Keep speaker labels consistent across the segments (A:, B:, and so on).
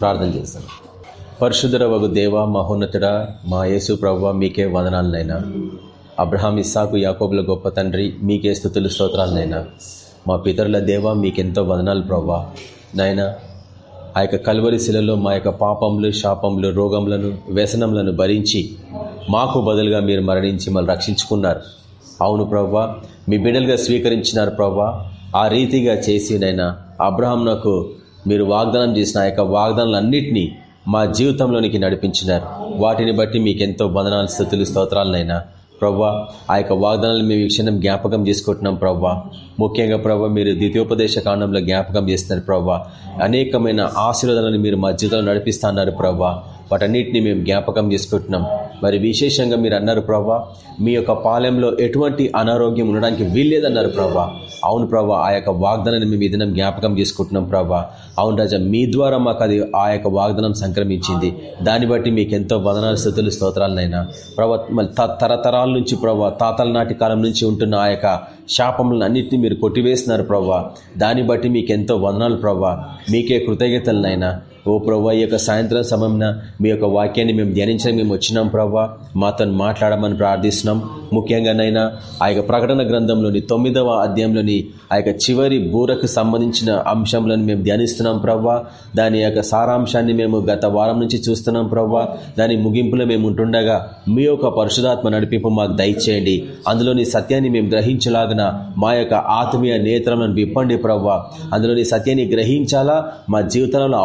A: ప్రార్థన చేస్తాను. పరిశుద్ధర వగు దేవ మహోన్నతుడ మా యేసు ప్రవ్వ మీకే వదనాలనైనా. అబ్రహాం ఇస్సాకు యాకోబుల గొప్ప తండ్రి మీకే స్థుతులు స్తోత్రాలనైనా. మా పితరుల దేవ మీకెంతో వదనాలు ప్రవ్వా నాయన ఆ యొక్క కలువరి శిలలో మా యొక్క పాపములు శాపములు రోగములను వ్యసనములను భరించి మాకు బదులుగా మీరు మరణించి మమ్మల్ని రక్షించుకున్నారు. అవును ప్రవ్వా మీ బిడ్డలుగా స్వీకరించినారు ప్రవ్వా ఆ రీతిగా చేసి నైనా అబ్రహాం నాకు మీరు వాగ్దానం చేసిన ఆ యొక్క వాగ్దానాలన్నింటినీ మా జీవితంలోనికి నడిపించినారు. వాటిని బట్టి మీకు ఎంతో బంధనాలు స్థుతులు స్తోత్రాలనైనా ప్రవ్వా ఆ యొక్క వాగ్దానాలు మేము క్షణం జ్ఞాపకం చేసుకుంటున్నాం ప్రవ్వా. ముఖ్యంగా ప్రవ్వా మీరు ద్వితీయోపదేశ కాండంలో జ్ఞాపకం చేస్తున్నారు ప్రవ్వా. అనేకమైన ఆశీర్వాదాలను మీరు మా జీవితంలో నడిపిస్తున్నారు ప్రవ్వా. వాటన్నిటిని మేము జ్ఞాపకం చేసుకుంటున్నాం. మరి విశేషంగా మీరు అన్నారు ప్రవ్వా మీ యొక్క పాలెంలో ఎటువంటి అనారోగ్యం ఉండడానికి వీల్లేదన్నారు ప్రవ్వా. అవును ప్రభా ఆ యొక్క వాగ్దానాన్ని మేము ఈ దినం జ్ఞాపకం చేసుకుంటున్నాం ప్రభా అవును రాజా మీ ద్వారా మాకు అది ఆ యొక్క వాగ్దానం సంక్రమించింది. దాన్ని బట్టి మీకు ఎంతో వదనాలు స్థుతులు స్తోత్రాలనైనా ప్రభా మళ్ళీ తరతరాల నుంచి ప్రభా తాతల నాటి కాలం నుంచి ఉంటున్న ఆ యొక్క శాపములను అన్నింటినీ మీరు కొట్టివేస్తున్నారు ప్రవ్వా. దాన్ని బట్టి మీకు ఎంతో వదనాలు ప్రవ్వా. మీకే కృతజ్ఞతలనైనా ఓ ప్రవ్వా ఈ యొక్క సాయంత్రం సమయంన మీ యొక్క వాక్యాన్ని మేము ధ్యానించడం మేము వచ్చినాం ప్రవ్వా మాతో మాట్లాడమని ప్రార్థిస్తున్నాం. ముఖ్యంగానైనా ఆ యొక్క ప్రకటన గ్రంథంలోని తొమ్మిదవ అధ్యాయంలోని ఆ యొక్క చివరి బూరకు సంబంధించిన అంశంలను మేము ధ్యానిస్తున్నాం ప్రవ్వా దాని యొక్క సారాంశాన్ని మేము గత వారం నుంచి చూస్తున్నాం ప్రవ్వా దాని ముగింపులో మేము ఉంటుండగా మీ యొక్క పరిశుధాత్మ నడిపింపు మాకు దయచేయండి. అందులోని సత్యాన్ని మేము గ్రహించలాగిన మా యొక్క ఆత్మీయ నేత్రలను విప్పండి ప్రవ్వా అందులోని సత్యాన్ని గ్రహించాలా? మా జీవితంలో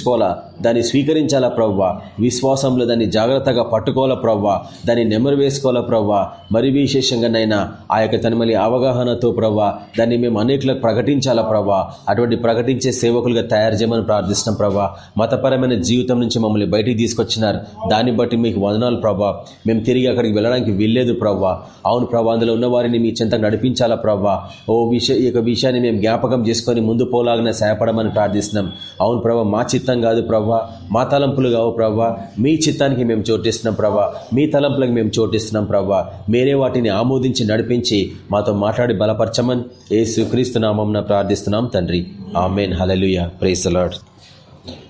A: అవలంబించుకోవాలా దాన్ని స్వీకరించాలా ప్రవ్వా? విశ్వాసంలో దాన్ని జాగ్రత్తగా పట్టుకోవాలా ప్రవ్వా? దాన్ని నెమరు వేసుకోవాలా ప్రవ్వా? మరి విశేషంగానైనా ఆ యొక్క తనమలి అవగాహనతో ప్రవ్వా దాన్ని మేము అనేకులకు ప్రకటించాలా ప్రవ్వా? అటువంటి ప్రకటించే సేవకులుగా తయారు చేయమని ప్రార్థిస్తున్నాం ప్రవ్వా. మతపరమైన జీవితం నుంచి మమ్మల్ని బయటికి తీసుకొచ్చినారు. దాన్ని బట్టి మీకు వదనాలు ప్రభా మేము తిరిగి అక్కడికి వెళ్ళడానికి వెళ్ళలేదు ప్రవ్వా. అవును ప్రభా అందులో ఉన్న వారిని మీ చెంత నడిపించాలా ప్రవ్వా? ఓ విషయ ఈ యొక్క విషయాన్ని మేము జ్ఞాపకం చేసుకొని ముందు పోలాగానే సహాయపడమని ప్రార్థిస్తున్నాం. అవును ప్రభా మా చిత్తం కాదు ప్రభా మా తలంపులు కావు ప్రభా మీ చిత్తానికి మేము చోటిస్తున్నాం ప్రభా మీ తలంపులకు మేము చోటిస్తున్నాం ప్రభా మీరే వాటిని ఆమోదించి నడిపించి మాతో మాట్లాడి బలపరచమని ఏ సుక్రీస్తునామం ప్రార్థిస్తున్నాం తండ్రి. ఆమెన్. హలలుయ ప్రేసలాడ్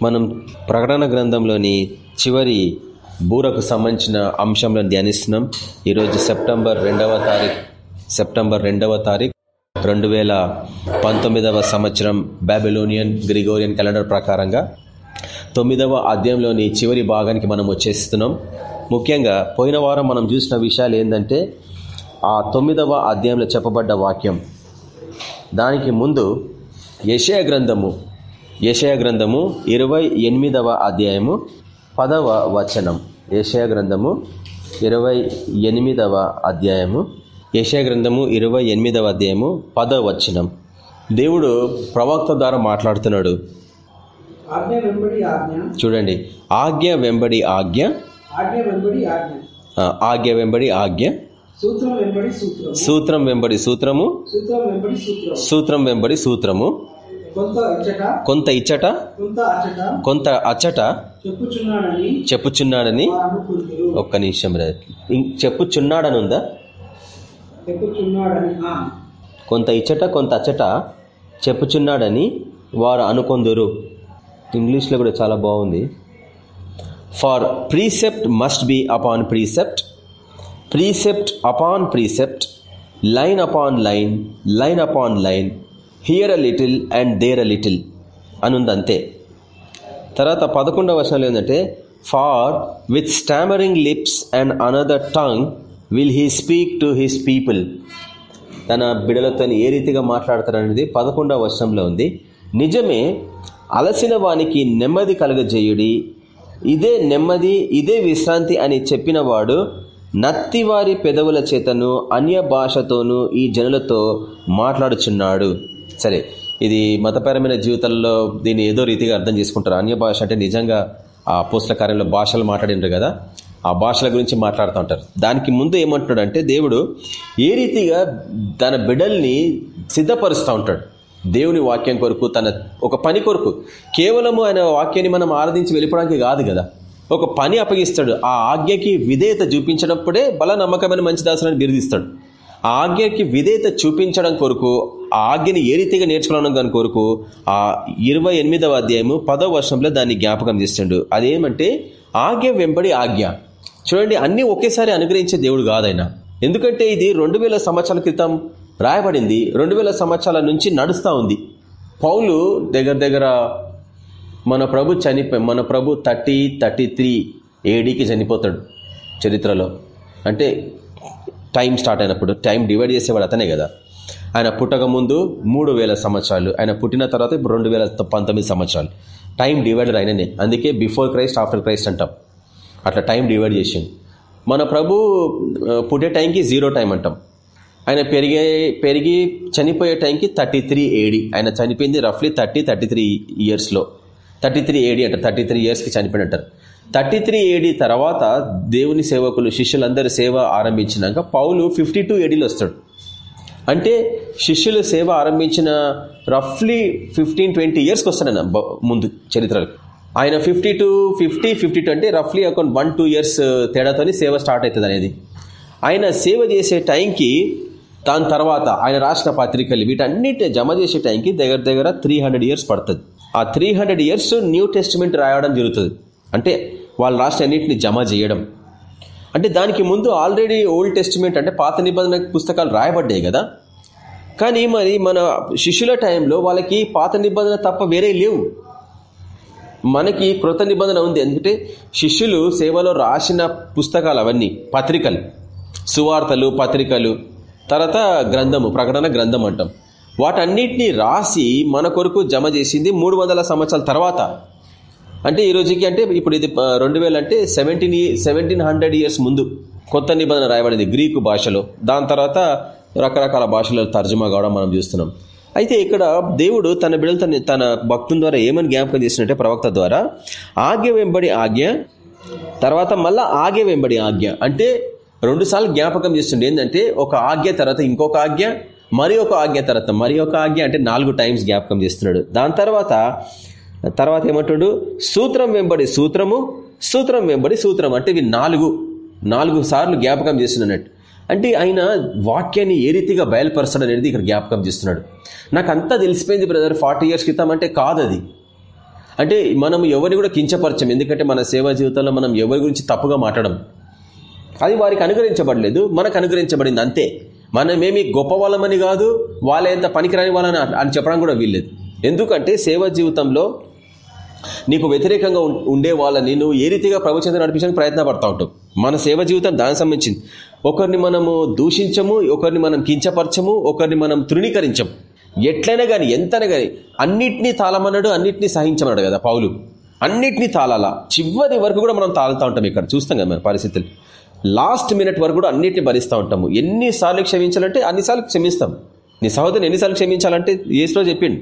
A: మనం ప్రకటన గ్రంథంలోని చివరి బూరకు సంబంధించిన అంశంలో ధ్యానిస్తున్నాం. ఈరోజు సెప్టెంబర్ రెండవ తారీఖు సెప్టెంబర్ రెండవ తారీఖు రెండు వేల పంతొమ్మిదవ సంవత్సరం బాబిలోనియన్ గ్రిగోరియన్ క్యాలెండర్ ప్రకారంగా తొమ్మిదవ అధ్యాయంలోని చివరి భాగానికి మనం వచ్చేస్తున్నాం. ముఖ్యంగా పోయిన వారం మనం చూసిన విషయాలు ఏంటంటే ఆ తొమ్మిదవ అధ్యాయంలో చెప్పబడ్డ వాక్యం. దానికి ముందు యషయ గ్రంథము యషయ గ్రంథము ఇరవై ఎనిమిదవ అధ్యాయము పదవ వచనం. యషయ గ్రంథము ఇరవై ఎనిమిదవ అధ్యాయము యషయ గ్రంథము ఇరవై ఎనిమిదవ అధ్యాయము పదవ వచనం. దేవుడు ప్రవక్త ద్వారా మాట్లాడుతున్నాడు. చూడండి. ఆజ్ఞ వెంబడి ఆజ్ఞ.
B: ఆజ్ఞ వెంబడి ఆజ్ఞ. సూత్రం వెంబడి సూత్రం
A: సూత్రం వెంబడి సూత్రము.
B: సూత్రం వెంబడి సూత్రం.
A: సూత్రం వెంబడి సూత్రము.
B: కొంత ఇచ్చట.
A: కొంత
B: అచ్చట. చెప్పుచున్నాడని
A: ఒక్క నిమిషం రా. చెప్పుచున్నాడని ఉందా. కొంత ఇచ్చట కొంత అచ్చట చెప్పుచున్నాడని వారు అనుకొందురు. ఇంగ్లీష్లో కూడా చాలా బాగుంది. For precept must be upon precept precept upon precept line upon line line upon line here a little and there a little అనుంది అంతే తర్వాత పదకొండవ వర్షంలో ఏంటంటే for with stammering lips and another tongue will he speak to his people తన బిడలతో ఏ రీతిగా మాట్లాడతారనేది పదకొండవ వర్షంలో ఉంది. నిజమే అలసిన వానికి నెమ్మది కలుగజేయుడి. ఇదే నెమ్మది ఇదే విశ్రాంతి అని చెప్పినవాడు నత్తివారి పెదవుల చేతను అన్య భాషతోనూ ఈ జనులతో మాట్లాడుచున్నాడు. సరే ఇది మతపరమైన జీవితంలో దీన్ని ఏదో రీతిగా అర్థం చేసుకుంటారు. అన్య భాష అంటే నిజంగా ఆ పోస్టుల కార్యంలో భాషలు మాట్లాడినారు కదా ఆ భాషల గురించి మాట్లాడుతూ ఉంటారు. దానికి ముందు ఏమంటున్నాడు అంటే దేవుడు ఏ రీతిగా తన బిడ్డల్ని సిద్ధపరుస్తూ ఉంటాడు. దేవుని వాక్యం కొరకు తన ఒక పని కొరకు. కేవలము ఆయన వాక్యాన్ని మనం ఆరాధించి వెళ్ళిపోవడానికి కాదు కదా. ఒక పని అప్పగిస్తాడు. ఆ ఆజ్ఞకి విధేయత చూపించినప్పుడే బల నమ్మకమైన మంచి దాసులను బిరుదిస్తాడు. ఆ ఆజ్ఞకి విధేయత చూపించడం కొరకు ఆ ఆజ్ఞని ఏ రీతిగా నేర్చుకోవడం దాని కొరకు ఆ ఇరవై ఎనిమిదవ అధ్యాయము పదవ వర్షంలో దాన్ని జ్ఞాపకం చేస్తుండు. అదేమంటే ఆజ్ఞ వెంబడి ఆజ్ఞ. చూడండి అన్ని ఒకేసారి అనుగ్రహించే దేవుడు కాదైనా. ఎందుకంటే ఇది రెండు వేల సంవత్సరాల క్రితం రాయబడింది. రెండు వేల సంవత్సరాల నుంచి నడుస్తూ ఉంది. పౌలు దగ్గర దగ్గర మన ప్రభు చనిపోయి మన ప్రభు థర్టీ థర్టీ త్రీ ఏడీకి చనిపోతాడు చరిత్రలో. అంటే టైం స్టార్ట్ అయినప్పుడు టైం డివైడ్ చేసేవాడు అతనే కదా. ఆయన పుట్టక ముందు మూడు వేల సంవత్సరాలు ఆయన పుట్టిన తర్వాత ఇప్పుడు రెండు వేల పంతొమ్మిది సంవత్సరాలు. టైం డివైడర్ అయిననే అందుకే బిఫోర్ క్రైస్ట్ ఆఫ్టర్ క్రైస్ట్ అంటాం. అట్లా టైం డివైడ్ చేసింది మన ప్రభు పుట్టే టైంకి జీరో టైం అంటాం. ఆయన పెరిగే పెరిగి చనిపోయే టైంకి థర్టీ త్రీ ఏడి ఆయన చనిపోయింది రఫ్లీ థర్టీ థర్టీ త్రీ ఇయర్స్లో థర్టీ త్రీ ఏడి అంటారు థర్టీ త్రీ ఇయర్స్కి చనిపోయిన అంటారు థర్టీ త్రీ ఏడి తర్వాత దేవుని సేవకులు శిష్యులందరూ సేవ ఆరంభించినాక పౌలు ఫిఫ్టీ టూ ఏడీలో వస్తాడు. అంటే శిష్యులు సేవ ఆరంభించిన రఫ్లీ ఫిఫ్టీన్ ట్వంటీ ఇయర్స్కి వస్తాడు ముందు చరిత్రలు ఆయన fifty two fifty fifty two అంటే రఫ్లీ ఒక వన్ టూ ఇయర్స్ తేడాతోని సేవ స్టార్ట్ అవుతుంది అనేది. ఆయన సేవ చేసే టైంకి దాని తర్వాత ఆయన రాసిన పత్రికలు వీటన్నిటి జమ చేసే టైంకి దగ్గర దగ్గర త్రీ హండ్రెడ్ ఇయర్స్ పడుతుంది. ఆ three hundred years New Testament రాయడం జరుగుతుంది. అంటే వాళ్ళు రాసిన అన్నింటిని జమ చేయడం. అంటే దానికి ముందు ఆల్రెడీ ఓల్డ్ టెస్ట్మెంట్ అంటే పాత నిబంధన పుస్తకాలు రాయబడ్డాయి కదా. కానీ మరి మన శిష్యుల టైంలో వాళ్ళకి పాత నిబంధన తప్ప వేరే లేవు. మనకి కృత నిబంధన ఉంది. ఎందుకంటే శిష్యులు సేవలో రాసిన పుస్తకాలు అవన్నీ పత్రికలు సువార్తలు పత్రికలు తర్వాత గ్రంథము ప్రకటన గ్రంథం అంటాం. వాటన్నిటిని రాసి మన కొరకు జమ చేసింది మూడు వందల సంవత్సరాల తర్వాత. అంటే ఈ రోజుకి అంటే ఇప్పుడు ఇది రెండు అంటే సెవెంటీన్ సెవెంటీన్ హండ్రెడ్ ఇయర్స్ ముందు కొత్త నిబంధన రాయబడింది గ్రీకు భాషలో. దాని తర్వాత రకరకాల భాషలో తర్జుమా కావడం మనం చూస్తున్నాం. అయితే ఇక్కడ దేవుడు తన బిడ్డలు తన తన భక్తుల ద్వారా ఏమని జ్ఞాపకం చేసినట్టే ప్రవక్త ద్వారా ఆజ్ఞ వెంబడి ఆజ్ఞ తర్వాత మళ్ళా ఆగే వెంబడి ఆజ్ఞ. అంటే రెండు సార్లు జ్ఞాపకం చేస్తుండే. ఏంటంటే ఒక ఆజ్ఞ తర్వాత ఇంకొక ఆజ్ఞ మరి ఒక ఆజ్ఞ తర్వాత మరి ఒక ఆజ్ఞ అంటే నాలుగు టైమ్స్ జ్ఞాపకం చేస్తున్నాడు. దాని తర్వాత తర్వాత ఏమంటాడు? సూత్రం వెంబడి సూత్రము సూత్రం వెంబడి సూత్రం. అంటే ఇవి నాలుగు నాలుగు సార్లు జ్ఞాపకం చేస్తున్నట్టు అంటే ఆయన వాక్యాన్ని ఏ రీతిగా బయలుపరచడం అనేది ఇక్కడ జ్ఞాపకం చేస్తున్నాడు. నాకు అంతా తెలిసిపోయింది బ్రదర్ ఫార్టీ ఇయర్స్ క్రితం అంటే కాదు అది. అంటే మనం ఎవరిని కూడా కించపరచం. ఎందుకంటే మన సేవా జీవితంలో మనం ఎవరి గురించి తప్పుగా మాట్లాడడం అది వారికి అనుగ్రహించబడలేదు మనకు అనుగ్రహించబడింది అంతే. మనమేమి గొప్ప వాళ్ళమని కాదు వాళ్ళ ఎంత పనికిరాని వాళ్ళని అని చెప్పడం కూడా వీల్లేదు. ఎందుకంటే సేవ జీవితంలో నీకు వ్యతిరేకంగా ఉండే వాళ్ళని నువ్వు ఏ రీతిగా ప్రవచనం నడిపించడానికి ప్రయత్నపడతా ఉంటావు? మన సేవ జీవితం దానికి సంబంధించింది. ఒకరిని మనము దూషించము ఒకరిని మనం కించపరచము ఒకరిని మనం తృణీకరించము. ఎట్లయినా కానీ ఎంతైనా కానీ అన్నిటినీ తాళమన్నాడు అన్నిటినీ సహించమన్నాడు కదా పౌలు. అన్నిటినీ తాళాలా? చివరి వరకు కూడా మనం తాళుతూ ఉంటాం ఇక్కడ. చూస్తాం కదా మన పరిస్థితులు. లాస్ట్ మినిట్ వరకు కూడా అన్నిటిని భరిస్తూ ఉంటాము. ఎన్నిసార్లు క్షమించాలంటే అన్నిసార్లు క్షమిస్తాం. నీ సహోదరుని ఎన్నిసార్లు క్షమించాలంటే ఏసులో చెప్పిండు.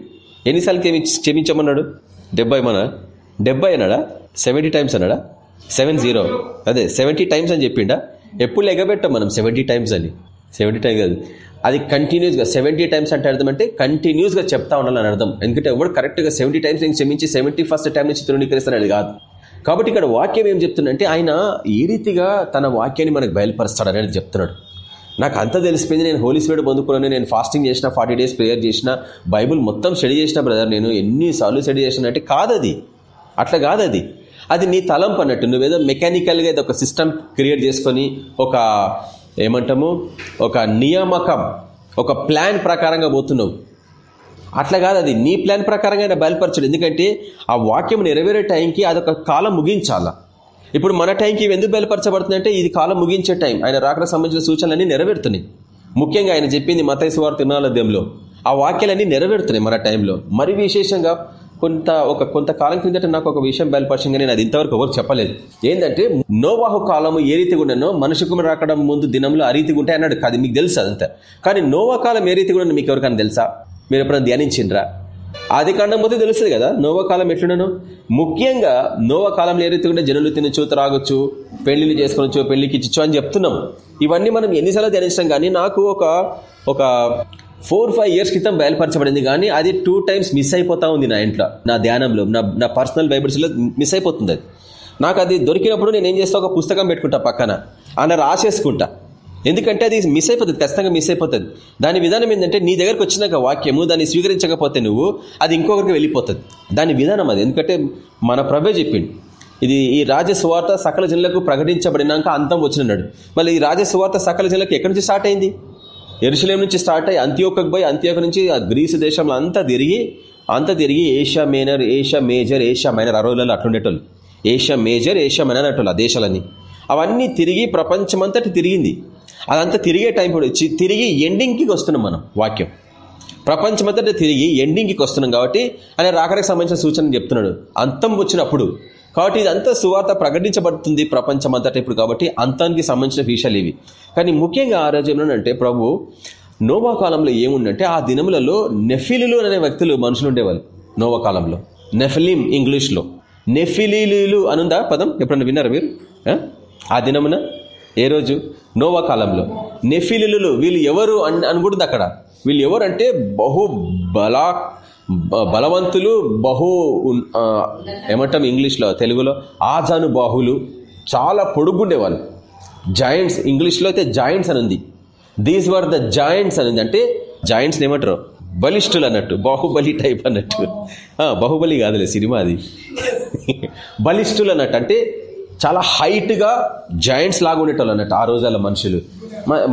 A: ఎన్నిసార్లు క్షమి క్షమించమన్నాడు? డెబ్బై మన డెబ్బై అన్నాడా? సెవెంటీ టైమ్స్ అన్నాడా? Seven zero. అదే సెవెంటీ టైమ్స్ అని చెప్పిండా? ఎప్పుడు ఎగబెట్టాం మనం సెవెంటీ టైమ్స్ అని. సెవెంటీ టైమ్స్ కాదు. అది కంటిన్యూస్గా సెవెంటీ టైమ్స్ అంటే అర్థం అంటే కంటిన్యూస్గా చెప్తా ఉండాలని అర్థం. ఎందుకంటే ఎవరు కరెక్ట్గా సెవెంటీ టైమ్స్ నేను క్షమించి సెవెంటీ ఫస్ట్ టైం నుంచి తృణీకరిస్తానని కాదు. కాబట్టి ఇక్కడ వాక్యం ఏం చెప్తుందంటే ఆయన ఏ రీతిగా తన వాక్యాన్ని మనకు బయలుపరుస్తాడు అనేది చెప్తున్నాడు. నాకు అంత తెలిసిపోయింది నేను హోలీ స్పీడ్ పొందుకున్నాను నేను ఫాస్టింగ్ చేసిన ఫార్టీ డేస్ ప్రేయర్ చేసిన బైబుల్ మొత్తం స్టడీ చేసిన బ్రదర్ నేను ఎన్నిసార్లు స్టడీ చేసినట్టు కాదది. అట్లా కాదది. అది నీ తలంపు అన్నట్టు. నువ్వేదో మెకానికల్గా ఇది ఒక సిస్టమ్ క్రియేట్ చేసుకొని ఒక ఏమంటాము? ఒక నియామకం ఒక ప్లాన్ ప్రకారంగా పోతున్నావు. అట్లా కాదు అది నీ ప్లాన్ ప్రకారంగా ఆయన బయలుపరచడు. ఎందుకంటే ఆ వాక్యం నెరవేరే టైంకి అదొక కాలం ముగించాలా? ఇప్పుడు మన టైంకి ఇవి ఎందుకు బయలుపరచబడుతుందంటే ఇది కాలం ముగించే టైం. ఆయన రాక సంబంధించిన సూచనలన్నీ నెరవేరుతున్నాయి. ముఖ్యంగా ఆయన చెప్పింది మతైసు తిరునాలద్యంలో ఆ వాక్యాలన్నీ నెరవేరుతున్నాయి మన టైంలో. మరి విశేషంగా కొంత ఒక కొంతకాలం క్రిందట నాకు ఒక విషయం బయలుపరచంగా నేను అది ఇంతవరకు ఎవరు చెప్పలేదు. ఏంటంటే నోవాహు కాలము ఏ రీతిగా ఉండనో మనుషు కుమారు రాకడం ముందు దినంలో ఆ రీతిగా ఉంటాయి అన్నాడు కాదు మీకు తెలుసు అదంతా. కానీ నోవా కాలం ఏ రీతిగా ఉండను మీకు ఎవరికైనా తెలుసా? మీరు ఎప్పుడైనా ధ్యానించిండ్రా? ఆది కాండం పోతే తెలుస్తుంది కదా నోవా కాలం ఎట్లుండను? ముఖ్యంగా నోవా కాలంలో ఏరెత్తుకుంటే జనులు తినచ్చు త్రాగొచ్చు పెళ్ళిళ్ళు చేసుకోవచ్చు పెళ్ళికి ఇచ్చు అని చెప్తున్నాం. ఇవన్నీ మనం ఎన్నిసార్లు ధ్యానించడం కానీ నాకు ఒక ఒక ఫోర్ ఫైవ్ ఇయర్స్ క్రితం బయలుపరచబడింది కానీ అది టూ టైమ్స్ మిస్ అయిపోతా ఉంది నా ఇంట్లో. నా ధ్యానంలో నా నా పర్సనల్ బైబిల్స్లో మిస్ అయిపోతుంది అది. నాకు అది దొరికినప్పుడు నేను ఏం చేస్తా ఒక పుస్తకం పెట్టుకుంటా పక్కన అలా రాసేసుకుంటా. ఎందుకంటే అది మిస్ అయిపోతుంది ఖచ్చితంగా మిస్ అయిపోతుంది. దాని విధానం ఏంటంటే నీ దగ్గరకు వచ్చినాక వాక్యము దాన్ని స్వీకరించకపోతే నువ్వు అది ఇంకొకరికి వెళ్ళిపోతుంది. దాని విధానం అది. ఎందుకంటే మన ప్రభే చెప్పిండు. ఇది ఈ రాజస్వార్త సకల జనులకు ప్రకటించబడినాక అంతం వచ్చినాడు మళ్ళీ ఈ రాజస్వార్త సకల జనులకు ఎక్కడి నుంచి స్టార్ట్ అయింది? ఎరుసలేం నుంచి స్టార్ట్ అయ్యి అంత్యోకకు పోయి అంత్యోక నుంచి గ్రీసు దేశంలో అంతా తిరిగి అంతా తిరిగి Asia minor Asia major Asia minor ఆ రోజులలో అట్లుండేటోళ్ళు. ఏషియా మేజర్ ఏషియా మైనర్ అటోళ్ళు ఆ దేశాలని అవన్నీ తిరిగి ప్రపంచమంతటి తిరిగింది. అదంతా తిరిగే టైం కూడా తిరిగి ఎండింగ్కి వస్తున్నాం మనం వాక్యం. ప్రపంచమంతటా తిరిగి ఎండింగ్కి వస్తున్నాం కాబట్టి ఆయన రాకడానికి సంబంధించిన సూచన చెప్తున్నాడు. అంతం వచ్చినప్పుడు. కాబట్టి ఇదంతా సువార్త ప్రకటించబడుతుంది ప్రపంచమంతటా ఇప్పుడు కాబట్టి అంతానికి సంబంధించిన విషయాలు ఇవి. కానీ ముఖ్యంగా ఆ రోజు అంటే ప్రభు నోవా కాలంలో ఏముందంటే ఆ దినములలో నెఫిలులు అనే వ్యక్తులు మనుషులు ఉండేవాళ్ళు. నోవా కాలంలో. నెఫిలిం ఇంగ్లీష్లో. నెఫిలీలు అనుందా పదం? ఎప్పుడన్నా విన్నారా మీరు? ఆ దినమున ఏ రోజు? నోవా కాలంలో. నెఫిలులు వీళ్ళు ఎవరు అని అనుకుంటుంది అక్కడ. వీళ్ళు ఎవరు అంటే బహు బలా బ- బలవంతులు బహు ఏమంటాం ఇంగ్లీష్లో తెలుగులో ఆజాను బాహులు చాలా పొడుగుండేవాళ్ళు. జాయింట్స్ ఇంగ్లీష్లో అయితే జాయింట్స్ అని ఉంది. దీస్ వర్ ద జాయింట్స్ అని ఉంది. అంటే జాయింట్స్ ఏమంటారు? బలిష్ఠులు అన్నట్టు బాహుబలి టైప్ అన్నట్టు. బాహుబలి కాదులే సినిమా అది. బలిష్ఠులు అన్నట్టు. అంటే చాలా హైట్గా జాయింట్స్ లాగా ఉండేటోళ్ళు అన్నట్టు ఆ రోజుల మనుషులు.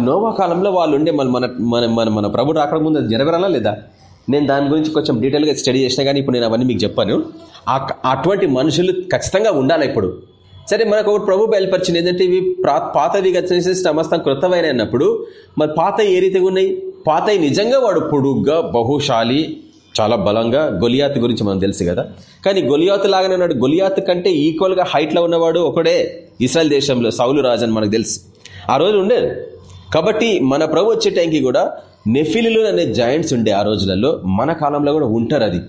A: నోవా కాలంలో వాళ్ళు ఉండే మన మన మన మన మన ప్రభు రాకడ ముందు అది జరగరాలా లేదా? నేను దాని గురించి కొంచెం డీటెయిల్గా స్టడీ చేసినా కానీ ఇప్పుడు నేను అవన్నీ మీకు చెప్పాను. అటువంటి మనుషులు ఖచ్చితంగా ఉండాలి ఇప్పుడు. సరే మనకు ఒకటి ప్రభు బయలుపరిచింది ఏంటంటే ఇవి పాతవి గచ్చేసి సమస్తం కృతమైన అన్నప్పుడు మరి పాత ఏ రీతిగా ఉన్నాయి? పాత నిజంగా వాడు పొడుగ్గా బహుశాలి చాలా బలంగా గొలియాత్ గురించి మనం తెలుసు కదా. కానీ గొలియాత్ లాగానే ఉన్నాడు. గొలియాత్ కంటే ఈక్వల్గా హైట్లో ఉన్నవాడు ఒకడే ఇస్రాయల్ దేశంలో సౌలు రాజు అని మనకు తెలుసు. ఆ రోజు ఉండేది కాబట్టి మన ప్రభు వచ్చే టైంకి కూడా నెఫిలులు అనే జాయింట్స్ ఉండే ఆ రోజులలో మన కాలంలో కూడా ఉంటారు అది.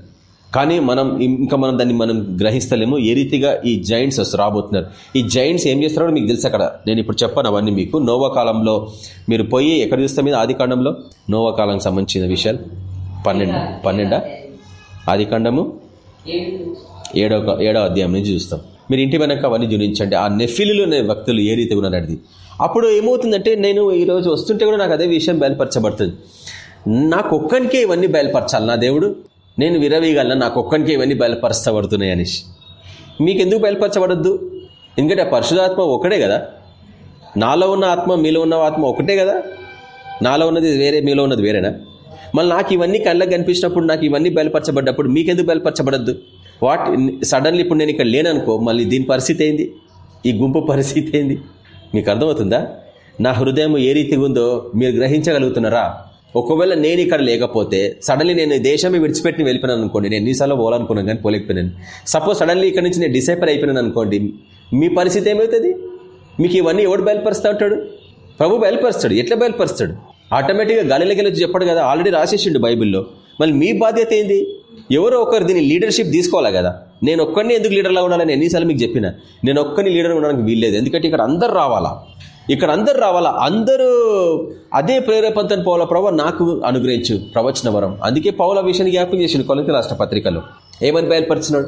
A: కానీ మనం ఇంకా మనం దాన్ని మనం గ్రహిస్తలేము. ఏ రీతిగా ఈ జైంట్స్ రాబోతున్నారు. ఈ జైంట్స్ ఏం చేస్తున్నారో మీకు తెలుసు అక్కడ. నేను ఇప్పుడు చెప్పాను అవన్నీ మీకు. నోవా కాలంలో మీరు పోయి ఎక్కడ చూస్తే మీద? ఆది కాండంలో? నోవా కాలం సంబంధించిన విషయాలు. పన్నెండు. పన్నెండా. ఆది కాండము ఏడో. ఏడో అధ్యాయం నుంచి చూస్తాం. మీరు ఇంటి వెనక అవన్నీ చూపించండి ఆ నెఫిలులు అనే వ్యక్తులు ఏ రీతిగా ఉన్నారనేది. అప్పుడు ఏమవుతుందంటే నేను ఈ రోజు వస్తుంటే కూడా నాకు అదే విషయం బయలుపరచబడుతుంది. నాకు ఒక్కనికే ఇవన్నీ బయలుపరచాలి నా దేవుడు. నేను విరవీయగలను నాకు ఒక్కనికే ఇవన్నీ బయలుపరచబడుతున్నాయి అనేసి. మీకు ఎందుకు బయలుపరచబడద్దు? ఎందుకంటే ఆ పరిశుధాత్మ ఒకటే కదా. నాలో ఉన్న ఆత్మ మీలో ఉన్న ఆత్మ ఒకటే కదా. నాలో ఉన్నది వేరే మీలో ఉన్నది వేరేనా? మళ్ళీ నాకు ఇవన్నీ కళ్ళకి కనిపించినప్పుడు నాకు ఇవన్నీ బయలుపరచబడ్డప్పుడు మీకెందుకు బయలుపరచబడద్దు? వాట్ సడన్లీ ఇప్పుడు నేను ఇక్కడ లేననుకో మళ్ళీ దీని పరిస్థితి ఏంది? ఈ గుంపు పరిస్థితి ఏంది? మీకు అర్థమవుతుందా? నా హృదయం ఏ రీతిగా ఉందో మీరు గ్రహించగలుగుతున్నారా? ఒకవేళ నేను ఇక్కడ లేకపోతే సడన్లీ నేను దేశమే విడిచిపెట్టి వెళ్ళిపోయాను అనుకోండి నేను ఎన్నిసార్లు పోవాలనుకున్నాను కానీ పోలేకపోయినాను. సపోజ్ సడన్లీ ఇక్కడ నుంచి నేను డిసైపర్ అయిపోయినాను అనుకోండి మీ పరిస్థితి ఏమవుతుంది? మీకు ఇవన్నీ ఎవడు బయలుపరుస్తూ ఉంటాడు? ప్రభు బయలుపరుస్తాడు. ఎట్లా బయలుపరుస్తాడు? ఆటోమేటిక్గా గాలిలోకి వెళ్ళి చెప్పాడు కదా ఆల్రెడీ రాసేసిండు బైబిల్లో. మళ్ళీ మీ బాధ్యత ఏంది? ఎవరో ఒకరు దీని లీడర్షిప్ తీసుకోవాలి కదా. నేను ఒక్కడిని ఎందుకు లీడర్లా ఉండాలని ఎన్నిసార్లు మీకు చెప్పిన? నేను ఒక్కరిని లీడర్ ఉండడానికి వీల్లేదు. ఎందుకంటే ఇక్కడ అందరు రావాలా? ఇక్కడ అందరు రావాలా? అందరూ అదే ప్రేరేపంతో పోవాలా? ప్రభావ నాకు అనుగ్రహించు ప్రవచన వరం. అందుకే పౌల విషయాన్ని జ్ఞాపకం చేసిండు కొలత రాష్ట్ర పత్రికలో. ఏమని బయలుపరిచినాడు?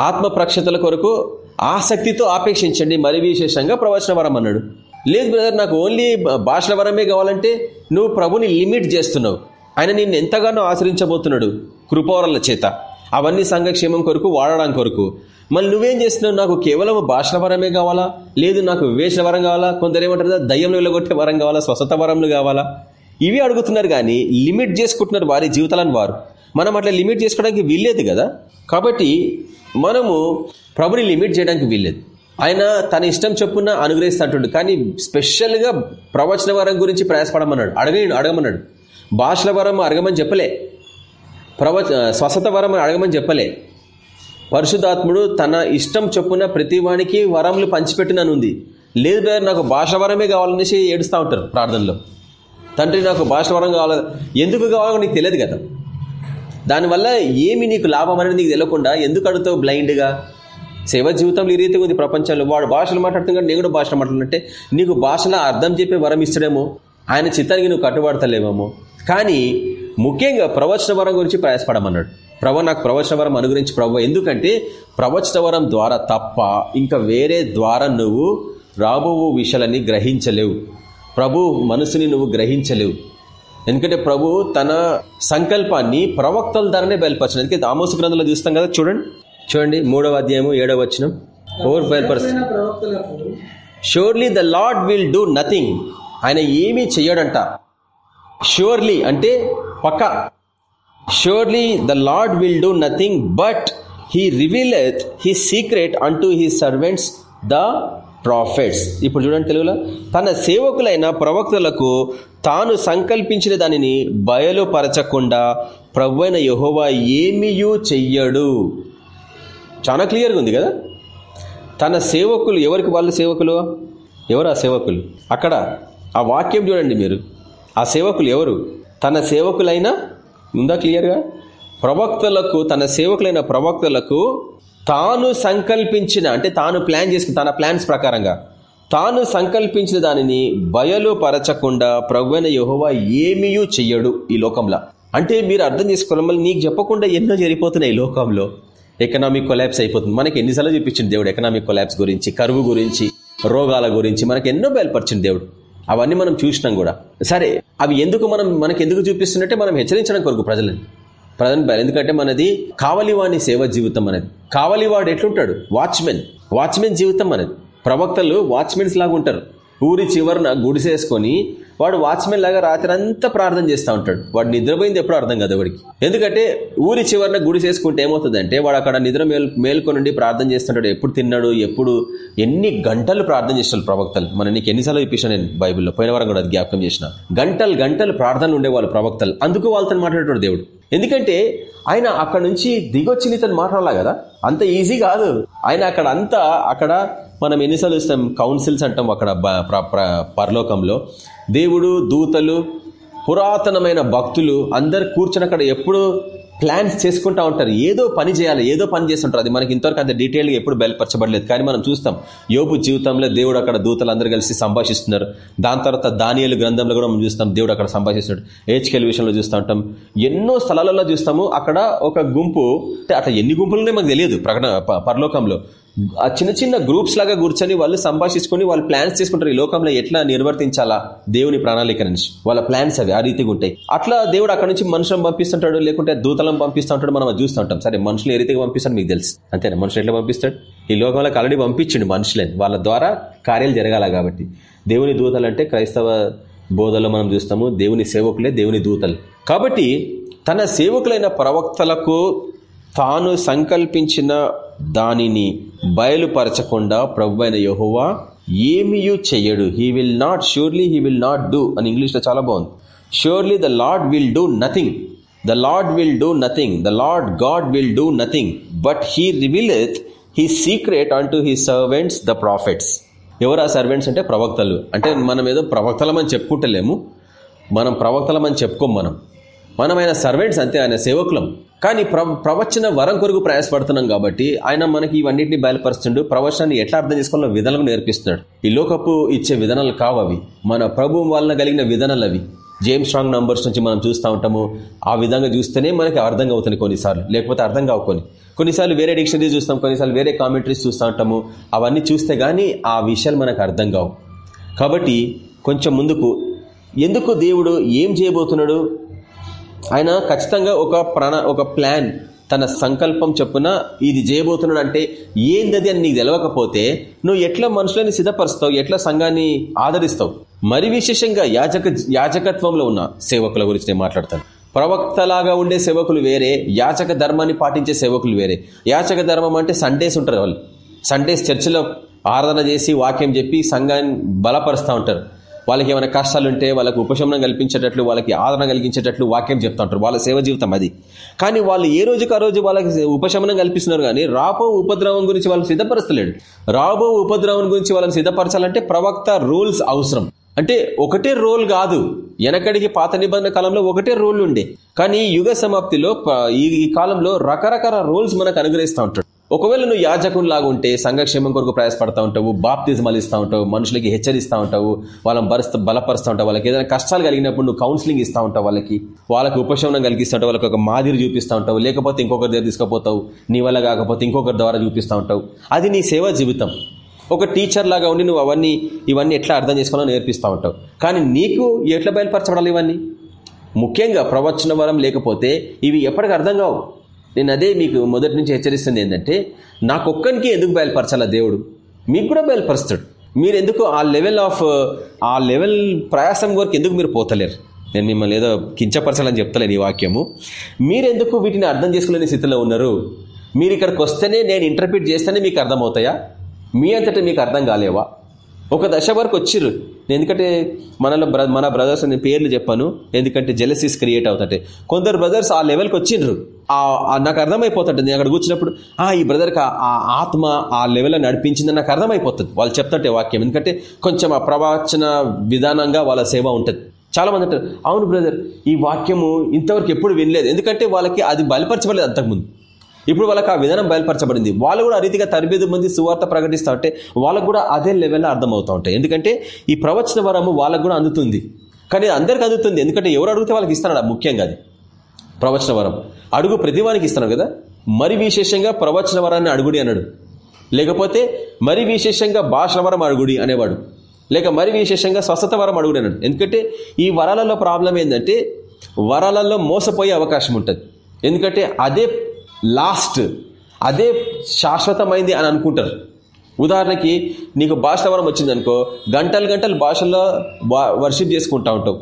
A: ఆత్మ ప్రక్షతల కొరకు ఆసక్తితో ఆపేక్షించండి మరి విశేషంగా ప్రవచన వరం అన్నాడు. లేదు బ్రదర్ నాకు ఓన్లీ భాషల వరమే కావాలంటే నువ్వు ప్రభుని లిమిట్ చేస్తున్నావు. ఆయన నిన్ను ఎంతగానో ఆశ్రయించబోతున్నాడు కృపవరల చేత. అవన్నీ సంఘక్షేమం కొరకు వాడడం కొరకు. మళ్ళీ నువ్వేం చేస్తున్నావు? నాకు కేవలం భాషల వరమే కావాలా? లేదు నాకు వివేచన వరం కావాలా? కొందరు ఏమంటారు దయ్యం వెళ్ళగొట్టే వరం కావాలా? స్వస్థత వరంలు కావాలా? ఇవి అడుగుతున్నారు కానీ లిమిట్ చేసుకుంటున్నారు వారి జీవితాలను వారు. మనం అట్లా లిమిట్ చేసుకోవడానికి వీల్లేదు కదా? కాబట్టి మనము ప్రభుని లిమిట్ చేయడానికి వీల్లేదు. ఆయన తన ఇష్టం చెప్పున అనుగ్రహిస్తుంటాడు కానీ స్పెషల్గా ప్రవచన వరం గురించి ప్రయాసపడమన్నాడు. అడగ అడగమన్నాడు. భాషల వరం అడగమని చెప్పలే. ప్రవచ స్వసత వరం అడగమని చెప్పలే. పరిశుధాత్ముడు తన ఇష్టం చొప్పున ప్రతి వానికి వరములు పంచిపెట్టిననుంది. లేదు బ్రదర్ నాకు భాష వరమే కావాలనేసి ఏడుస్తూ ఉంటారు ప్రార్థనలో. తండ్రి నాకు భాష వరం కావాలి ఎందుకు కావాలో నీకు తెలియదు కదా. దానివల్ల ఏమి నీకు లాభం అనేది నీకు తెలియకుండా ఎందుకు అడుగుతావు బ్లైండ్గా? సేవ జీవితంలో ఈ రీతిగా ఉంది ప్రపంచంలో. వాడు భాషలు మాట్లాడుతున్నాడు నేను కూడా భాషలు మాట్లాడినట్టే నీకు భాషలో అర్థం చెప్పే వరం ఇస్తాడేమో? ఆయన చిత్తానికి నువ్వు కట్టుబడతలేమేమో కానీ ముఖ్యంగా ప్రవచన వరం గురించి ప్రయాసపడమన్నాడు. ప్రభు నాకు ప్రవచన వరం అనుగురించి ప్రభు. ఎందుకంటే ప్రవచన వరం ద్వారా తప్ప ఇంకా వేరే ద్వారా నువ్వు రాబో విషయాలని గ్రహించలేవు. ప్రభు మనసుని నువ్వు గ్రహించలేవు. ఎందుకంటే ప్రభు తన సంకల్పాన్ని ప్రవక్తల ద్వారానే బయలుపరచడం. ఎందుకంటే ఆమోస గ్రంథంలో చూస్తాం కదా చూడండి. చూడండి మూడవ అధ్యాయము ఏడవ వచనం. ఓవర్ బయలుపరుస్తుంది
B: ప్రవక్తలకు
A: surely the Lord will do nothing ఆయన ఏమీ చెయ్యడంట. షూర్లీ అంటే పక్క. Surely the Lord will do nothing but he revealeth his secret unto his servants the prophets ఇప్పుడు చూడండి తెలుగులో. తన సేవకులైన ప్రవక్తలకు తాను సంకల్పించిన దానిని బయలుపరచకుండా ప్రభు అయిన యహోవా ఏమీయూ చెయ్యడు. చాలా క్లియర్గా ఉంది కదా? తన సేవకులు ఎవరికి వాళ్ళ సేవకులు? ఎవరు ఆ సేవకులు? అక్కడ ఆ వాక్యం చూడండి మీరు. ఆ సేవకులు ఎవరు? తన సేవకులైనా? ఉందా క్లియర్గా ప్రవక్తలకు తన సేవకులైన ప్రవక్తలకు తాను సంకల్పించిన అంటే తాను ప్లాన్ చేసుకుని తన ప్లాన్స్ ప్రకారంగా తాను సంకల్పించిన దానిని బయలుపరచకుండా ప్రభువైన యహోవా ఏమీయూ చెయ్యడు ఈ లోకంలో. అంటే మీరు అర్థం చేసుకోవడం మళ్ళీ నీకు చెప్పకుండా ఎన్నో జరిగిపోతున్నాయి ఈ లోకంలో. ఎకనామిక్ కొలాబ్స్ అయిపోతుంది. మనకి ఎన్నిసార్లు చూపించింది దేవుడు ఎకనామిక్ కొలాబ్స్ గురించి కరువు గురించి రోగాల గురించి మనకి ఎన్నో బయలుపరిచింది దేవుడు. అవన్నీ మనం చూసినాం కూడా. సరే అవి ఎందుకు మనం మనకి ఎందుకు చూపిస్తున్నట్టే మనం హెచ్చరించడం కొరకు ప్రజలని. ప్రజలను బయలు ఎందుకంటే మనది కావలివాణి సేవ జీవితం అనేది. కావలివాడు ఎట్లుంటాడు? వాచ్మెన్ వాచ్మెన్ జీవితం అనేది. ప్రవక్తలు వాచ్మెన్స్ లాగా ఉంటారు. ఊరి చివరన గుడిసేసుకొని వాడు వాచ్మెన్ లాగా రాత్రి అంతా ప్రార్థన చేస్తూ ఉంటాడు. వాడు నిద్రపోయింది ఎప్పుడు అర్థం కదా వాడికి ఎందుకంటే ఊరి చివరన గుడిసేసుకుంటే ఏమవుతుందంటే వాడు అక్కడ నిద్ర మేల్ మేల్కొని ప్రార్థన చేస్తుంటాడు. ఎప్పుడు తిన్నాడు ఎప్పుడు ఎన్ని గంటలు ప్రార్థన చేస్తాడు ప్రవక్తలు. మన నీకు ఎన్నిసార్లు చూపించాను నేను బైబిల్లో? పోయిన వారం కూడా అది జ్ఞాపకం చేసిన. గంటలు గంటలు ప్రార్థనలు ఉండేవాళ్ళు ప్రవక్తలు. అందుకు వాళ్ళతో మాట్లాడేటాడు దేవుడు. ఎందుకంటే ఆయన అక్కడ నుంచి దిగొచ్చి నీతో మాట్లాడాలా కదా? అంత ఈజీ కాదు. ఆయన అక్కడ అంతా అక్కడ మనం ఎన్నిసార్లు చూస్తాం? కౌన్సిల్స్ అంటాం అక్కడ ప్ర- పరలోకంలో. దేవుడు దూతలు పురాతనమైన భక్తులు అందరు కూర్చొని అక్కడ ఎప్పుడు ప్లాన్స్ చేసుకుంటా ఉంటారు. ఏదో పని చేయాలి ఏదో పని చేస్తుంటారు అది మనకి ఇంతవరకు అంత డీటెయిల్గా ఎప్పుడు బయలుపరచబడలేదు. కానీ మనం చూస్తాం యోపు జీవితంలో దేవుడు అక్కడ దూతలు అందరూ కలిసి సంభాషిస్తున్నారు. దాని తర్వాత దానియలు గ్రంథంలో కూడా మనం చూస్తాం దేవుడు అక్కడ సంభాషిస్తున్నాడు. ఏహెచ్కెల్ విషయంలో చూస్తూ ఉంటాం. ఎన్నో స్థలాలలో చూస్తాము. అక్కడ ఒక గుంపు అంటే అట్లా ఎన్ని గుంపులు మనకు తెలియదు ప్రకటన ప- పరలోకంలో. ఆ చిన్న చిన్న గ్రూప్స్ లాగా కూర్చొని వాళ్ళు సంభాషించుకొని వాళ్ళు ప్లాన్స్ చేసుకుంటారు ఈ లోకంలో ఎట్లా నిర్వర్తించాలా దేవుని ప్రణాళిక నుంచి. వాళ్ళ ప్లాన్స్ అవి ఆ రీతిగా ఉంటాయి. అట్లా దేవుడు అక్కడ నుంచి మనుషులను పంపిస్తుంటాడు లేకుంటే దూతలను పంపిస్తూ ఉంటాడు మనం అది చూస్తూ ఉంటాం. సరే మనుషులు ఏ రీతిగా పంపిస్తాడు మీకు తెలుసు. అంతేనా? మనుషులు ఎట్లా పంపిస్తాడు? ఈ లోకంలోకి ఆల్రెడీ పంపించిండు మనుషులని వాళ్ళ ద్వారా కార్యాలు జరగాల కాబట్టి. దేవుని దూతలు అంటే క్రైస్తవ బోధలో మనం చూస్తాము దేవుని సేవకులే దేవుని దూతలు. కాబట్టి తన సేవకులైన ప్రవక్తలకు తాను సంకల్పించిన దానిని బయలుపరచకుండా ప్రభు అయిన యహోవా ఏమీయూ చెయ్యడు. He will not surely he will not do అని ఇంగ్లీష్లో చాలా బాగుంది. Surely the Lord will do nothing the Lord will do nothing the Lord God will do nothing but he revealeth his secret unto his servants the prophets ఎవరు ఆ servants అంటే? ప్రవక్తలు. అంటే మనం ఏదో ప్రవక్తలమని చెప్పుకుంటలేము. మనం ప్రవక్తలమని చెప్పుకోం మనం. మనమైన సర్వెంట్స్ అంతే ఆయన సేవకులం. కానీ ప్ర ప్రవచన వరం కొరకు ప్రయాసపడుతున్నాం కాబట్టి ఆయన మనకి ఇవన్నింటినీ బయలుపరుస్తుండు. ప్రవచనాన్ని ఎట్లా అర్థం చేసుకోవాలో విధానాలు నేర్పిస్తున్నాడు. ఈ లోకపు ఇచ్చే విధానాలు కావు అవి మన ప్రభువు వలన కలిగిన విధానాలు అవి. జేమ్స్ స్ట్రాంగ్ నంబర్స్ నుంచి మనం చూస్తూ ఉంటాము. ఆ విధంగా చూస్తేనే మనకి అర్థం అవుతుంది కొన్నిసార్లు. లేకపోతే అర్థం కావు కొన్ని. కొన్నిసార్లు వేరే డిక్షనరీస్ చూస్తాం కొన్నిసార్లు వేరే కామెంటరీస్ చూస్తూ ఉంటాము. అవన్నీ చూస్తే కానీ ఆ విషయాలు మనకు అర్థం కావు. కాబట్టి కొంచెం ముందుకు. ఎందుకు దేవుడు ఏం చేయబోతున్నాడు? ఆయన ఖచ్చితంగా ఒక ప్రణ ఒక ప్లాన్ తన సంకల్పం చొప్పున ఇది చేయబోతున్నాడు అంటే ఏందది అని నీకు తెలవకపోతే నువ్వు ఎట్లా మనుషులని సిద్ధపరుస్తావు ఎట్లా సంఘాన్ని ఆదరిస్తావు? మరి విశేషంగా యాజక యాజకత్వంలో ఉన్న సేవకుల గురించి నేను మాట్లాడతాను. ప్రవక్తలాగా ఉండే సేవకులు వేరే యాచక ధర్మాన్ని పాటించే సేవకులు వేరే. యాచక ధర్మం అంటే సండేస్ ఉంటారు వాళ్ళు. సండేస్ చర్చిలో ఆరాధన చేసి వాక్యం చెప్పి సంఘాన్ని బలపరుస్తూ ఉంటారు. వాళ్ళకి ఏమైనా కష్టాలుంటే వాళ్ళకి ఉపశమనం కల్పించేటట్లు వాళ్ళకి ఆదరణ కలిగించేటట్లు వాక్యం చెప్తా ఉంటారు వాళ్ళ సేవ జీవితం అది. కానీ వాళ్ళు ఏ రోజుకి ఆ రోజు వాళ్ళకి ఉపశమనం కల్పిస్తున్నారు కానీ రాబో ఉపద్రవం గురించి వాళ్ళని సిద్ధపరచలేడు. రాబో ఉపద్రవం గురించి వాళ్ళని సిద్ధపరచాలంటే ప్రవక్త రూల్స్ అవసరం. అంటే ఒకటే రోల్ కాదు. వెనకడికి పాత నిబంధన కాలంలో ఒకటే రోల్ ఉండే. కానీ యుగ సమాప్తిలో ఈ ఈ కాలంలో రకరకాల రోల్స్ మనకు అనుగ్రహిస్తూ ఉంటాడు ఒకవేళ నువ్వు యాజకునిలాగా ఉంటే సంఘక్షేమం కొరకు ప్రయాసపడతా ఉంటావు బాప్తిజమాలు ఇస్తూ ఉంటావు మనుషులకి హెచ్చరిస్తూ ఉంటావు వాళ్ళని బరుస్తూ బలపరుస్తూ ఉంటావు వాళ్ళకి ఏదైనా కష్టాలు కలిగినప్పుడు నువ్వు కౌన్సిలింగ్ ఇస్తూ ఉంటావు వాళ్ళకి వాళ్ళకి ఉపశమనం కలిగిస్తూ ఉంటావు వాళ్ళకి ఒక మాదిరి చూపిస్తూ ఉంటావు లేకపోతే ఇంకొకరి దగ్గర తీసుకుపోతావు నీ వల్ల కాకపోతే ఇంకొకరి ద్వారా చూపిస్తూ ఉంటావు. అది నీ సేవా జీవితం. ఒక టీచర్ లాగా ఉండి నువ్వు అవన్నీ ఇవన్నీ ఎట్లా అర్థం చేసుకోవాలో నేర్పిస్తూ ఉంటావు. కానీ నీకు ఎట్లా బయలుపరచబడాలి ఇవన్నీ? ముఖ్యంగా ప్రవచన వరం లేకపోతే ఇవి ఎప్పటికీ అర్థం కావు. నేను అదే మీకు మొదటి నుంచి హెచ్చరిస్తుంది ఏంటంటే నాకొక్కనికి ఎందుకు బయలుపరచాలా దేవుడు? మీకు కూడా బయలుపరుస్తాడు. మీరు ఎందుకు ఆ లెవెల్ ఆఫ్ ఆ లెవెల్ ప్రయాసం వరకు ఎందుకు మీరు పోతలేరు? నేను మిమ్మల్ని ఏదో కించపరచాలని చెప్తలేను ఈ వాక్యము. మీరెందుకు వీటిని అర్థం చేసుకోలేని స్థితిలో ఉన్నారు? మీరు ఇక్కడికి వస్తేనే నేను ఇంటర్ప్రిట్ చేస్తేనే మీకు అర్థమవుతాయా? మీ అంతటా మీకు అర్థం కాలేవా? ఒక దశ వరకు వచ్చిర్రు. ఎందుకంటే మనలో మన బ్రదర్స్ నేను పేర్లు చెప్పాను. ఎందుకంటే జెలసీస్ క్రియేట్ అవుతుంటే. కొందరు బ్రదర్స్ ఆ లెవెల్కి వచ్చిండ్రు. నాకు అర్థమైపోతుంటుంది నేను అక్కడ కూర్చున్నప్పుడు ఆ ఈ బ్రదర్కి ఆ ఆత్మ ఆ లెవెల్లో నడిపించిందని నాకు అర్థమైపోతుంది. వాళ్ళు చెప్తుంటే వాక్యం. ఎందుకంటే కొంచెం ఆ ప్రవచన విధానంగా వాళ్ళ సేవ ఉంటుంది. చాలా మంది అంటారు అవును బ్రదర్ ఈ వాక్యము ఇంతవరకు ఎప్పుడు వినలేదు. ఎందుకంటే వాళ్ళకి అది బలపరచబడలేదు అంతకుముందు. ఇప్పుడు వాళ్ళకి ఆ విధానం బయలుపరచబడింది. వాళ్ళు కూడా ఆ రీతిగా తరబేదు మంది సువార్త ప్రకటిస్తూ ఉంటే వాళ్ళకు కూడా అదే లెవెల్లో అర్థమవుతూ ఉంటాయి. ఎందుకంటే ఈ ప్రవచన వరము వాళ్ళకు కూడా అందుతుంది. కానీ అందరికీ అందుతుంది. ఎందుకంటే ఎవరు అడిగితే వాళ్ళకి ఇస్తున్నాడు ముఖ్యంగా అది. ప్రవచన వరం. అడుగు ప్రతివానికి ఇస్తున్నాడు కదా. మరి విశేషంగా ప్రవచన వరాన్ని అడుగుడి అన్నాడు. లేకపోతే మరి విశేషంగా భాషల వరం అడుగుడి అనేవాడు. లేక మరి విశేషంగా స్వస్థత వరం అడుగుడి అన్నాడు. ఎందుకంటే ఈ వరాలలో ప్రాబ్లం ఏంటంటే వరాలలో మోసపోయే అవకాశం ఉంటుంది. ఎందుకంటే అదే లాస్ట్. అదే శాశ్వతమైంది అని అనుకుంటారు. ఉదాహరణకి నీకు భాషల వరం వచ్చింది అనుకో గంటలు గంటలు భాషల్లో వర్షిప్ చేసుకుంటా ఉంటావు.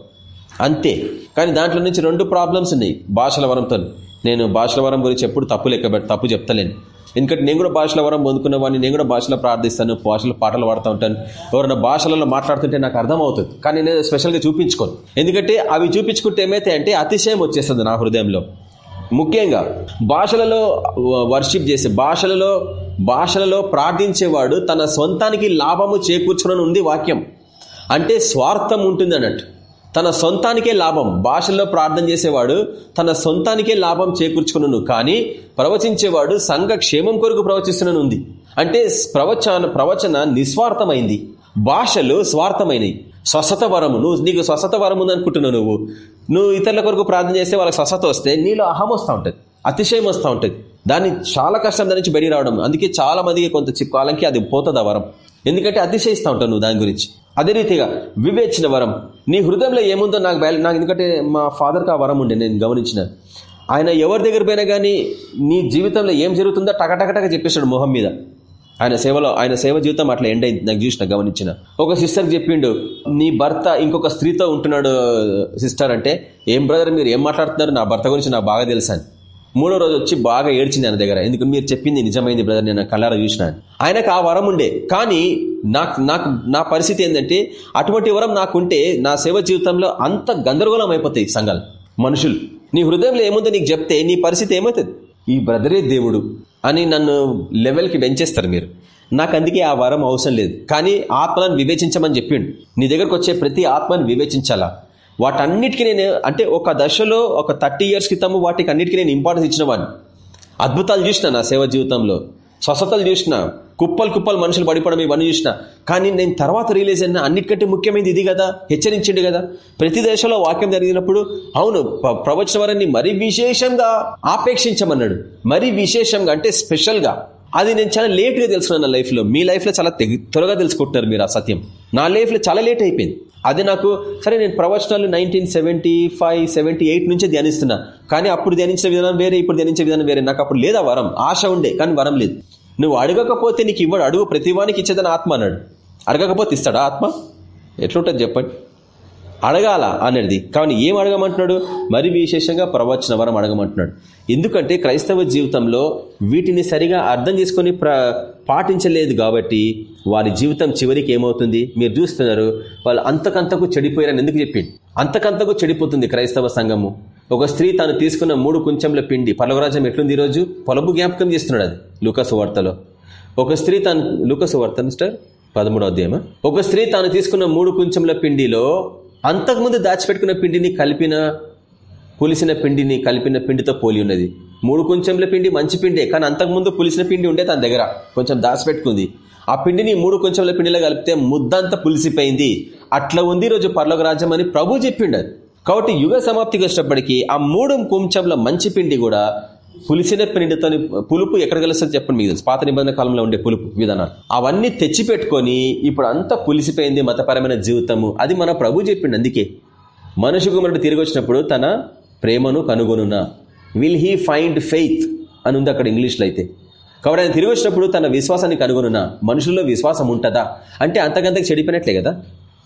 A: అంతే. కానీ దాంట్లో నుంచి రెండు ప్రాబ్లమ్స్ ఉన్నాయి. భాషల వరంతో. నేను భాషల వరం గురించి ఎప్పుడు తప్పు లెక్క తప్పు చెప్తలేను. ఎందుకంటే నేను కూడా భాషల వరం పొందుకున్న వాడిని నేను కూడా భాషలో ప్రార్థిస్తాను భాషలో పాటలు పాడుతూ ఉంటాను. ఎవరైనా భాషలలో మాట్లాడుతుంటే నాకు అర్థం అవుతుంది కానీ నేను స్పెషల్గా చూపించుకోను. ఎందుకంటే అవి చూపించుకుంటే ఏమైతే అంటే అతిశయం వచ్చేస్తుంది నా హృదయంలో. ముఖ్యంగా భాషలలో వర్షిప్ చేసే భాషలలో భాషలలో ప్రార్థించేవాడు తన సొంతానికి లాభము చేకూర్చునని ఉంది వాక్యం. అంటే స్వార్థం ఉంటుంది అన్నట్టు. తన సొంతానికే లాభం భాషల్లో ప్రార్థన చేసేవాడు తన సొంతానికే లాభం చేకూర్చుకున్నాను కానీ ప్రవచించేవాడు సంఘ క్షేమం కొరకు ప్రవచిస్తున్నాను ఉంది. అంటే ప్రవచన ప్రవచన నిస్వార్థమైంది. భాషలు స్వార్థమైనవి స్వస్థత వరము నువ్వు నీకు స్వస్థత వరం ఉందనుకుంటున్నావు నువ్వు. నువ్వు ఇతరుల కొరకు ప్రార్థన చేస్తే వాళ్ళకి స్వస్థత వస్తే నీలో అహం వస్తూ ఉంటుంది. అతిశయం వస్తూ ఉంటుంది. దాన్ని చాలా కష్టం దాని నుంచి బయటికి రావడం. అందుకే చాలా మందికి కొంత కాలంకి అది పోతుంది వరం. ఎందుకంటే అతిశయిస్తూ ఉంటావు నువ్వు దాని గురించి. అదే రీతిగా వివేచన వరం. నీ హృదయంలో ఏముందో నాకు బయలు నాకు ఎందుకంటే మా ఫాదర్కి ఆ వరం ఉండే నేను గమనించిన. ఆయన ఎవరి దగ్గర పోయినా కానీ నీ జీవితంలో ఏం జరుగుతుందో టకటకటక చెప్పేశాడు మొహం మీద. ఆయన సేవలో ఆయన సేవ జీవితం అట్లా ఎండ్ అయింది. నాకు చూసిన గమనించిన. ఒక సిస్టర్ చెప్పిండు నీ భర్త ఇంకొక స్త్రీతో ఉంటున్నాడు సిస్టర్ అంటే ఏం బ్రదర్ మీరు ఏం మాట్లాడుతున్నారు? నా భర్త గురించి నాకు బాగా తెలుసాను మూడో రోజు వచ్చి బాగా ఏడ్చింది ఆయన దగ్గర. ఎందుకు? మీరు చెప్పింది నిజమైంది బ్రదర్ నేను కళ్ళారా చూసిన ఆయనకు ఆ వరం ఉండే. కానీ నాకు నాకు నా పరిస్థితి ఏంటంటే అటువంటి వరం నాకుంటే నా సేవ జీవితంలో అంత గందరగోళం అయిపోతాయి సంఘాలు. మనుషులు. నీ హృదయంలో ఏముందో నీకు చెప్తే నీ పరిస్థితి ఏమవుతుంది? ఈ బ్రదరే దేవుడు. అని నన్ను లెవెల్కి పెంచేస్తారు మీరు. నాకు అందుకే ఆ వరం అవసరం లేదు. కానీ ఆత్మలను వివేచించమని చెప్పిండు. నీ దగ్గరకు వచ్చే ప్రతి ఆత్మను వివేచించాలా? వాటన్నిటికీ నేను అంటే ఒక దశలో ఒక థర్టీ ఇయర్స్ క్రితము వాటికి అన్నిటికీ నేను ఇంపార్టెన్స్ ఇచ్చిన వాడిని. అద్భుతాలు చూసిన నా సేవ జీవితంలో. స్వస్థతలు చూసిన. కుప్పలు కుప్పలు మనుషులు పడిపోవడం ఇవన్నీ చూసిన. కానీ నేను తర్వాత రిలీజ్ అయినా అన్నిటికంటే ముఖ్యమైనది ఇది కదా. హెచ్చరించిండు కదా. ప్రతి దేశంలో వాక్యం జరిగినప్పుడు అవును ప్రవచన మరీ విశేషంగా ఆపేక్షించమన్నాడు. మరీ విశేషంగా అంటే స్పెషల్గా. అది నేను చాలా లేట్గా తెలుసుకున్నాను నా లైఫ్లో. మీ లైఫ్లో చాలా త్వరగా తెలుసుకుంటున్నారు మీరు ఆ సత్యం. నా లైఫ్లో చాలా లేట్ అయిపోయింది. అది నాకు సరే నేను ప్రవచనాలు nineteen seventy five seventy eight నుంచే ధ్యానిస్తున్నా. కానీ అప్పుడు ధ్యానించిన విధానం వేరే ఇప్పుడు ధ్యానించే విధానం వేరే. నాకు అప్పుడు లేదా వరం ఆశ ఉండే కానీ వరం లేదు. నువ్వు అడగకపోతే నీకు ఇవ్వడు అడుగు ప్రతివానికి ఇచ్చేదని ఆత్మ అన్నాడు. అడగకపోతే ఇస్తాడా ఆత్మ? ఎట్లుంటుంది చెప్పండి. అడగాల అనేది కానీ ఏం అడగమంటున్నాడు? మరి విశేషంగా ప్రవచన వరం అడగమంటున్నాడు. ఎందుకంటే క్రైస్తవ జీవితంలో వీటిని సరిగా అర్థం చేసుకొని పాటించలేదు కాబట్టి వారి జీవితం చివరికి ఏమవుతుంది? మీరు చూస్తున్నారు వాళ్ళు అంతకంతకు చెడిపోయారని ఎందుకు చెప్పింది అంతకంతకు చెడిపోతుంది క్రైస్తవ సంఘము. ఒక స్త్రీ తాను తీసుకున్న మూడు కుంచెంల పిండి పలవరాజం ఎట్లుంది ఈరోజు? పొలపు జ్ఞాపకం చేస్తున్నాడు అది లూకసు వార్తలో. ఒక స్త్రీ తాను లూకసు వార్త మిస్టర్? పదమూడో అధ్యాయమా? ఒక స్త్రీ తాను తీసుకున్న మూడు కుంచెంల పిండిలో అంతకుముందు దాచిపెట్టుకున్న పిండిని కలిపిన పులిసిన పిండిని కలిపిన పిండితో పోలి ఉన్నది. మూడు కొంచెంల పిండి మంచి పిండే కానీ అంతకుముందు పులిసిన పిండి ఉండే తన దగ్గర. కొంచెం దాచిపెట్టుకుంది. ఆ పిండిని మూడు కొంచెంల పిండిలో కలిపితే ముద్దంతా పులిసిపోయింది. అట్లా ఉంది రోజు పర్లోక రాజ్యం అని ప్రభు చెప్పిండదు కాబట్టి యుగ సమాప్తికి వచ్చినప్పటికీ ఆ మూడు కొంచెంల మంచి పిండి కూడా పులిసిన పిండితో పులుపు ఎక్కడ కలుస్తుంది చెప్పండి మీకు తెలుసు. పాత నిబంధన కాలంలో ఉండే పులుపు విధానాలు. అవన్నీ తెచ్చిపెట్టుకొని ఇప్పుడు అంతా పులిసిపోయింది మతపరమైన జీవితము. అది మన ప్రభు చెప్పిండి అందుకే. మనుషు కుమారుడు తిరిగి వచ్చినప్పుడు తన ప్రేమను కనుగొనున్నా. విల్ హీ ఫైండ్ ఫెయిత్ అని ఉంది అక్కడ ఇంగ్లీష్లో అయితే. కాబట్టి ఆయన తిరిగి వచ్చినప్పుడు తన విశ్వాసాన్ని కనుగొనున్నా. మనుషుల్లో విశ్వాసం ఉంటుందా? అంటే అంతకంతకు చెడిపోయినట్లే కదా.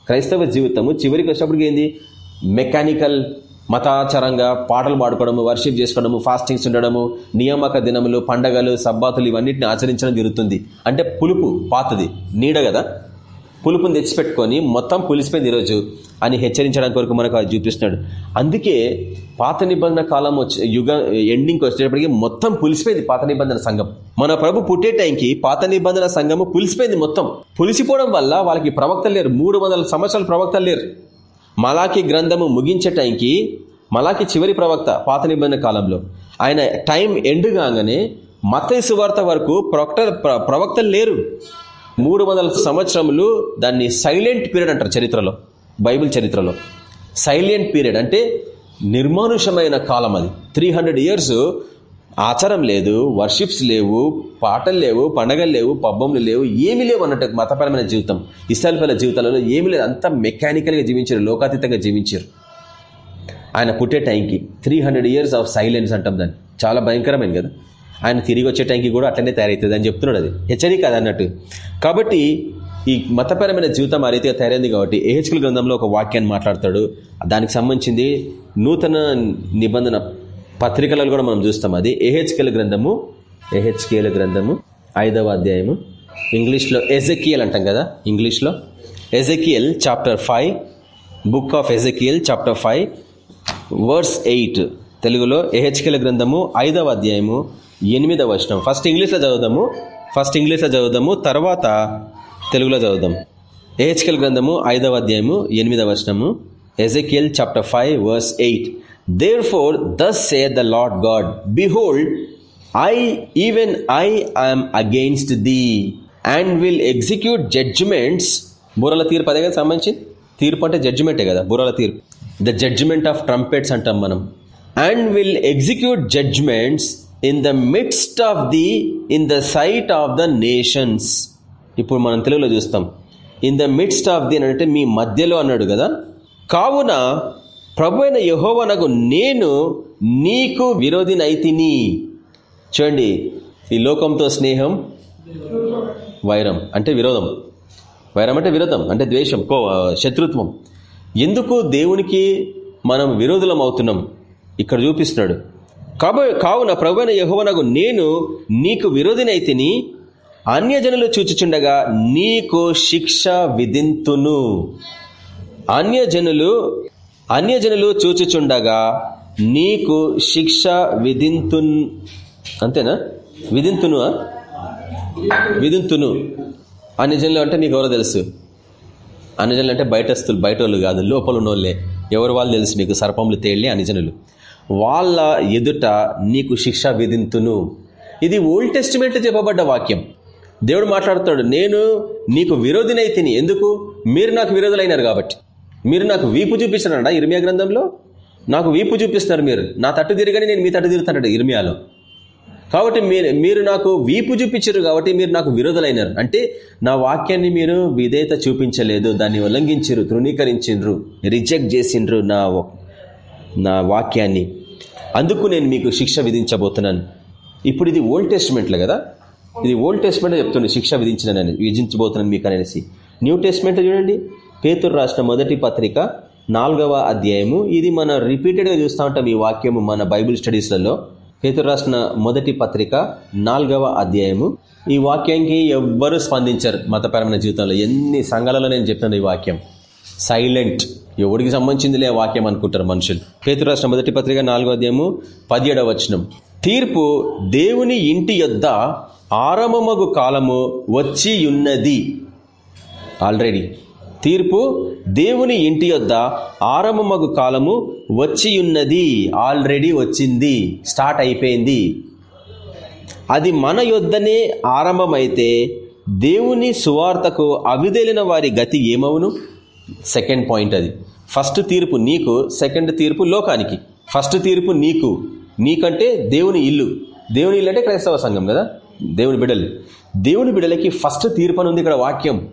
A: క్రైస్తవ జీవితము చివరికి వచ్చినప్పటికి ఏంది? మెకానికల్ మతాచారంగా పాటలు పాడుకోవడము వర్షిప్ చేసుకోవడము ఫాస్టింగ్స్ ఉండడము నియామక దినములు పండగలు సబ్బాతులు ఇవన్నిటిని ఆచరించడం జరుగుతుంది. అంటే పులుపు పాతది నీడ కదా? పులుపుని తెచ్చిపెట్టుకొని మొత్తం పులిసిపోయింది ఈరోజు అని హెచ్చరించడానికి వరకు మనకు అది చూపిస్తున్నాడు. అందుకే పాత నిబంధన కాలం వచ్చే యుగ ఎండింగ్కి వచ్చేటప్పటికి మొత్తం పులిసిపోయింది పాత నిబంధన సంఘం. మన ప్రభు పుట్టే టైంకి పాత నిబంధన సంఘము పులిసిపోయింది మొత్తం. పులిసిపోవడం వల్ల వాళ్ళకి ప్రవక్తలు లేరు మూడు సంవత్సరాలు ప్రవక్తలు లేరు. మలాకి గ్రంథము ముగించే టైంకి మలాకి చివరి ప్రవక్త పాత నిబంధన కాలంలో. ఆయన టైం ఎండ్ కాగానే మతైసు వార్త వరకు ప్రవక్త ప్రవక్తలు లేరు. మూడు వందల సంవత్సరములు దాన్ని సైలెంట్ పీరియడ్ అంటారు చరిత్రలో బైబిల్ చరిత్రలో. సైలెంట్ పీరియడ్ అంటే నిర్మానుషమైన కాలం అది. త్రీ ఇయర్స్ ఆచారం లేదు వర్షిప్స్ లేవు పాటలు లేవు పండగలు లేవు పబ్బములు లేవు ఏమీ లేవు అన్నట్టు మతపరమైన జీవితం. ఇస్రాయల్ జీవితాలలో ఏమీ లేదు. అంతా మెకానికల్గా జీవించారు లోకాతీతంగా జీవించారు. ఆయన పుట్టే టైంకి త్రీ ఇయర్స్ ఆఫ్ సైలెన్స్ అంటాం దాన్ని. చాలా భయంకరమైన కదా. ఆయన తిరిగి వచ్చే టైంకి కూడా అట్లనే తయారవుతుంది అని చెప్తున్నాడు అది. హెచ్చరిక అది అన్నట్టు. కాబట్టి ఈ మతపరమైన జీవితం ఆ రీతిగా తయారైంది కాబట్టి ఏహెచ్కల్ గ్రంథంలో ఒక వాక్యాన్ని మాట్లాడతాడు. దానికి సంబంధించింది నూతన నిబంధన పత్రికలలో కూడా మనం చూస్తాం. అది ఏహెచ్కేల గ్రంథము ఏహెచ్కేల గ్రంథము ఐదవ అధ్యాయము. ఇంగ్లీష్లో ఎజెకియల్ అంటాం కదా ఇంగ్లీష్లో. Ezekiel chapter five book of Ezekiel chapter five verse eight. తెలుగులో ఏహెచ్కేల గ్రంథము ఐదవ అధ్యాయము ఎనిమిదవ వచనం. ఫస్ట్ ఇంగ్లీష్లో చదువుదాము. ఫస్ట్ ఇంగ్లీష్లో చదువుదాము. తర్వాత తెలుగులో చదువుదాం. ఏహెచ్కెల్ గ్రంథము ఐదవ అధ్యాయము ఎనిమిదవ వచనము. Ezekiel chapter five verse eight. Therefore, thus thus saith the Lord God behold I even I against thee, the and will execute judgments బుర్రల తీర్పు అదే కదా సంబంధించి తీర్పు అంటే జడ్జిమెంటే కదా బుర్రల తీర్పు. ద జడ్జిమెంట్ ఆఫ్ ట్రంపెట్స్ అంటాం మనం. And will execute judgments in the midst of the in the sight of the nations ఇప్పుడు మనం తెలుగులో చూస్తాం. In the midst of the అంటే మీ మధ్యలో అన్నాడు కదా. కావున ప్రభు అయిన యహోవనకు నేను నీకు విరోధినైతిని. చూడండి ఈ లోకంతో స్నేహం వైరం అంటే విరోధం. వైరం అంటే విరోధం అంటే ద్వేషం కో శత్రుత్వం. ఎందుకు దేవునికి మనం విరోధులం అవుతున్నాం? ఇక్కడ చూపిస్తున్నాడు. కాబో కావున ప్రభువైన యహోవనకు నేను నీకు విరోధినైతిని అన్యజనులు చూచుచుండగా నీకు శిక్ష విధింతును. అన్యజనులు అన్యజనులు చూచుచుండగా నీకు శిక్ష విధింతు అంతేనా? విధింతును విధింతును. అన్యజనులు అంటే నీకు ఎవరో తెలుసు. అన్యజనులు అంటే బయటస్తులు బయట వాళ్ళు కాదు లోపల ఉన్నోళ్ళే ఎవరు వాళ్ళు తెలుసు నీకు? సర్పములు తేళ్ళి అన్యజనులు. వాళ్ళ ఎదుట నీకు శిక్ష విధింతును. ఇది ఓల్డ్ టెస్టిమెంట్ చెప్పబడ్డ వాక్యం. దేవుడు మాట్లాడుతాడు నేను నీకు విరోధినైతిని ఎందుకు? మీరు నాకు విరోధులైనారు కాబట్టి. మీరు నాకు వీపు చూపిస్తున్నాడా ఇర్మియా గ్రంథంలో? నాకు వీపు చూపిస్తున్నారు మీరు. నా తట్టు తిరిగని నేను మీ తట్టు తిరుగుతాడు ఇర్మియాలో. కాబట్టి మీరు మీరు నాకు వీపు చూపించరు కాబట్టి మీరు నాకు విరోధులైనారు. అంటే నా వాక్యాన్ని మీరు విధేయత చూపించలేదు దాన్ని ఉల్లంఘించరు తృణీకరించిండ్రు రిజెక్ట్ చేసిండ్రు నా నా వాక్యాన్ని. అందుకు నేను మీకు శిక్ష విధించబోతున్నాను. ఇప్పుడు ఇది ఓల్డ్ టెస్ట్మెంట్లో కదా? ఇది ఓల్డ్ టెస్ట్మెంట్ చెప్తుంది శిక్ష విధించిన విధించబోతున్నాను మీకు అనేసి. న్యూ టెస్ట్మెంట్ చూడండి. పేతురు రాసిన మొదటి పత్రిక నాలుగవ అధ్యాయము. ఇది మన రిపీటెడ్గా చూస్తూ ఉంటాం ఈ వాక్యము మన బైబిల్ స్టడీస్లలో పేతురు రాసిన మొదటి పత్రిక నాలుగవ అధ్యాయము. ఈ వాక్యానికి ఎవ్వరు స్పందించారు మతపరమైన జీవితంలో. ఎన్ని సంఘాలలో నేను చెప్తున్నాను ఈ వాక్యం. సైలెంట్ ఎవడికి సంబంధించిందిలే వాక్యం అనుకుంటారు మనుషులు. పేతురు రాష్ట్ర మొదటి పత్రిక నాలుగో అధ్యాయము పదిహేడవ వచనం. తీర్పు దేవుని ఇంటి యొద్ద ఆరంభమగు కాలము వచ్చి ఉన్నది ఆల్రెడీ తీర్పు దేవుని ఇంటి యొద్ద ఆరంభమగు కాలము వచ్చియున్నది. ఆల్రెడీ వచ్చింది. స్టార్ట్ అయిపోయింది. అది మన యొద్దనే ఆరంభమైతే దేవుని సువార్తకు అవిదేలిన వారి గతి ఏమవును? సెకండ్ పాయింట్ అది. ఫస్ట్ తీర్పు నీకు సెకండ్ తీర్పు లోకానికి. ఫస్ట్ తీర్పు నీకు. నీకంటే దేవుని ఇల్లు. దేవుని ఇల్లు అంటే క్రైస్తవ సంఘం కదా? దేవుని బిడలు. దేవుని బిడలకి ఫస్ట్ తీర్పని ఉంది ఇక్కడ వాక్యం.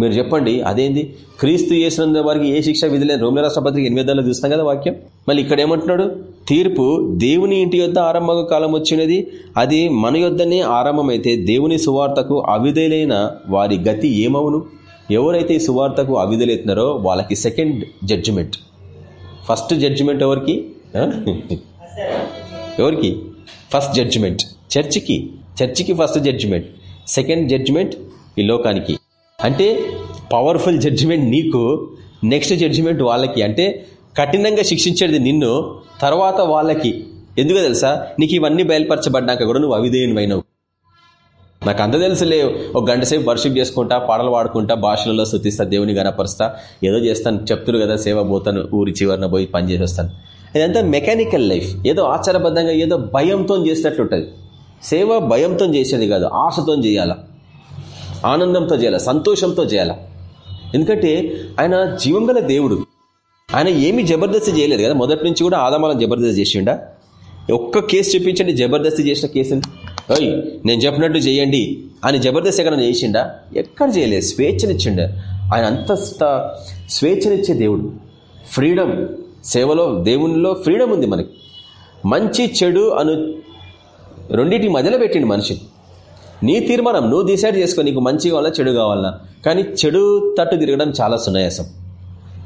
A: మీరు చెప్పండి అదేంది? క్రీస్తు చేసినంత వారికి ఏ శిక్ష విధిలే రోమిల రాష్ట్రపతికి ఎనిమిదిలో చూస్తాం కదా వాక్యం? మళ్ళీ ఇక్కడ ఏమంటున్నాడు? తీర్పు దేవుని ఇంటి యొద్ ఆరంభ కాలం వచ్చినది అది మన యొద్దనే ఆరంభమైతే దేవుని సువార్తకు అవిధులైన వారి గతి ఏమవును? ఎవరైతే ఈ సువార్తకు అవిధులైతున్నారో వాళ్ళకి సెకండ్ జడ్జిమెంట్ ఫస్ట్ జడ్జిమెంట్ ఎవరికి? ఎవరికి? ఫస్ట్ జడ్జిమెంట్ చర్చికి చర్చికి ఫస్ట్ జడ్జిమెంట్ సెకండ్ జడ్జిమెంట్ ఈ లోకానికి. అంటే పవర్ఫుల్ జడ్జిమెంట్ నీకు నెక్స్ట్ జడ్జిమెంట్ వాళ్ళకి. అంటే కఠినంగా శిక్షించేది నిన్ను తర్వాత వాళ్ళకి. ఎందుకో తెలుసా? నీకు ఇవన్నీ బయలుపరచబడ్డాక కూడా నువ్వు అవిధేయునివైనవు. నాకు అంత తెలుసులే. ఒక గంట సేపు వర్షిప్ చేసుకుంటా పాటలు పాడుకుంటా భాషలలో శృతిస్తా దేవుని గనపరుస్తా. ఏదో చేస్తాను చెప్తురు కదా సేవ పోతాను ఊరి చివరిన పోయి పని చేసేస్తాను. ఇదంతా మెకానికల్ లైఫ్ ఏదో ఆచారబద్ధంగా ఏదో భయంతో చేసినట్లుంటుంది. సేవ భయంతో చేసేది కాదు ఆశతో చేయాలా? ఆనందంతో చేయాలా సంతోషంతో చేయాలా. ఎందుకంటే ఆయన జీవం గల దేవుడు. ఆయన ఏమి జబర్దస్తి చేయలేదు కదా. మొదటి నుంచి కూడా ఆదామాలను జబర్దస్త్ చేసిండా? ఒక్క కేసు చూపించండి జబర్దస్తి చేసిన కేసుని ఓయ్ నేను చెప్పినట్టు చేయండి అని జబర్దస్త్ ఎక్కడ చేసిండా? ఎక్కడ చేయలేదు. స్వేచ్ఛనిచ్చిండ. ఆయన అంత స్వేచ్ఛనిచ్చే దేవుడు. ఫ్రీడమ్ సేవలో దేవునిలో ఫ్రీడమ్ ఉంది మనకి. మంచి చెడు అను రెండింటి మధ్యలో పెట్టిండు మనిషి నీ తీర్మానం నువ్వు డిసైడ్ చేసుకో నీకు మంచి కావాలా చెడు కావాలా. కానీ చెడు తట్టు తిరగడం చాలా సునాయాసం.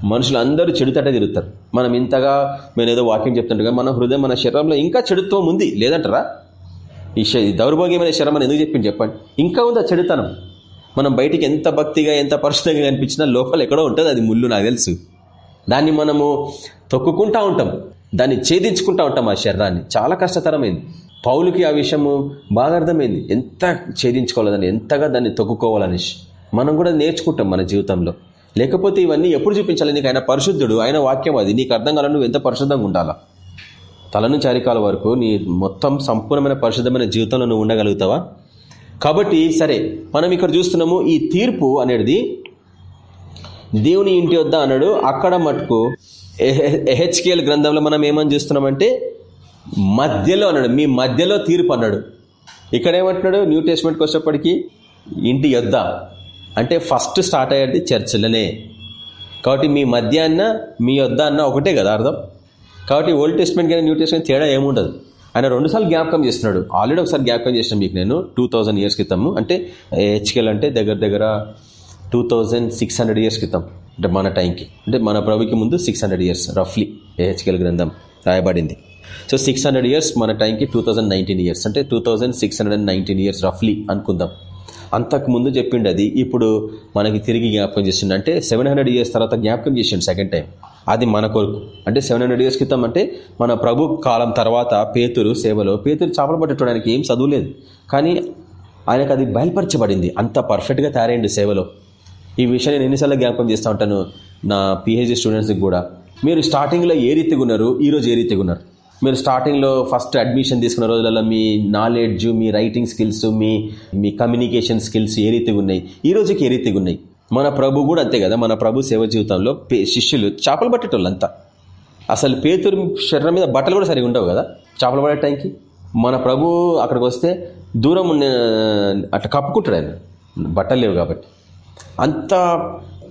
A: మనుషులు అందరూ చెడు తట్ట తిరుగుతారు. మనం ఇంతగా మేము ఏదో వాకింగ్ చెప్తుండగా మన హృదయం మన శరీరంలో ఇంకా చెడుత్వం ఉంది లేదంటారా? ఈ దౌర్భాగ్యమైన శరం ఎందుకు చెప్పింది చెప్పండి. ఇంకా ఉంది ఆ చెడుతనం? మనం బయటికి ఎంత భక్తిగా ఎంత పరిశుద్ధంగా కనిపించినా లోపల ఎక్కడో ఉంటుంది అది ముళ్ళు నాకు తెలుసు. దాన్ని మనము తొక్కుకుంటా ఉంటాం. దాన్ని ఛేదించుకుంటా ఉంటాం ఆ శరీరాన్ని. చాలా కష్టతరమైంది. పౌలుకి ఆ విషయము బాగా అర్థమైంది. ఎంత ఛేదించుకోవాలని ఎంతగా దాన్ని తొక్కుకోవాలని మనం కూడా నేర్చుకుంటాం మన జీవితంలో. లేకపోతే ఇవన్నీ ఎప్పుడు చూపించాలి? నీకు ఆయన పరిశుద్ధుడు ఆయన వాక్యం అది. నీకు అర్థం కావాలి నువ్వు ఎంత పరిశుద్ధంగా ఉండాలా? తల నుంచి అరికాల వరకు నీ మొత్తం సంపూర్ణమైన పరిశుద్ధమైన జీవితంలో నువ్వు ఉండగలుగుతావా? కాబట్టి సరే మనం ఇక్కడ చూస్తున్నాము ఈ తీర్పు అనేది దేవుని ఇంటి వద్ద అన్నాడు. అక్కడ మటుకు ఎహెచ్కేఎల్ గ్రంథంలో మనం ఏమని చూస్తున్నామంటే మధ్యలో అన్నాడు మీ మధ్యలో తీర్పు అన్నాడు. ఇక్కడ ఏమంటున్నాడు న్యూ టెస్ట్మెంట్కి వచ్చేప్పటికీ ఇంటి యొద్ద. అంటే ఫస్ట్ స్టార్ట్ అయ్యేది చర్చిలనే. కాబట్టి మీ మధ్య అన్న మీ యొద్ద అన్న ఒకటే కదా అర్థం? కాబట్టి ఓల్డ్ టెస్ట్మెంట్ కానీ న్యూ టెస్ట్మెంట్ తేడా ఏముండదు. ఆయన రెండుసార్లు జ్ఞాపకం చేస్తున్నాడు. ఆల్రెడీ ఒకసారి జ్ఞాపకం చేసిన మీకు నేను టూ థౌజండ్ ఇయర్స్ క్రితము. అంటే హెచ్కెల్ అంటే దగ్గర దగ్గర two thousand six hundred years క్రితం. అంటే మన టైంకి. అంటే మన ప్రభుకి ముందు సిక్స్ హండ్రెడ్ ఇయర్స్ రఫ్లీ హెచ్కెల్ గ్రంథం రాయబడింది. సో సిక్స్ హండ్రెడ్ ఇయర్స్ మన టైంకి టూ థౌజండ్ నైన్టీన్ ఇయర్స్ అంటే two thousand six hundred nineteen years రఫ్లీ అనుకుందాం. అంతకు ముందు చెప్పిండు అది. ఇప్పుడు మనకి తిరిగి జ్ఞాపకం చేసిండు. అంటే సెవెన్ హండ్రెడ్ ఇయర్స్ తర్వాత జ్ఞాపకం చేసిండు సెకండ్ టైం అది మన కొరకు. అంటే సెవెన్ హండ్రెడ్ ఇయర్స్ క్రితం అంటే మన ప్రభు కాలం తర్వాత పేతురు సేవలో పేతురు చేపలు పట్టడానికి ఏం చదువులేదు కానీ ఆయనకు అది బయలుపరచబడింది. అంత పర్ఫెక్ట్గా తయారైంది సేవలో. ఈ విషయాన్ని నేను ఎన్నిసార్లు జ్ఞాపకం చేస్తూ ఉంటాను నా పిహెచ్డి స్టూడెంట్స్కి కూడా. మీరు స్టార్టింగ్లో ఏ రీతిగా ఉన్నారు? ఈ రోజు ఏ రీతిగా ఉన్నారు? మీరు స్టార్టింగ్లో ఫస్ట్ అడ్మిషన్ తీసుకున్న రోజులలో మీ నాలెడ్జ్ మీ రైటింగ్ స్కిల్స్ మీ మీ కమ్యూనికేషన్ స్కిల్స్ ఏ రీతిగా ఉన్నాయి ఈ రోజుకి ఏ రీతిగా ఉన్నాయి మన ప్రభు కూడా అంతే కదా మన ప్రభు సేవ జీవితంలో పే- శిష్యులు చేపలు పట్టేటోళ్ళంతా. అసలు పేతురు శరీరం మీద బట్టలు కూడా సరిగా ఉండవు కదా చేపలు పడే టైంకి? మన ప్రభు అక్కడికి వస్తే దూరం ఉన్న అట్లా కప్పుకుంటాడు ఆయన. బట్టలు లేవు కాబట్టి. అంత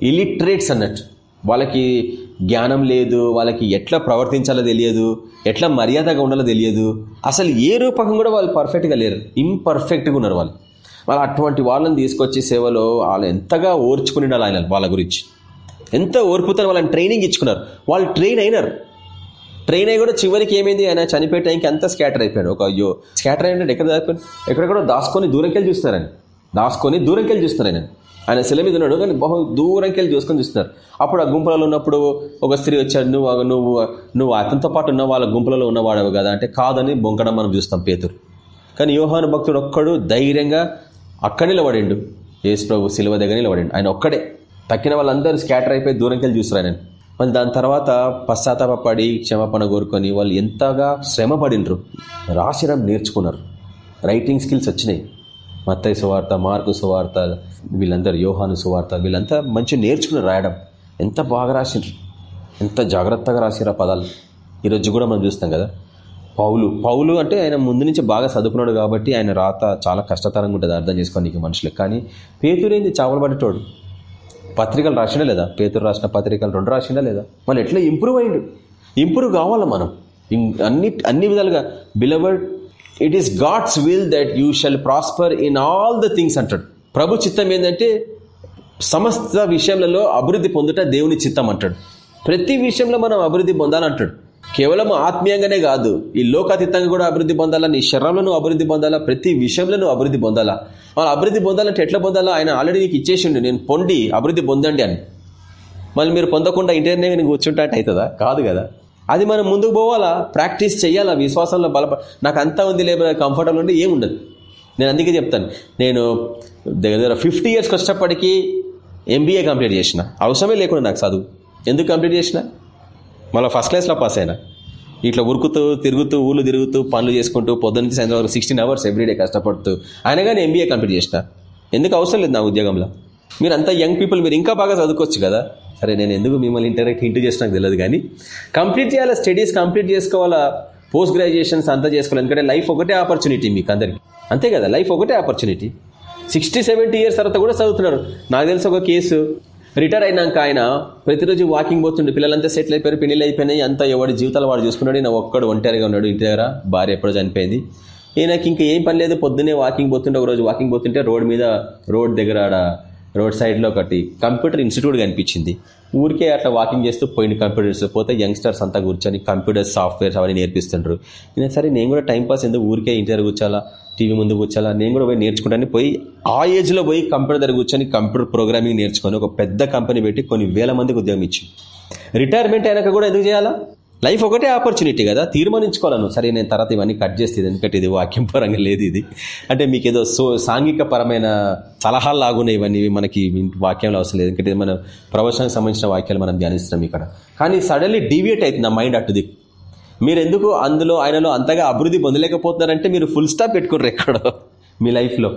A: ఇలిటరేట్స్ అన్నట్టు. వాళ్ళకి జ్ఞానం లేదు వాళ్ళకి ఎట్లా ప్రవర్తించాలో తెలియదు. ఎట్లా మర్యాదగా ఉండాలో తెలియదు. అసలు ఏ రూపకం కూడా వాళ్ళు పర్ఫెక్ట్గా లేరు. ఇంపర్ఫెక్ట్గా ఉన్నారు వాళ్ళు. వాళ్ళు అటువంటి వాళ్ళని తీసుకొచ్చి సేవలో వాళ్ళు ఎంతగా ఓర్చుకుని ఉండాలి ఆయన వాళ్ళ గురించి. ఎంత ఓర్పుతారు వాళ్ళని ట్రైనింగ్ ఇచ్చుకున్నారు. వాళ్ళు ట్రైన్ అయినారు. ట్రైన్ అయి కూడా చివరికి ఏమైంది? ఆయన చనిపోయే టైంకి అంతా స్కాటర్ అయిపోయాడు. ఒక అయ్యో స్కాటర్ అయినట్టు ఎక్కడ దాచుకొని? ఎక్కడెక్కడో దాచుకొని దూరంకెళ్ళి చూస్తారని దాచుకొని దూరంకెళ్ళి చూస్తారు ఆయన. ఆయన శిల మీద ఉన్నాడు కానీ బహు దూరంకెళ్ళి చూసుకొని చూస్తున్నారు. అప్పుడు ఆ గుంపులలో ఉన్నప్పుడు ఒక స్త్రీ వచ్చాడు నువ్వు నువ్వు నువ్వు అతనితో పాటు ఉన్న వాళ్ళ గుంపులలో ఉన్నవాడవు కదా అంటే కాదని బొంకడం మనం చూస్తాం పేతురు. కానీ యోహాను భక్తుడు ఒక్కడు ధైర్యంగా అక్కడ నిలబడిండు. యేసు ప్రభు శిలువ దగ్గర నిలబడిండు. ఆయన ఒక్కడే. తక్కిన వాళ్ళందరూ స్కాటర్ అయిపోయి దూరంకెళ్ళి చూస్తారు ఆయన మళ్ళీ దాని తర్వాత పశ్చాత్తాపడి క్షమాపణ కోరుకొని వాళ్ళు ఎంతగా శ్రమ పడిండ్రు. రాసిరం నేర్చుకున్నారు. రైటింగ్ స్కిల్స్ వచ్చినాయి. మత్తయ్య సువార్త మార్కు సువార్త వీళ్ళందరూ యోహాను సువార్త వీళ్ళంతా మంచి నేర్చుకుని రాయడం. ఎంత బాగా రాసిండ్రు. ఎంత జాగ్రత్తగా రాసిరా పదాలు. ఈరోజు కూడా మనం చూస్తాం కదా. పౌలు పౌలు అంటే ఆయన ముందు నుంచి బాగా చదువుకున్నాడు కాబట్టి ఆయన రాత చాలా కష్టతరంగా ఉంటుంది అర్థం చేసుకోనికి మనుషులకు. కానీ పేతురేంది చావలు పడేటోడు. పత్రికలు రాసినా లేదా? పేతురు రాసిన పత్రికలు రెండు రాసినా లేదా? మళ్ళీ ఎట్లా ఇంప్రూవ్ అయ్యిండు ఇంప్రూవ్ కావాలా మనం? అన్ని అన్ని విధాలుగా. Beloved it is God's will that you shall prosper in all the things అంటాడు ప్రభు చిత్తం ఏంటంటే సమస్త విషయంలో అభివృద్ధి పొందుట దేవుని చిత్తం అంటాడు. ప్రతి విషయంలో మనం అభివృద్ధి పొందాలంటాడు. కేవలం ఆత్మీయంగానే కాదు ఈ లోకాతీతంగా కూడా అభివృద్ధి పొందాలా నీ శరీరంలో అభివృద్ధి పొందాలా ప్రతి విషయంలో అభివృద్ధి పొందాలా. వాళ్ళు అభివృద్ధి పొందాలంటే ఎట్లా పొందాలా? ఆయన ఆల్రెడీ నీకు ఇచ్చేసిండు నేను పొండి అభివృద్ధి పొందండి అని. మళ్ళీ మీరు పొందకుండా ఇంటర్నే కూర్చుంటే అవుతుందా? కాదు కదా. అది మనం ముందుకు పోవాలా? ప్రాక్టీస్ చేయాలా విశ్వాసంలో బలప నాకు అంతా ఉంది లేదు కంఫర్టబుల్ ఉంటే ఏముండదు ఉండదు. నేను అందుకే చెప్తాను. నేను దగ్గర దగ్గర ఫిఫ్టీ ఇయర్స్ కష్టపడికి ఎంబీఏ కంప్లీట్ చేసిన. అవసరమే లేకుండా నాకు చదువు. ఎందుకు కంప్లీట్ చేసిన? మళ్ళీ ఫస్ట్ క్లాస్లో పాస్ అయినా. ఇట్లా ఉరుకుతూ తిరుగుతూ ఊళ్ళు తిరుగుతూ పనులు చేసుకుంటూ పొద్దున్న సాయంత్రం వరకు సిక్స్టీన్ అవర్స్ ఎవ్రీడే కష్టపడుతూ అయినా కానీ ఎంబీఏ కంప్లీట్ చేసిన. ఎందుకు అవసరం లేదు నా ఉద్యోగంలో? మీరు అంతా యంగ్ పీపుల్ మీరు ఇంకా బాగా చదువుకోవచ్చు కదా? సరే నేను ఎందుకు మిమ్మల్ని ఇంటర్నెట్ హింట్ చేసిన తెలియదు కానీ కంప్లీట్ చేయాలా స్టడీస్ కంప్లీట్ చేసుకోవాలా పోస్ట్ గ్రాడ్యుయేషన్స్ అంతా చేసుకోవాలి? ఎందుకంటే లైఫ్ ఒకటే ఆపర్చునిటీ మీకు అందరికి. అంతే కదా లైఫ్ ఒకటే ఆపర్చునిటీ. సిక్స్టీ సెవెంటీ ఇయర్స్ తర్వాత కూడా చదువుతున్నారు. నాకు తెలిసి ఒక కేసు. రిటైర్ అయినాక ఆయన ప్రతిరోజు వాకింగ్ పోతుండే. పిల్లలంతా సెటిల్ అయిపోయారు పెళ్ళి అయిపోయినాయి. అంతా ఎవడి జీవితాలు వాడు చూసుకున్నాడు. ఈయన ఒక్కడు ఒంటరిగా ఉన్నాడు. ఇంటి దగ్గర భార్య ఎప్పుడో చనిపోయింది. ఈయనకి ఇంకా ఏం పని లేదు. పొద్దున్నే వాకింగ్ పోతుండే. ఒక రోజు వాకింగ్ పోతుంటే రోడ్ మీద రోడ్ దగ్గర ఆడ రోడ్ సైడ్లో ఒకటి కంప్యూటర్ ఇన్స్టిట్యూట్ కనిపించింది. ఊరికే అట్లా వాకింగ్ చేస్తూ పోయిన కంప్యూటర్స్ పోతే యంగ్స్టర్స్ అంతా కూర్చొని కంప్యూటర్స్ సాఫ్ట్వేర్స్ అవన్నీ నేర్పిస్తుండ్రు. నేను సరే నేను కూడా టైంపాస్ ఎందుకు ఊరికే ఇంటి దగ్గర కూర్చోాలా టీవీ ముందు కూర్చోాలా నేను కూడా పోయి నేర్చుకుంటాను పోయి ఆ ఏజ్లో పోయి కంప్యూటర్ దగ్గర కూర్చొని కంప్యూటర్ ప్రోగ్రామింగ్ నేర్చుకొని ఒక పెద్ద కంపెనీ పెట్టి కొన్ని వేల మందికి ఉద్యోగం ఇచ్చి రిటైర్మెంట్ అయినాక కూడా ఎందుకు చేయాలా? లైఫ్ ఒకటే ఆపర్చునిటీ కదా తీర్మానించుకోవాలను. సరే నేను తర్వాత ఇవన్నీ కట్ చేస్తుంది ఎందుకంటే ఇది వాక్యం పరంగా లేదు ఇది. అంటే మీకు ఏదో సో సాంఘిక పరమైన సలహాలు లాగున్నాయి ఇవన్నీ మనకి వాక్యంలో అవసరం లేదు. ఎందుకంటే మన ప్రవచనానికి సంబంధించిన వాక్యాలు మనం ధ్యానిస్తున్నాం ఇక్కడ. కానీ సడన్లీ డీవియేట్ అవుతుంది నా మైండ్ అటుది. మీరు ఎందుకు అందులో ఆయనలో అంతగా అభివృద్ధి పొందలేకపోతున్నారంటే మీరు ఫుల్ స్టాప్ పెట్టుకుర్రు ఎక్కడో మీ లైఫ్లో.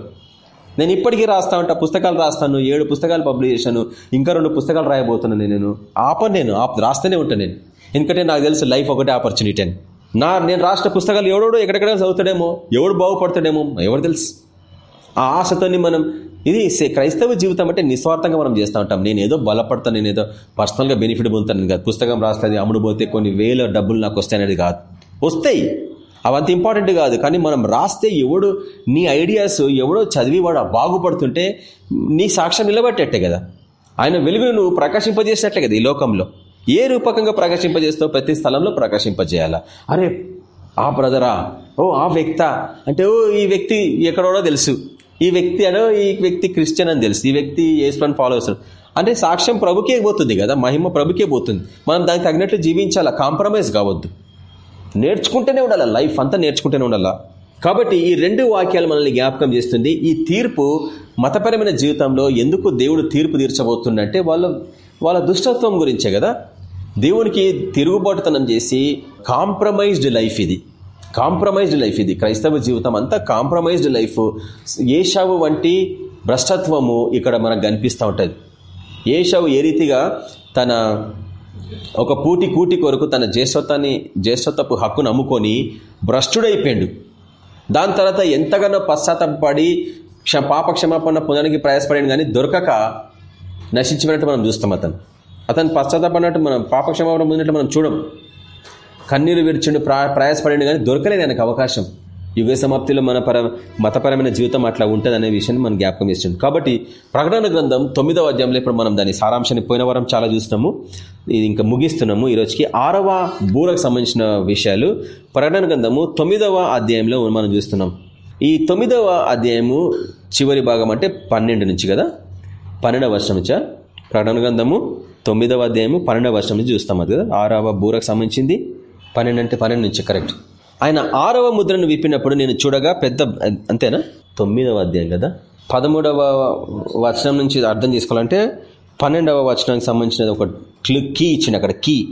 A: నేను ఇప్పటికీ రాస్తా ఉంటా పుస్తకాలు రాస్తాను ఏడు పుస్తకాలు పబ్లిష్ చేశాను ఇంకా రెండు పుస్తకాలు రాయబోతున్నాను నేను. ఆపను నేను రాస్తూనే ఉంటాను నేను. ఎందుకంటే నాకు తెలుసు లైఫ్ ఒకటే ఆపర్చునిటీ అని. నా నేను రాష్ట్ర పుస్తకాలు ఎవడోడో ఎక్కడెక్కడ చదువుతాడేమో ఎవడు బాగుపడతాడేమో ఎవరు తెలుసు? ఆ ఆశతోని మనం ఇది సే- క్రైస్తవ జీవితం అంటే నిస్వార్థంగా మనం చేస్తూ ఉంటాం. నేను ఏదో బలపడతాను నేను ఏదో పర్సనల్గా బెనిఫిట్ పొందుతాను కాదు. పుస్తకం రాస్తుంది అమ్ముడు పోతే కొన్ని వేల డబ్బులు నాకు వస్తాయనేది కాదు. వస్తాయి. అవంత ఇంపార్టెంట్ కాదు. కానీ మనం రాస్తే ఎవడు నీ ఐడియాస్ ఎవడో చదివి వాడు బాగుపడుతుంటే నీ సాక్ష్యం నిలబట్టేట్టే కదా. ఆయన వెలుగును నువ్వు ప్రకాశింపజేసినట్లే కదా ఈ లోకంలో. ఏ రూపకంగా ప్రకాశింపజేస్తావు? ప్రతి స్థలంలో ప్రకాశింపజేయాలా? అరే ఆ బ్రదరా ఓ ఆ వ్యక్త అంటే ఓ ఈ వ్యక్తి ఎక్కడోడో తెలుసు. ఈ వ్యక్తి అనో ఈ వ్యక్తి క్రిస్టియన్ అని తెలుసు. ఈ వ్యక్తి యేసుని ఫాలో అవుతాడు అంటే సాక్ష్యం ప్రభుకే పోతుంది కదా మహిమ ప్రభుకే పోతుంది. మనం దానికి తగినట్లు జీవించాలా? కాంప్రమైజ్ కావద్దు. నేర్చుకుంటూనే ఉండాలి? లైఫ్ అంతా నేర్చుకుంటూనే ఉండాలా? కాబట్టి ఈ రెండు వాక్యాలు మనల్ని జ్ఞాపకం చేస్తుంది. ఈ తీర్పు మతపరమైన జీవితంలో ఎందుకు దేవుడు తీర్పు తీర్చబోతుందంటే వాళ్ళ వాళ్ళ దుష్టత్వం గురించే కదా. దేవునికి తిరుగుబాటుతనం చేసి కాంప్రమైజ్డ్ లైఫ్ ఇది. కాంప్రమైజ్డ్ లైఫ్ ఇది. క్రైస్తవ జీవితం అంతా కాంప్రమైజ్డ్ లైఫ్ ఏషావు వంటి భ్రష్టత్వము ఇక్కడ మనకు కనిపిస్తూ ఉంటుంది. ఏషావు ఏ రీతిగా తన ఒక పూటి కూటి కొరకు తన జ్యేష్ఠత్వాన్ని జ్యేష్ఠత్వపు హక్కును అమ్ముకొని భ్రష్టుడైపోయాడు. దాని తర్వాత ఎంతగానో పశ్చాత్తపడి క్ష పాప క్షమాపణ పొందడానికి ప్రయాసపడాడు కానీ దొరకక నశించినట్టు మనం చూస్తాం అతను. అతను పశ్చాత్తపడినట్టు మనం పాప క్షమాపణ మనం చూడం. కన్నీరు విడిచిండు ప్రా ప్రయాసపడిండు కానీ దొరకలేదు ఆయనకు అవకాశం. యుగ సమాప్తిలో మన పర మతపరమైన జీవితం అట్లా ఉంటుంది అనే విషయాన్ని మనం జ్ఞాపకం చేస్తుంది కాబట్టి ప్రకటన గ్రంథం తొమ్మిదవ అధ్యాయంలో ఇప్పుడు మనం దాని సారాంశాన్ని పోయిన వారం చాలా చూసినాము ఇది ఇంకా ముగిస్తున్నాము. ఈ రోజుకి ఆరవ బూరకు సంబంధించిన విషయాలు. ప్రకటన గ్రంథము తొమ్మిదవ అధ్యాయంలో మనం చూస్తున్నాం. ఈ తొమ్మిదవ అధ్యాయము చివరి భాగం అంటే పన్నెండు నుంచి కదా? పన్నెండవ వర్షం నుంచా? ప్రకటన గ్రంథము తొమ్మిదవ అధ్యాయము పన్నెండవ వర్షం నుంచి చూస్తాం అది కదా. ఆరవ బూరకు సంబంధించింది. పన్నెండు అంటే పన్నెండు నుంచి కరెక్ట్. ఆయన ఆరవ ముద్రను విప్పినప్పుడు నేను చూడగా పెద్ద అంతేనా? తొమ్మిదవ అధ్యాయం కదా. పదమూడవ వచనం నుంచి అర్థం చేసుకోవాలంటే పన్నెండవ వచనానికి సంబంధించిన ఒక క్లిక్ కీ ఇచ్చింది అక్కడ కీ.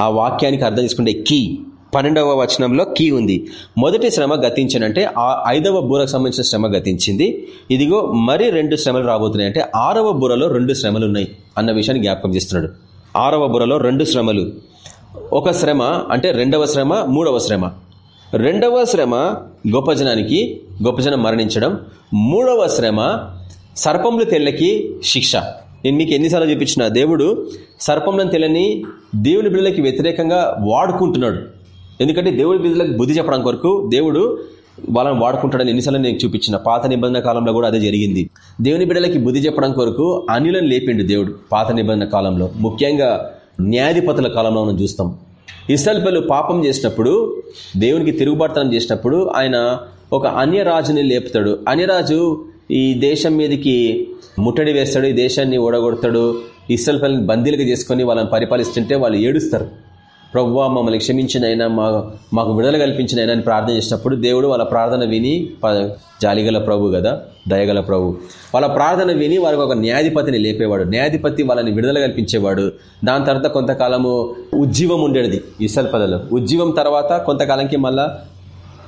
A: ఆ వాక్యానికి అర్థం చేసుకుంటే కీ. పన్నెండవ వచనంలో కీ ఉంది. మొదటి శ్రమ గతించనంటే ఆ ఐదవ బూరకు సంబంధించిన శ్రమ గతించింది. ఇదిగో మరి రెండు శ్రమలు రాబోతున్నాయి. అంటే ఆరవ బురలో రెండు శ్రమలు ఉన్నాయి అన్న విషయాన్ని జ్ఞాపకం చేస్తున్నాడు. ఆరవ బుర్రలో రెండు శ్రమలు. ఒక శ్రమ అంటే రెండవ శ్రమ మూడవ శ్రమ. రెండవ శ్రమ గొప్ప జనానికి గొప్ప జనం మరణించడం. మూడవ శ్రమ సర్పములు తెల్లకి శిక్ష. నేను మీకు ఎన్నిసార్లు చూపించిన దేవుడు సర్పంలను తెల్లని దేవుని బిడ్డలకి వ్యతిరేకంగా వాడుకుంటున్నాడు. ఎందుకంటే దేవుడి బిడ్డలకు బుద్ధి చెప్పడం కొరకు దేవుడు వాళ్ళని వాడుకుంటాడని ఎన్నిసార్లు నేను చూపించిన పాత నిబంధన కాలంలో కూడా అదే జరిగింది. దేవుని బిడ్డలకి బుద్ధి చెప్పడం కొరకు అనిలను లేపిండు దేవుడు పాత నిబంధన కాలంలో. ముఖ్యంగా న్యాయాధిపతుల కాలంలో మనం చూస్తాం. ఇస్రాయల్ పాపం చేసినప్పుడు దేవునికి తిరుగుబాటుతనం చేసినప్పుడు ఆయన ఒక అన్యరాజుని లేపుతాడు. అన్యరాజు ఈ దేశం మీదకి ముట్టడి వేస్తాడు ఈ దేశాన్ని ఓడగొడతాడు. ఇసల్పల్ని బందీలుగా చేసుకొని వాళ్ళని పరిపాలిస్తుంటే వాళ్ళు ఏడుస్తారు. ప్రవ్వా మమ్మల్ని క్షమించినైనా మా మాకు విడుదల కల్పించినైనా అని ప్రార్థన చేసినప్పుడు దేవుడు వాళ్ళ ప్రార్థన విని జాలిగల ప్రభు కదా దయగల ప్రభు. వాళ్ళ ప్రార్థన విని వారికి ఒక న్యాయాధిపతిని లేపేవాడు. న్యాయాధిపతి వాళ్ళని విడుదల కల్పించేవాడు. దాని తర్వాత కొంతకాలము ఉజ్జీవం ఉండేది ఇసల్ పదలో ఉజ్జీవం తర్వాత కొంతకాలంకి మళ్ళా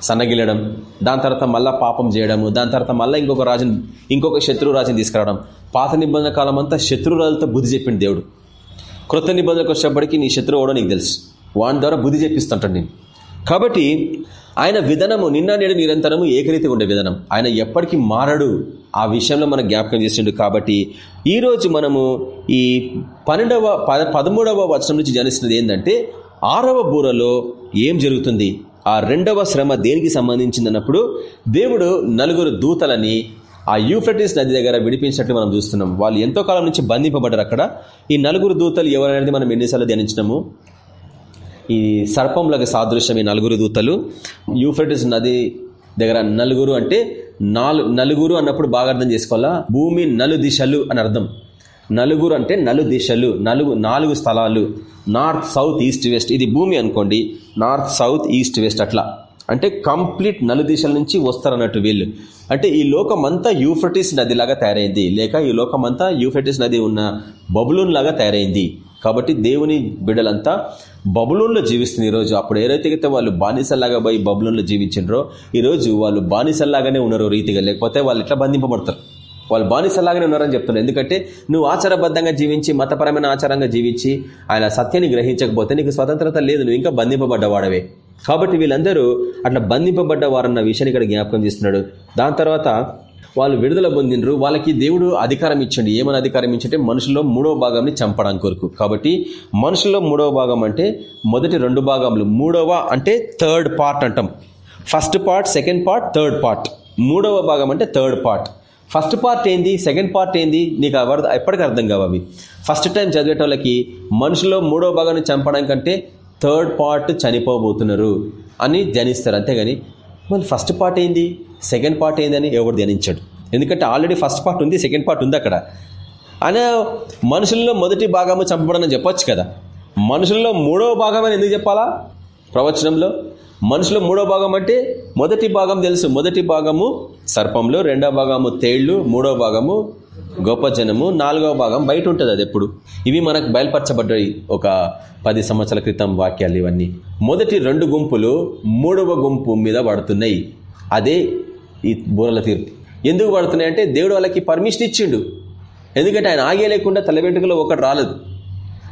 A: సన్నగిల్లడం దాని తర్వాత మళ్ళీ పాపం చేయడము దాని తర్వాత మళ్ళీ ఇంకొక రాజుని ఇంకొక శత్రు రాజుని తీసుకురావడం. పాత నిబంధన కాలం అంతా శత్రురాజులతో బుద్ధి చెప్పిండు దేవుడు. కృత నిబంధనకు వచ్చేప్పటికీ నీ శత్రువు అవడం నీకు తెలుసు. వాని ద్వారా బుద్ధి చెప్పిస్తుంటాను నేను. కాబట్టి ఆయన విధానము నిన్న నేడు నిరంతరము ఏకరీతి ఉండే విధానం. ఆయన ఎప్పటికీ మారడు. ఆ విషయంలో మనం జ్ఞాపకం చేసిండు కాబట్టి ఈరోజు మనము ఈ పన్నెండవ పదమూడవ వచనం నుంచి జనిస్తున్నది ఏంటంటే ఆరవ బూరలో ఏం జరుగుతుంది? ఆ రెండవ శ్రమ దేనికి సంబంధించింది అన్నప్పుడు దేవుడు నలుగురు దూతలని ఆ యూఫ్రటిస్ నది దగ్గర విడిపించినట్టు మనం చూస్తున్నాం. వాళ్ళు ఎంతో కాలం నుంచి బంధింపబడ్డారు అక్కడ. ఈ నలుగురు దూతలు ఎవరనేది మనం ఎన్నిసార్లు ధ్యానించినాము? ఈ సర్పంలకు సాదృశ్యం ఈ నలుగురు దూతలు. యూఫ్రెటిస్ నది దగ్గర నలుగురు అంటే నాలుగు నలుగురు అన్నప్పుడు బాగా అర్థం చేసుకోవాలా? భూమి నలు దిశలు అని అర్థం. నలుగురు అంటే నలు దిశలు నలుగు నాలుగు స్థలాలు. North south east west. ఇది భూమి అనుకోండి. నార్త్ సౌత్ ఈస్ట్ వెస్ట్ అట్లా. అంటే కంప్లీట్ నలు దిశల నుంచి వస్తారన్నట్టు వీళ్ళు. అంటే ఈ లోకమంతా అంతా యూఫ్రటిస్ నదిలాగా తయారైంది. లేక ఈ లోకమంతా అంతా యూఫ్రటిస్ నది ఉన్న బబులూన్ లాగా తయారైంది. కాబట్టి దేవుని బిడలంతా బబులోన్లో జీవిస్తుంది ఈరోజు అప్పుడు ఏదైతే వాళ్ళు బానిసల్లాగా పోయి బబులోన్లో జీవించారో ఈరోజు వాళ్ళు బానిసల్లాగానే ఉన్నారు రీతిగా లేకపోతే వాళ్ళు ఎట్లా బంధింపబడతారు? వాళ్ళు బానిసల్లాగానే ఉన్నారని చెప్తున్నారు. ఎందుకంటే నువ్వు ఆచారబద్ధంగా జీవించి మతపరమైన ఆచారంగా జీవించి ఆయన సత్యాన్ని గ్రహించకపోతే నీకు స్వతంత్రత లేదు నువ్వు ఇంకా బంధింపబడ్డవాడవే. కాబట్టి వీళ్ళందరూ అట్లా బంధింపబడ్డ వారన్న విషయాన్ని ఇక్కడ జ్ఞాపకం చేస్తున్నాడు. దాని తర్వాత వాళ్ళు విడుదల పొందినరు వాళ్ళకి దేవుడు అధికారం ఇచ్చండి. ఏమైనా అధికారం ఇచ్చంటే మనుషుల్లో మూడో భాగంని చంపడానికి కొరకు. కాబట్టి మనుషుల్లో మూడవ భాగం అంటే మొదటి రెండు భాగములు. మూడవ అంటే థర్డ్ పార్ట్ అంటాం. First part second part third part మూడవ భాగం అంటే థర్డ్ పార్ట్ ఫస్ట్ పార్ట్ ఏంది? సెకండ్ పార్ట్ ఏంది? నీకు అవర్థ ఎప్పటికీ అర్థం కావు ఫస్ట్ టైం చదివేటోళ్ళకి మనుషుల్లో మూడో భాగాన్ని చంపడం కంటే థర్డ్ పార్ట్ చనిపోబోతున్నారు అని ధ్యానిస్తారు. అంతేగాని మరి ఫస్ట్ పార్ట్ ఏంది? సెకండ్ పార్ట్ ఏందని ఎవరు ధ్యానించాడు. ఎందుకంటే ఆల్రెడీ ఫస్ట్ పార్ట్ ఉంది సెకండ్ పార్ట్ ఉంది అక్కడ. అనే మనుషుల్లో మొదటి భాగము చంపబడని చెప్పొచ్చు కదా. మనుషుల్లో మూడవ భాగం ఎందుకు చెప్పాలా? ప్రవచనంలో. మనుషుల మూడో భాగం అంటే మొదటి భాగం తెలుసు. మొదటి భాగము సర్పంలో రెండో భాగము తేళ్ళు మూడో భాగము గొప్ప జనము నాలుగవ భాగం బయట ఉంటుంది అది ఎప్పుడు. ఇవి మనకు బయలుపరచబడ్డాయి ఒక పది సంవత్సరాల క్రితం వాక్యాలు ఇవన్నీ. మొదటి రెండు గుంపులు మూడవ గుంపు మీద పడుతున్నాయి. అదే ఈ బూరల తీర్పు. ఎందుకు పడుతున్నాయి అంటే దేవుడు వాళ్ళకి పర్మిషన్ ఇచ్చిండు. ఎందుకంటే ఆయన ఆగే లేకుండా తల వెంట్రుకలో ఒకటి రాలేదు.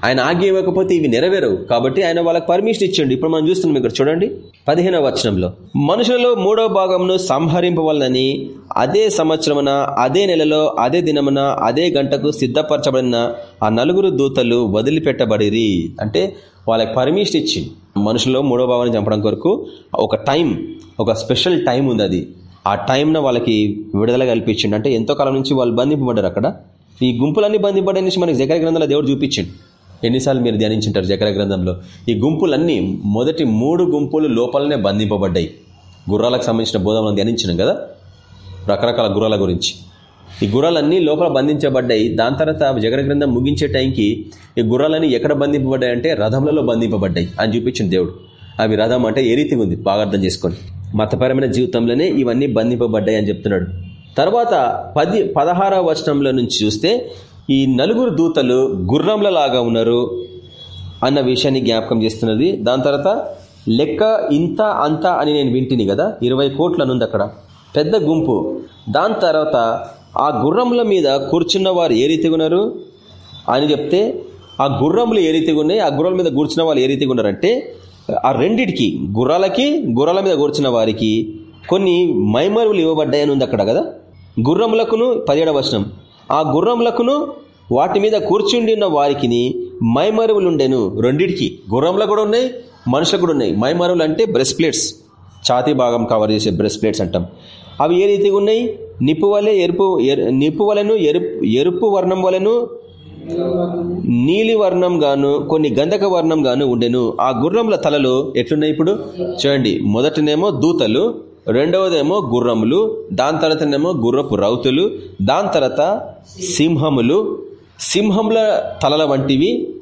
A: ఆయన ఆజ్ఞ ఇవ్వకపోతే ఇవి నెరవేరవు. కాబట్టి ఆయన వాళ్ళకి పర్మిషన్ ఇచ్చండి. ఇప్పుడు మనం చూస్తున్నాం ఇక్కడ చూడండి. పదిహేనవ వచనంలో. మనుషులలో మూడో భాగంను సంహరింపవాలని అదే సంవత్సరమున అదే నెలలో అదే దినమున అదే గంటకు సిద్ధపరచబడిన ఆ నలుగురు దూతలు వదిలిపెట్టబడిరి. అంటే వాళ్ళకి పర్మిషన్ ఇచ్చి మనుషుల్లో మూడో భాగాన్ని చంపడం కొరకు ఒక టైం ఒక స్పెషల్ టైం ఉంది అది. ఆ టైంన వాళ్ళకి విడుదల కల్పించిండు. అంటే ఎంతో కాలం నుంచి వాళ్ళు బంధింపబడ్డారు అక్కడ. ఈ గుంపులన్నీ బంధింపడే నుంచి మనకి జగన్ గ్రంథంలో దేవుడు చూపించిండు. ఎన్నిసార్లు మీరు ధ్యానించుంటారు జకర గ్రంథంలో? ఈ గుంపులన్నీ మొదటి మూడు గుంపులు లోపలనే బంధింపబడ్డాయి. గుర్రాలకు సంబంధించిన బోధనలు ధ్యానించినాం కదా? రకరకాల గుర్రాల గురించి. ఈ గుర్రాలన్నీ లోపల బంధించబడ్డాయి. దాని తర్వాత జగర గ్రంథం ముగించే టైంకి ఈ గుర్రాలన్నీ ఎక్కడ బంధింపబడ్డాయి అంటే రథంలలో బంధింపబడ్డాయి అని చూపించింది దేవుడు. అవి రథం అంటే ఏ రీతిగా ఉంది? బాగా అర్థం చేసుకొని. మతపరమైన జీవితంలోనే ఇవన్నీ బంధింపబడ్డాయి అని చెప్తున్నాడు. తర్వాత పది పదహారవ వచనంలో నుంచి చూస్తే ఈ నలుగురు దూతలు గుర్రంలలాగా ఉన్నారు అన్న విషయాన్ని జ్ఞాపకం చేస్తున్నది. దాని తర్వాత లెక్క ఇంత అంత అని నేను వింటిని కదా ఇరవై కోట్లనుంది అక్కడ. పెద్ద గుంపు. దాని తర్వాత ఆ గుర్రముల మీద కూర్చున్న వారు ఏ రీతిగా ఉన్నారు? అని చెప్తే ఆ గుర్రములు ఏ రీతిగా ఉన్నాయి? ఆ గుర్రం మీద కూర్చున్న వాళ్ళు ఏ రీతిగా ఉన్నారంటే ఆ రెండిటికి గుర్రాలకి గుర్రాల మీద కూర్చున్న వారికి కొన్ని మైమరువులు ఇవ్వబడ్డాయని ఉంది అక్కడ కదా. గుర్రములకును పదిహేడవ వచనం. ఆ గుర్రములకును వాటి మీద కూర్చుండి ఉన్న వారికి మైమరువులుండెను. రెండిటికి గుర్రంలో కూడా ఉన్నాయి మనుషులకు కూడా ఉన్నాయి. మైమరువులు అంటే బ్రెస్ట్ ప్లేట్స్ ఛాతీ భాగం కవర్ చేసే బ్రెస్ట్ ప్లేట్స్ అంటాం. అవి ఏ రీతిగా ఉన్నాయి? నిప్పు వలె ఎరుపు ఎరు- నిప్పు వలెను ఎరుపు ఎరుపు వర్ణం వలెను నీలి వర్ణం గాను కొన్ని గంధక వర్ణం గాను ఉండెను. ఆ గుర్రంల తలలు ఎట్లున్నాయి ఇప్పుడు? చూడండి మొదటనేమో దూతలు రెండవదేమో గుర్రములు దాని తర్వాతనేమో గుర్రపు రౌతులు దాని తర్వాత సింహములు. సింహముల తలల వంటివి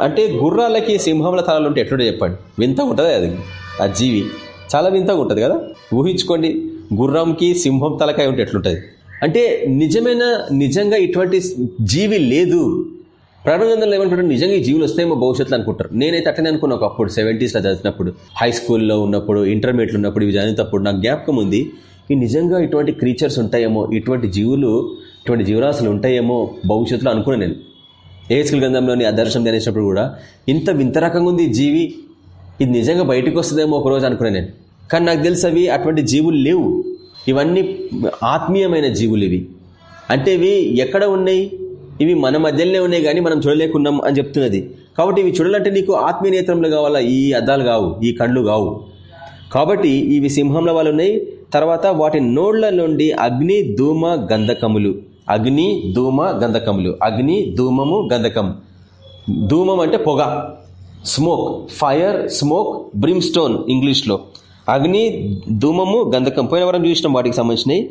A: అంటే గుర్రాలకి సింహముల తలలు ఉంటే ఎట్లుంటే చెప్పండి? వింత ఉంటుంది అది ఆ జీవి. చాలా వింతగా ఉంటుంది కదా? ఊహించుకోండి గుర్రంకి సింహం తలకాయ ఉంటే ఎట్లుంటుంది అంటే నిజమైన నిజంగా ఇటువంటి జీవి లేదు. ప్రాణగంధంలో ఏమంటారు? నిజంగా ఈ జీవులు వస్తాయేమో భవిష్యత్తులో అనుకుంటారు. నేనైతే అట్లనే అనుకున్నా ఒకప్పుడు సెవెంటీస్లో చదివినప్పుడు హై స్కూల్లో ఉన్నప్పుడు ఇంటర్మీడియట్లో ఉన్నప్పుడు ఇవి చదివినప్పుడు నాకు జ్ఞాపకం ఉంది. ఈ నిజంగా ఇటువంటి క్రీచర్స్ ఉంటాయేమో ఇటువంటి జీవులు ఇటువంటి జీవరాశులు ఉంటాయేమో భవిష్యత్తులో అనుకున్నాను నేను. ఏసుల గ్రంథంలోని ఆ దర్శనం ధ్యానించినప్పుడు కూడా ఇంత వింత రకంగా ఉంది ఈ జీవి. ఇది నిజంగా బయటకు వస్తుందేమో ఒక రోజు అనుకున్నాను నేను. కానీ నాకు తెలుసు అవి అటువంటి జీవులు లేవు. ఇవన్నీ ఆత్మీయమైన జీవులు ఇవి. అంటే ఇవి ఎక్కడ ఉన్నాయి? ఇవి మన మధ్యలోనే ఉన్నాయి కానీ మనం చూడలేకున్నాం అని చెప్తున్నది. కాబట్టి ఇవి చూడాలంటే నీకు ఆత్మీయ నేత్రంలో కావాలా? ఈ అద్దాలు కావు ఈ కళ్ళు కావు. కాబట్టి ఇవి సింహంల వాళ్ళు ఉన్నాయి. తర్వాత వాటి నోళ్ళ నుండి అగ్ని ధూమ గంధకములు. అగ్ని ధూమ గంధకములు. అగ్ని ధూమము గంధకం. ధూమం అంటే పొగ. స్మోక్. ఫైర్ స్మోక్ బ్రిమ్స్టోన్ ఇంగ్లీష్లో. అగ్ని ధూమము గంధకం. పోయిన వరం చూసినాం వాటికి సంబంధించినవి.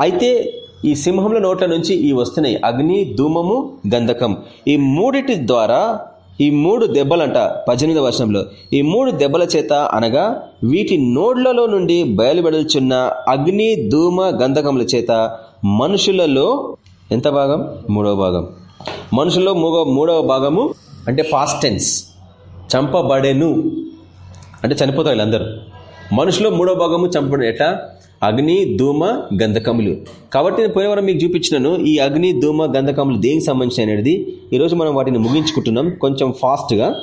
A: అయితే ఈ సింహంల నోట్ల నుంచి ఈ వస్తున్నాయి. అగ్ని ధూమము గంధకం. ఈ మూడిటి ద్వారా ఈ మూడు దెబ్బలంట పద్దెనిమిదవ వర్షంలో ఈ మూడు దెబ్బల చేత అనగా వీటి నోడ్లలో నుండి బయలువెడల్చున్న అగ్ని ధూమ గంధకముల చేత మనుషులలో ఎంత భాగం? మూడవ భాగం. మనుషుల్లో మూగ మూడవ భాగము అంటే పాస్ట్ టెన్స్ చంపబడెను. అంటే చనిపోతారు వీళ్ళందరూ. మనుషులో మూడో భాగము చంపడం ఎట్లా? అగ్ని ధూమ గంధకములు. కాబట్టి నేను పోయినవరం మీకు చూపించినాను ఈ అగ్ని ధూమ గంధకములు దేనికి సంబంధించిన అనేది. ఈరోజు మనం వాటిని ముగించుకుంటున్నాం. కొంచెం ఫాస్ట్గా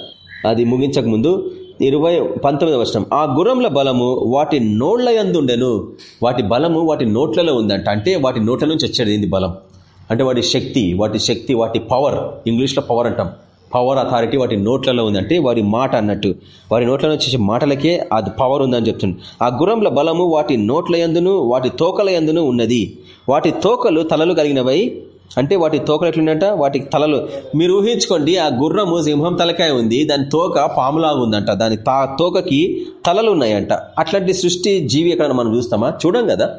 A: అది ముగించక ముందు ఇరవై పంతొమ్మిదవ వర్షం ఆ గుర్రంల బలము వాటి నోళ్ళ యందుండెను వాటి బలము వాటి నోట్లలో ఉందంట. అంటే వాటి నోట్ల నుంచి వచ్చేది ఏంది బలం? అంటే వాటి శక్తి వాటి శక్తి వాటి పవర్ ఇంగ్లీష్లో పవర్ అంటాం. పవర్ అథారిటీ వాటి నోట్లలో ఉందంటే వారి మాట అన్నట్టు. వారి నోట్ల నుంచి మాటలకే అది పవర్ ఉందని చెప్తుంది. ఆ గురంల బలము వాటి నోట్ల యందును వాటి తోకల ఎందును ఉన్నది. వాటి తోకలు తలలు కలిగినవై అంటే వాటి తోకలు ఎట్లుందంట వాటి తలలు. మీరు ఊహించుకోండి ఆ గుర్రము సింహం తలకాయ ఉంది దాని తోక పాములాగా ఉందంట. దాని తా తోకకి తలలు ఉన్నాయంట. అట్లాంటి సృష్టి జీవి ఎక్కడ మనం చూస్తామా? చూడం కదా.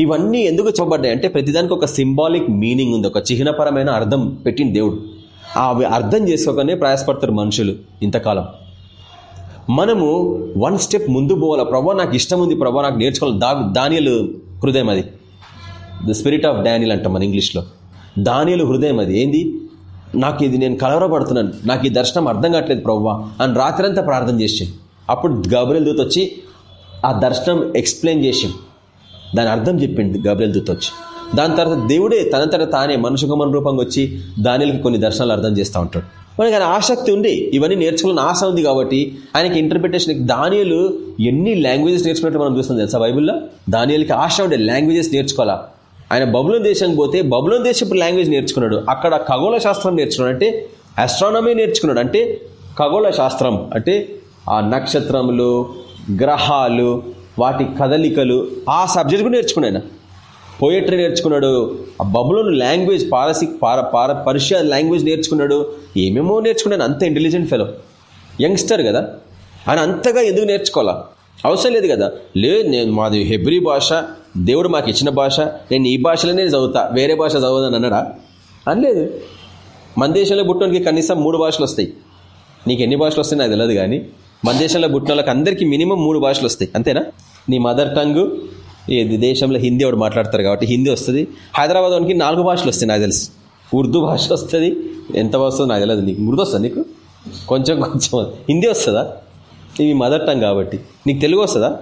A: ఇవన్నీ ఎందుకు చెప్పబడ్డాయి అంటే ప్రతిదానికి ఒక సింబాలిక్ మీనింగ్ ఉంది. ఒక చిహ్నపరమైన అర్థం పెట్టింది దేవుడు. అవి అర్థం చేసుకోకనే ప్రయాసపడతారు మనుషులు ఇంతకాలం. మనము వన్ స్టెప్ ముందు పోవాలా? ప్రభా నాకు ఇష్టం ఉంది ప్రభా నాకు నేర్చుకోవాలి. దా దానియలు హృదయం అది. ద స్పిరిట్ ఆఫ్ డానియల్ అంటాం మన ఇంగ్లీష్లో. దానియలు హృదయం అది. ఏంది? నాకు ఇది నేను కలవరపడుతున్నాను. నాకు ఈ దర్శనం అర్థం కావట్లేదు ప్రవ్వా అని రాత్రంతా ప్రార్థన చేసాం అప్పుడు గబరేల్ దూత వచ్చి ఆ దర్శనం ఎక్స్ప్లెయిన్ చేసి దాని అర్థం చెప్పింది గబరేల్ దూత వచ్చి. దాని తర్వాత దేవుడే తనంతట తానే మనుషుగమన రూపంగా వచ్చి దానికి కొన్ని దర్శనాలు అర్థం చేస్తూ ఉంటాడు. మనకి ఆయన ఆసక్తి ఉంది ఇవన్నీ నేర్చుకోవాలని ఆశ ఉంది కాబట్టి ఆయనకి ఇంటర్ప్రిటేషన్ దానియలు ఎన్ని లాంగ్వేజెస్ నేర్చుకున్నట్టు మనం చూస్తాం తెలుసా బైబుల్లో? దానియలకి ఆశ ఉండే లాంగ్వేజెస్ నేర్చుకోవాలా? ఆయన బబులోన్ దేశానికి పోతే బబులోన్ దేశపు లాంగ్వేజ్ నేర్చుకున్నాడు. అక్కడ ఖగోళ శాస్త్రం నేర్చుకున్నాడు. అంటే ఆస్ట్రానమీ నేర్చుకున్నాడు. అంటే ఖగోళ శాస్త్రం. అంటే ఆ నక్షత్రములు గ్రహాలు వాటి కదలికలు ఆ సబ్జెక్ట్ కూడా నేర్చుకున్నాడు పోయట్రీ నేర్చుకున్నాడు. ఆ బబులోని లాంగ్వేజ్ పారసిక్ పార పార పర్షియా లాంగ్వేజ్ నేర్చుకున్నాడు. ఏమేమో నేర్చుకున్నాడు. అంత ఇంటెలిజెంట్ ఫెలో యంగ్స్టర్ కదా. ఆయన అంతగా ఎందుకు నేర్చుకోవాలా? అవసరం లేదు కదా. లేదు నేను మాది హెబ్రి భాష. దేవుడు మాకు ఇచ్చిన భాష. నేను ఈ భాషలోనే చదువుతా. వేరే భాష చదవదని అన్నాడా? అనలేదు. మన దేశంలో పుట్టడానికి కనీసం మూడు భాషలు వస్తాయి. నీకు ఎన్ని భాషలు వస్తాయి నాకు తెలియదు కానీ మన దేశంలో పుట్టిన వాళ్ళకి అందరికీ మినిమం మూడు భాషలు వస్తాయి. అంతేనా? నీ మదర్ టంగ్ దేశంలో హిందీ ఒకటి మాట్లాడతారు కాబట్టి హిందీ వస్తుంది. హైదరాబాద్ వానికి నాలుగు భాషలు వస్తాయి నాకు తెలుసు. ఉర్దూ భాష వస్తుంది. ఎంత వస్తుంది నాకు తెలియదు నీకు. ఉర్దూ వస్తుంది నీకు? కొంచెం కొంచెం. హిందీ వస్తుందా? ఇవి మదర్ టంగ్ కాబట్టి. నీకు తెలుగు వస్తుందా?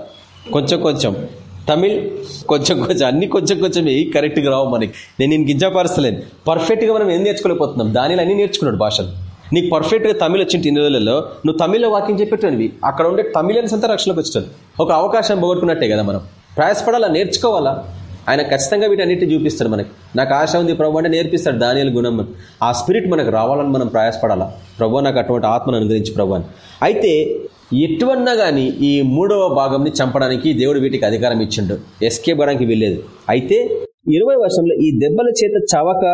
A: కొంచెం కొంచెం. తమిళ్ కొంచెం కొంచెం. అన్ని కొంచెం కొంచెం ఏ కరెక్ట్గా రావు మనకి. నేను నేను గింజపరచలేను పర్ఫెక్ట్గా మనం ఏం నేర్చుకోలేకపోతున్నాం? దానిలో అన్ని నేర్చుకున్నాడు భాషలు. నీకు పర్ఫెక్ట్గా తమిళ తమిళ్ వచ్చింది ఇన్ని రోజులలో నువ్వు తమిళ్ళో వాకింగ్ చెప్పేటవి అక్కడ ఉండే తమిళన్స్ అంతా రక్షణకు వచ్చాడు ఒక అవకాశం పోగొట్టుకున్నట్టే కదా మనం. ప్రయాసపడాలా? నేర్చుకోవాలా? ఆయన ఖచ్చితంగా వీటన్నిటి చూపిస్తాడు మనకి. నాకు ఆశ ఉంది ప్రభు అంటే నేర్పిస్తాడు దానియలు గుణం ఆ స్పిరిట్ మనకు రావాలని మనం ప్రయాసపడాలా? ప్రభు నాకు అటువంటి ఆత్మను అనుగ్రహించి ప్రభు అని. అయితే ఎటువన్నా కానీ ఈ మూడవ భాగంని చంపడానికి దేవుడు వీటికి అధికారం ఇచ్చిండు. ఎస్కేప్ అవడానికి వెళ్ళేది అయితే ఇరవై వర్షంలో ఈ దెబ్బల చేత చవక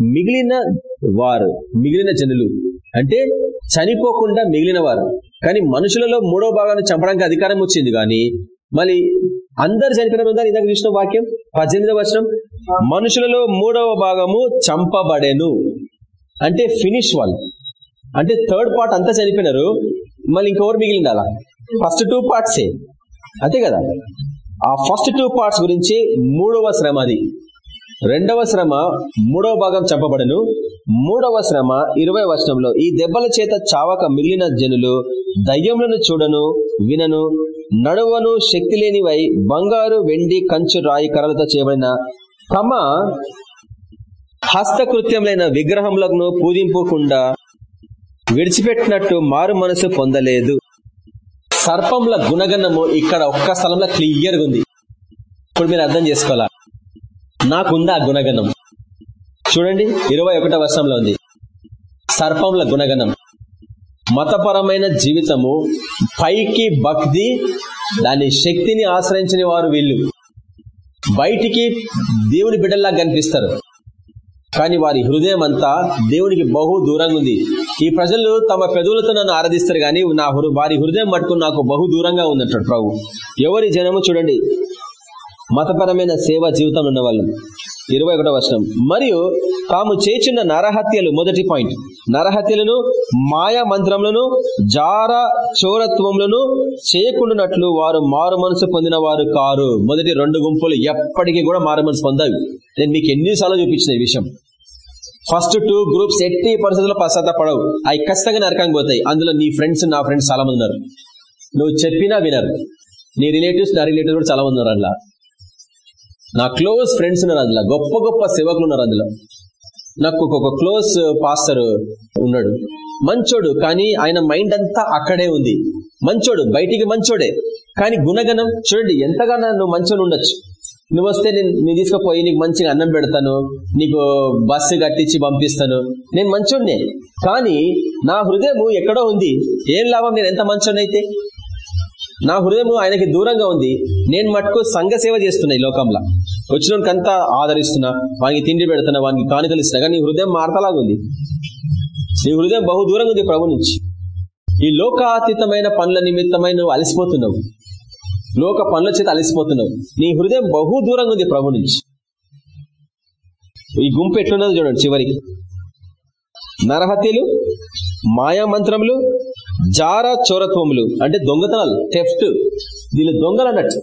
A: మిగిలిన వారు మిగిలిన జనులు. అంటే చనిపోకుండా మిగిలిన వారు. కానీ మనుషులలో మూడవ భాగాన్ని చంపడానికి అధికారం వచ్చింది కానీ మళ్ళీ అందరు చనిపోయిన ఉందా ఇందాక చూసిన వాక్యం పద్దెనిమిదవ వర్షం మనుషులలో మూడవ భాగము చంపబడేను. అంటే ఫినిష్ వాళ్ళు. అంటే థర్డ్ పార్ట్ అంతా చనిపోయినారు మళ్ళీ ఇంకెవరు మిగిలింది అలా ఫస్ట్ టూ పార్ట్సే అంతే కదా? ఆ ఫస్ట్ టూ పార్ట్స్ గురించి మూడవ శ్రమ అది. రెండవ శ్రమ మూడవ భాగం చంపబడను. మూడవ శ్రమ ఇరవై వర్షంలో ఈ దెబ్బల చేత చావక మిగిలిన జనులు దయ్యములను చూడను వినను నడువను శక్తి లేనివై బంగారు వెండి కంచు రాయి కర్రలతో చేయబడిన తమ హస్తకృత్యములైన విగ్రహములను పూజింపకుండా విడిచిపెట్టినట్టు మారు మనసు పొందలేదు. సర్పంల గుణగణము ఇక్కడ ఒక్క స్థలంలో క్లియర్గా ఉంది. ఇప్పుడు మీరు అర్థం చేసుకోవాలా? నాకుందా ఆ గుణగణం? చూడండి ఇరవై ఒకటో వర్షంలో ఉంది. సర్పంల గుణగణం. మతపరమైన జీవితము పైకి భక్తి దాని శక్తిని ఆశ్రయించిన వారు వీళ్ళు. బయటికి దేవుని బిడ్డల్లా కనిపిస్తారు. కానీ వారి హృదయం అంతా దేవునికి బహు దూరంగా ఉంది. ఈ ప్రజలు తమ పెదవులతో నన్ను ఆరాధిస్తారు కానీ నా హృ- వారి హృదయం మట్టుకు నాకు బహు దూరంగా ఉందంటాడు ప్రభు. ఎవరి జనము చూడండి. మతపరమైన సేవా జీవితం ఉన్న వాళ్ళు ఇరవై ఒకటో వర్షం మరియు తాము చేచున్న నరహత్యలు మొదటి పాయింట్. నరహత్యలను మాయా మంత్రములను జార చోరత్వములను చేయకుండానట్లు వారు మారు మనసు పొందిన వారు కారు. మొదటి రెండు గుంపులు ఎప్పటికీ కూడా మారు మనసు పొందాయి నేను మీకు ఎన్నిసార్లు చూపించిన ఈ విషయం. ఫస్ట్ టూ గ్రూప్స్ ఎట్టి పరిస్థితుల్లో పశ్చాత్తపడవు. అవి ఖచ్చితంగా నరకంగా పోతాయి. అందులో నీ ఫ్రెండ్స్ నా ఫ్రెండ్స్ చాలా మంది ఉన్నారు. నువ్వు చెప్పినా వినరు. నీ రిలేటివ్స్ నా రిలేటివ్స్ కూడా చాలా మంది ఉన్నారు అలా నా క్లోజ్ ఫ్రెండ్స్ ఉన్నారు అందులో. గొప్ప గొప్ప సేవకులు ఉన్నారు అందులో. నాకు ఒక క్లోజ్ పాస్టర్ uh, ఉన్నాడు. మంచోడు కానీ ఆయన మైండ్ అంతా అక్కడే ఉంది. మంచోడు బయటికి మంచోడే. కానీ గుణగణం చూడండి ఎంతగానో నువ్వు మంచోడు ఉండొచ్చు. నువ్వు వస్తే నేను నేను తీసుకుపోయి నీకు మంచిగా అన్నం పెడతాను నీకు బస్సు కట్టించి పంపిస్తాను. నేను మంచోడినే. కానీ నా హృదయం ఎక్కడో ఉంది. ఏం లాభం? నేను ఎంత మంచోడైతే నా హృదయం ఆయనకి దూరంగా ఉంది. నేను మట్టుకు సంఘ సేవ చేస్తున్నా ఈ లోకంలో. వచ్చినంతా ఆదరిస్తున్నా వానికి తిండి పెడుతున్నా వానికి కానుకలు ఇస్తున్నా. కానీ నీ హృదయం మార్తలాగుంది నీ హృదయం బహు దూరంగా ఉంది ప్రభు నుంచి. ఈ లోకాతీతమైన పనుల నిమిత్తమై నువ్వు అలసిపోతున్నావు. లోక పనుల చేత అలసిపోతున్నావు. నీ హృదయం బహు దూరంగా ఉంది ప్రభు నుంచి. ఈ గుంపు ఎట్లున్నదో చూడండి చివరికి. నరహత్యలు మాయా మంత్రములు జార చోరత్వములు అంటే దొంగతనాలు టెఫ్ట్ వీళ్ళు దొంగలు అన్నట్టు.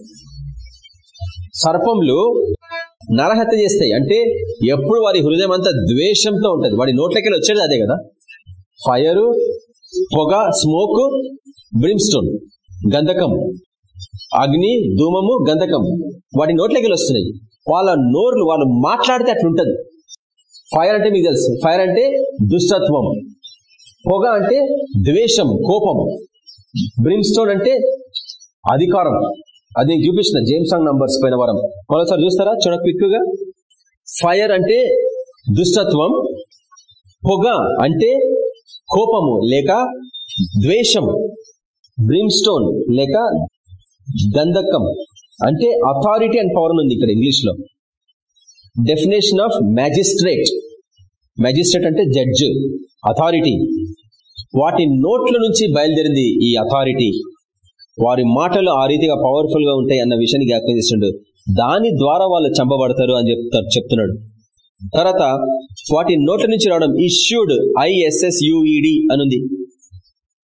A: సర్పములు నరహత్య చేస్తాయి. అంటే ఎప్పుడు వారి హృదయం అంతా ద్వేషంతో ఉంటుంది. వాడి నోట్లకెళ్ళి వచ్చేది అదే కదా. ఫైరు పొగ స్మోక్ బ్రిమ్స్టోన్ గంధకం. అగ్ని ధూమము గంధకం. వాటి నోట్లకెళ్ళి వస్తున్నాయి. వాళ్ళ నోర్లు వాళ్ళు మాట్లాడితే అట్లుంటది. ఫైర్ అంటే మీకు తెలుసు. ఫైర్ అంటే దుష్టత్వం. పొగ అంటే ద్వేషం కోపం. బ్రిమ్స్టోన్ అంటే అధికారం. అది నేను చూపించిన సాంగ్ నంబర్స్ పైన వారం. మరోసారి చూస్తారా? చూడ క్విక్గా ఫైర్ అంటే దుష్టత్వం పొగ అంటే కోపము లేక ద్వేషం. బ్రిమ్స్టోన్ లేక గంధకం అంటే అథారిటీ అండ్ పవర్ ఉంది ఇక్కడ ఇంగ్లీష్లో. డెఫినేషన్ ఆఫ్ మ్యాజిస్ట్రేట్ మ్యాజిస్ట్రేట్ అంటే జడ్జ్ అథారిటీ వాటి నోట్ల నుంచి బయలుదేరింది ఈ అథారిటీ వారి మాటలు ఆ రీతిగా పవర్ఫుల్గా ఉంటాయి అన్న విషయాన్ని జ్ఞాపకం చేస్తుండడు దాని ద్వారా వాళ్ళు చంపబడతారు అని చెప్తారు చెప్తున్నాడు. తర్వాత వాటి నోట్ల నుంచి రావడం ఇష్యూడ్ ఐఎస్ఎస్యుఈడి అనుంది.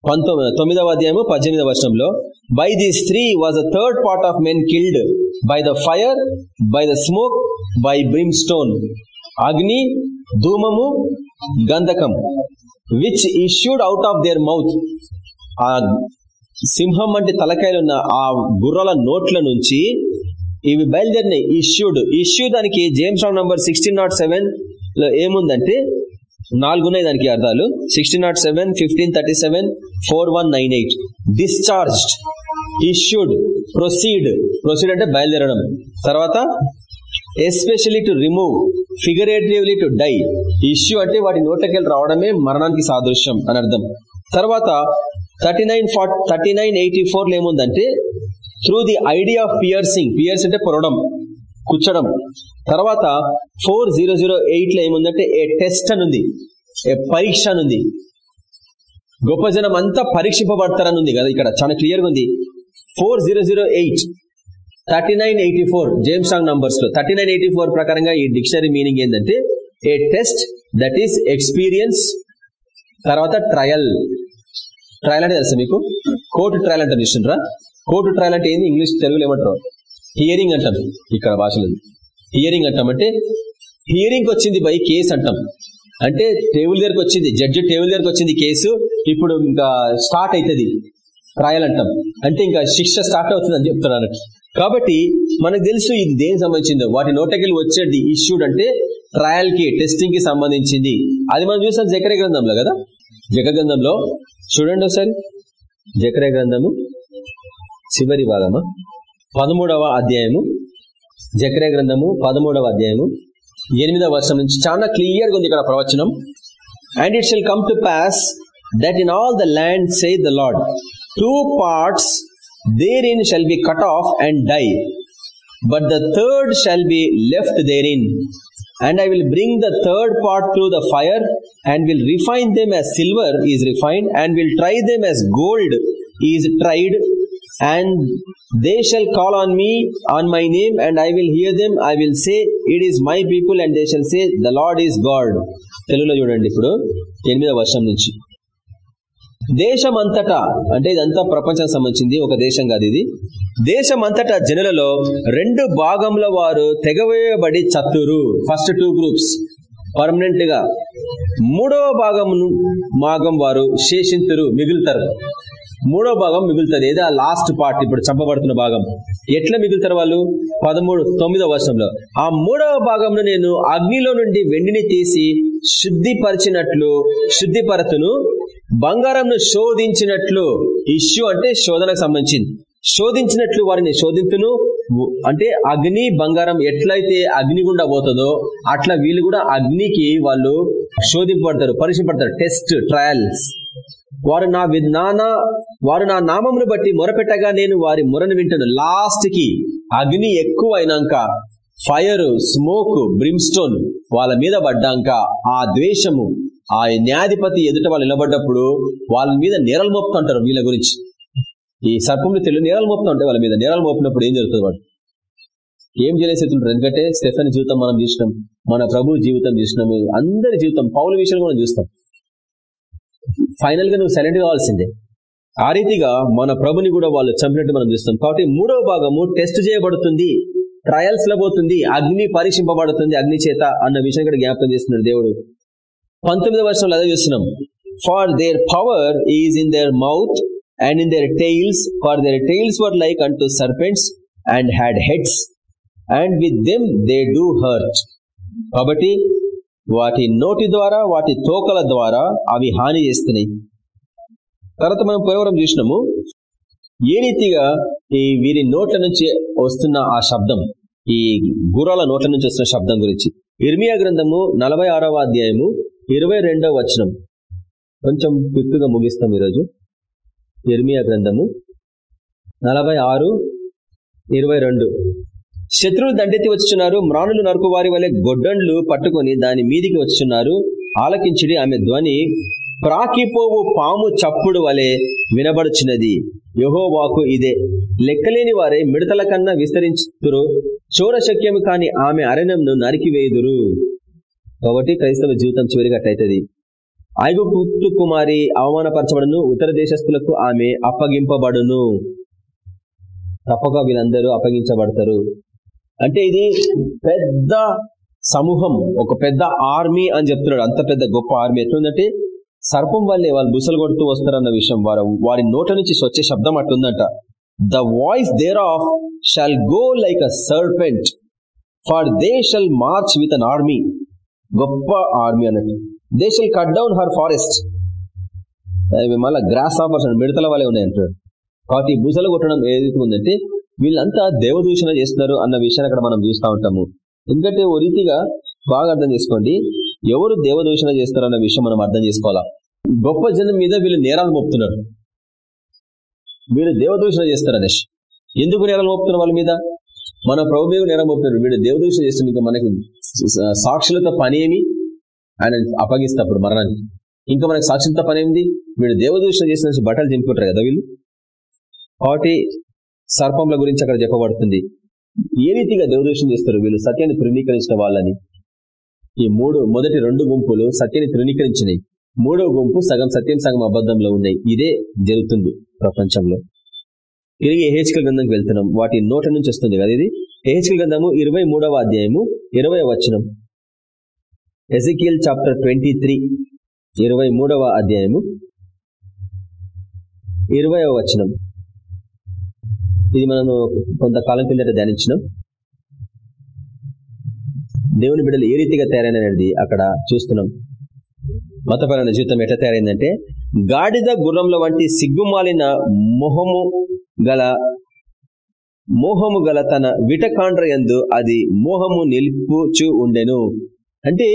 A: పంతొమ్మిది తొమ్మిదవ అధ్యాయము పద్దెనిమిదవ వర్షంలో by the three was a third part of men killed by the fire by the smoke by brimstone అగ్ని ధూమము గంధకం. Which issued out of their mouth ఆ సింహం వంటి తలకాయలు ఉన్న ఆ గుర్రాల నోట్ల నుంచి ఇవి బయలుదేరినాయి. ఇష్యూడ్ ఇష్యూ దానికి James Strong number sixteen naught సెవెన్లో ఏముందంటే నాలుగున్నాయి దానికి అర్థాలు. Sixteen naught seven fifteen thirty seven four one nine eight discharged issued proceed proceed అంటే బయలుదేరడం. తర్వాత especially to remove figuratively to die issue అంటే వాటి నోట్లకెళ్ళి రావడమే మరణానికి సాదృశ్యం అని అర్థం. తర్వాత thirty nine forty thirty nine eighty four ఏముందంటే through the idea of piercing pierce అంటే పొరడం కూర్చడం తర్వాత ఫోర్ జీరో జీరో ఎయిట్లో ఏముందంటే ఏ టెస్ట్ అనుంది ఏ పరీక్ష అనుంది. గొప్ప జనం అంతా పరీక్షింపబడతారని ఉంది కదా ఇక్కడ చాలా క్లియర్గా ఉంది. Four zero zero eight thirty nine eighty four James Strong నంబర్స్లో. Thirty nine eighty four ప్రకారంగా ఈ డిక్షనరీ మీనింగ్ ఏంటంటే a test that is experience తర్వాత ట్రయల్ ట్రయల్ అంటే తెలుసా మీకు? కోర్టు ట్రయల్ అంటే తీసుకుంటారా కోర్టు ట్రయల్ అంటే ఏంది? ఇంగ్లీష్ తెలుగులో ఏమంటారు? హియరింగ్ అంటాం ఇక్కడ భాషలో. హియరింగ్ అంటాం అంటే హియరింగ్ వచ్చింది బై కేసు అంటాం. అంటే టేబుల్ దగ్గరకు వచ్చింది జడ్జి టేబుల్ దగ్గరకు వచ్చింది కేసు ఇప్పుడు ఇంకా స్టార్ట్ అవుతుంది ట్రయల్ అంటాం. అంటే ఇంకా శిక్ష స్టార్ట్ అవుతుంది అని చెప్తున్నారు కాబట్టి మనకు తెలుసు ఇది దేనికి సంబంధించిందో. వాటి నోటకెళ్ళి వచ్చేది ఇష్యూడ్ అంటే ట్రయల్కి టెస్టింగ్కి సంబంధించింది. అది మనం చూసాం జకరే గ్రంథంలో కదా? జక గ్రంథంలో చూడండి ఒకసారి. జకరే గ్రంథము చివరి భాగమా? పదమూడవ అధ్యాయము. జకరే గ్రంథము పదమూడవ అధ్యాయము. ఎనిమిదవ వర్షం నుంచి చాలా క్లియర్గా ఉంది ఇక్కడ ప్రవచనం. And it shall come to pass that in all the land saith the Lord two parts therein shall be cut off and die but the third shall be left therein and I will bring the third part through the fire and will refine them as silver is refined and will try them as gold is tried and they shall call on me on my name and I will hear them I will say it is my people and they shall say the Lord is God తెలుగులో చూడండి ఇప్పుడు ఎనిమిదవ వర్షం నుంచి దేశమంతటా అంటే ఇదంతా ప్రపంచం సంబంధించింది ఒక దేశం కాదు ఇది. దేశమంతటా జనులలో రెండు భాగంలో వారు తెగవేయబడి చత్తురు ఫస్ట్ టూ గ్రూప్స్ పర్మనెంట్గా. మూడవ భాగం భాగం వారు శేషింతురు మిగులుతారు. మూడో భాగం మిగులుతుంది. ఏదో లాస్ట్ పార్ట్ ఇప్పుడు చంపబడుతున్న భాగం. ఎట్లా మిగులుతారు వాళ్ళు? పదమూడు తొమ్మిదో వర్షంలో ఆ మూడవ భాగంలో నేను అగ్నిలో నుండి వెండిని తీసి శుద్ధిపరిచినట్లు శుద్ధిపరతును బంగారంను శోధించినట్లు ఇష్యూ అంటే శోధనకు సంబంధించింది. శోధించినట్లు వారిని శోధించును అంటే అగ్ని బంగారం ఎట్లయితే అగ్ని గుండా పోతుందో అట్లా వీళ్ళు కూడా అగ్నికి వాళ్ళు శోధింపబడతారు పరీక్షపడతారు టెస్ట్ ట్రయల్స్. వారు నా నానా వారు నా నామమును బట్టి మొరపెట్టగా నేను వారి మొరను వింటాను. లాస్ట్కి అగ్ని ఎక్కువ అయినాక ఫైర్ స్మోక్ బ్రిమ్స్టోన్ వాళ్ళ మీద పడ్డాక ఆ ద్వేషము ఆ న్యాయాధిపతి ఎదుట వాళ్ళు నిలబడ్డప్పుడు వాళ్ళ మీద నేరలు మోపుతుంటారు వీళ్ళ గురించి. ఈ సర్పంలో తెలుగు నేరాలు మోపుతుంటే ఉంటాయి వాళ్ళ మీద. నేరాలు మోపినప్పుడు ఏం జరుగుతుంది వాడు? ఏం చేయలేసేస్తుంటారు ఎందుకంటే స్టెఫెన్ జీవితం మనం చూసినాం మన ప్రభు జీవితం చూసినాం అందరి జీవితం పౌల విషయాలు కూడా చూస్తాం. ఫైనల్గా నువ్వు సైలెంట్ కావాల్సిందే. ఆ రీతిగా మన ప్రభుని కూడా వాళ్ళు చంపినట్టు మనం చూస్తాం. కాబట్టి మూడవ భాగము టెస్ట్ చేయబడుతుంది ట్రయల్స్లో పోతుంది అగ్ని పరీక్షింపబడుతుంది అగ్ని చేత అన్న విషయం కూడా జ్ఞాపకం చేస్తున్నాడు దేవుడు. పంతొమ్మిది వర్షంలో అదే చూస్తున్నాం. For their power is in their mouth and in their tails for their tails were like unto serpents and had heads and with them they do hurt కాబట్టి వాటి నోటి ద్వారా వాటి తోకల ద్వారా అవి హాని చేస్తున్నాయి. తర్వాత మనం పోయవరం చూసినాము. ఏ రీతిగా ఈ వీరి నోట్ల నుంచి వస్తున్న ఆ శబ్దం ఈ గుర్రాల నోట్ల నుంచి వస్తున్న శబ్దం గురించి. ఇర్మియా గ్రంథము నలభై ఆరవ అధ్యాయము ఇరవై రెండవ వచనం. కొంచెం క్విక్గా ముగిస్తాం ఈరోజు. ఇర్మియా గ్రంథము నలభై ఆరు ఇరవై రెండు. శత్రువులు దండెత్తి వచ్చుచున్నారు. మ్రాణులు నరుకు వారి వలె గొడ్డండ్లు పట్టుకొని దాని మీదికి వచ్చుచున్నారు. ఆలకించుడి ఆమె ధ్వని ప్రాకిపోవు పాము చప్పుడు వలె వినబడుచున్నది. యహోవాకు ఇదే. లెక్కలేని వారే మిడతల కన్నా విస్తరించుతురు. చోరశక్యము కాని ఆమె అరణ్యంను నరికివేయుదురు. కాబట్టి క్రైస్తవ జీవితం చివరిగా అట్టయితది ఐగుప్తు కుమారి అవమానపరచబడును. ఉత్తర దేశస్తులకు ఆమె అప్పగింపబడును. తప్పక వీళ్ళందరూ అప్పగించబడతారు. అంటే ఇది పెద్ద సమూహం ఒక పెద్ద ఆర్మీ అని చెప్తున్నాడు. అంత పెద్ద గొప్ప ఆర్మీ ఎట్లుందంటే సర్పం వల్లే వాళ్ళు బుసలు కొడుతూ వస్తారన్న విషయం వారు వారి నోట నుంచి వచ్చే శబ్దం అట్లుందంట. The voice thereof shall go like a serpent for they shall march with an army గొప్ప ఆర్మీ అన్నట్టు they cut down her forest మళ్ళీ గ్రాస్ ఆపర్స్ మిడతల వల్లే ఉన్నాయి అంటాడు. కాబట్టి ఈ కొట్టడం ఏదైతే ఉందంటే వీళ్ళంతా దేవదూషణ చేస్తున్నారు అన్న విషయాన్ని అక్కడ మనం చూస్తూ ఉంటాము. ఎందుకంటే ఓ రీతిగా బాగా అర్థం చేసుకోండి ఎవరు దేవదూషణ చేస్తారు అన్న విషయం మనం అర్థం చేసుకోవాలా? గొప్ప జనం మీద వీళ్ళు నేరాలు మోపుతున్నారు. వీళ్ళు దేవదూషణ చేస్తారు అనేష్. ఎందుకు నేరాలు మోపుతున్నారు వాళ్ళ మీద? మన ప్రభు మీద నేరం మోపుతున్నారు. వీళ్ళు దేవదూషణ చేస్తున్న మనకి సాక్షులతో పని ఏమి? ఆయన అప్పగిస్తప్పుడు మరణానికి. ఇంకా మనకి సాక్షులతో పని ఏంది వీళ్ళు దేవదూషణ చేసిన బట్టలు చింపుకుంటారు కదా వీళ్ళు? కాబట్టి సర్పంల గురించి అక్కడ చెప్పబడుతుంది. ఏ రీతిగా దేవదూషణ చేస్తారు వీళ్ళు? సత్యాన్ని తృణీకరించిన వాళ్ళని. ఈ మూడు మొదటి రెండు గుంపులు సత్యాన్ని తృణీకరించినాయి. మూడో గుంపు సగం సత్యం సగం అబద్ధంలో ఉన్నాయి. ఇదే జరుగుతుంది ప్రపంచంలో. తిరిగి ఏహెచ్కల్ గ్రంథంకి వెళ్తున్నాం. వాటి నోట నుంచి వస్తుంది కదా ఇది? ఏహెచ్కల్ గ్రంథము ఇరవై అధ్యాయము ఇరవై వచనం. ఎజికియల్ చాప్టర్ ట్వంటీ త్రీ ఇరవై అధ్యాయము ఇరవై వచనం. ఇది మనము కొంతకాలం కిందట ధ్యానించినాం. దేవుని బిడ్డలు ఏ రీతిగా తయారైనది అక్కడ చూస్తున్నాం. మతపరమైన జీవితం ఎట్లా తయారైందంటే గాడిద గుర్రంల వంటి సిగ్గుమాలిన మొహము గల మోహము గల తన విటకాండ్ర ఎందు అది మోహము నిలుపుచు ఉండెను. అంటే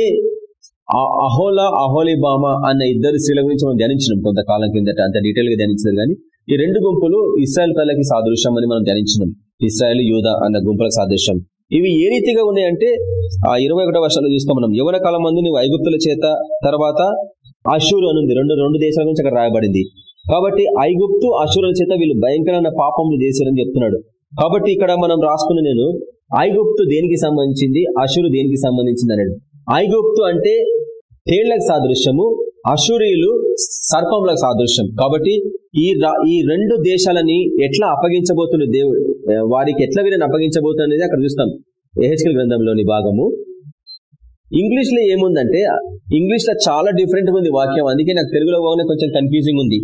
A: అహోలా అహోలిబామ అన్న ఇద్దరు స్త్రీల గురించి మనం ధ్యానించినాం కొంతకాలం కిందట అంత డీటెయిల్గా ధ్యానించారు కానీ ఈ రెండు గుంపులు ఇస్రాయల్ తలకి సాదృశ్యం అని మనం ధ్యానించినాం. ఇస్రాయల్ యూద అన్న గుంపుల సాదృశ్యం. ఇవి ఏ రీతిగా ఉన్నాయంటే ఆ ఇరవై ఒకటో వర్షాలు చూస్తాం మనం. యువన కాలం మందు నువ్వు ఐగుప్తుల చేత తర్వాత అశూరు అనుంది. రెండు రెండు దేశాల నుంచి అక్కడ రాయబడింది. కాబట్టి ఐగుప్తు అశూరుల చేత వీళ్ళు భయంకరమైన పాపములు చేశారని చెప్తున్నాడు. కాబట్టి ఇక్కడ మనం రాసుకున్న నేను ఐగుప్తు దేనికి సంబంధించింది అషురు దేనికి సంబంధించింది అనేది. ఐగుప్తు అంటే తేళ్ళకు సాదృశ్యము అషూరియులు సర్పంలకు సాదృశ్యం. కాబట్టి ఈ ఈ రెండు దేశాలని ఎట్లా అప్పగించబోతున్న దేవుడు వారికి ఎట్లా వీరిని అప్పగించబోతున్నది అక్కడ చూస్తాం. ఏహెచ్కల్ గ్రంథంలోని భాగము. ఇంగ్లీష్లో ఏముందంటే ఇంగ్లీష్లో చాలా డిఫరెంట్ ఉంది వాక్యం. అందుకే నాకు తెలుగులో బాగానే కొంచెం కన్ఫ్యూజింగ్ ఉంది.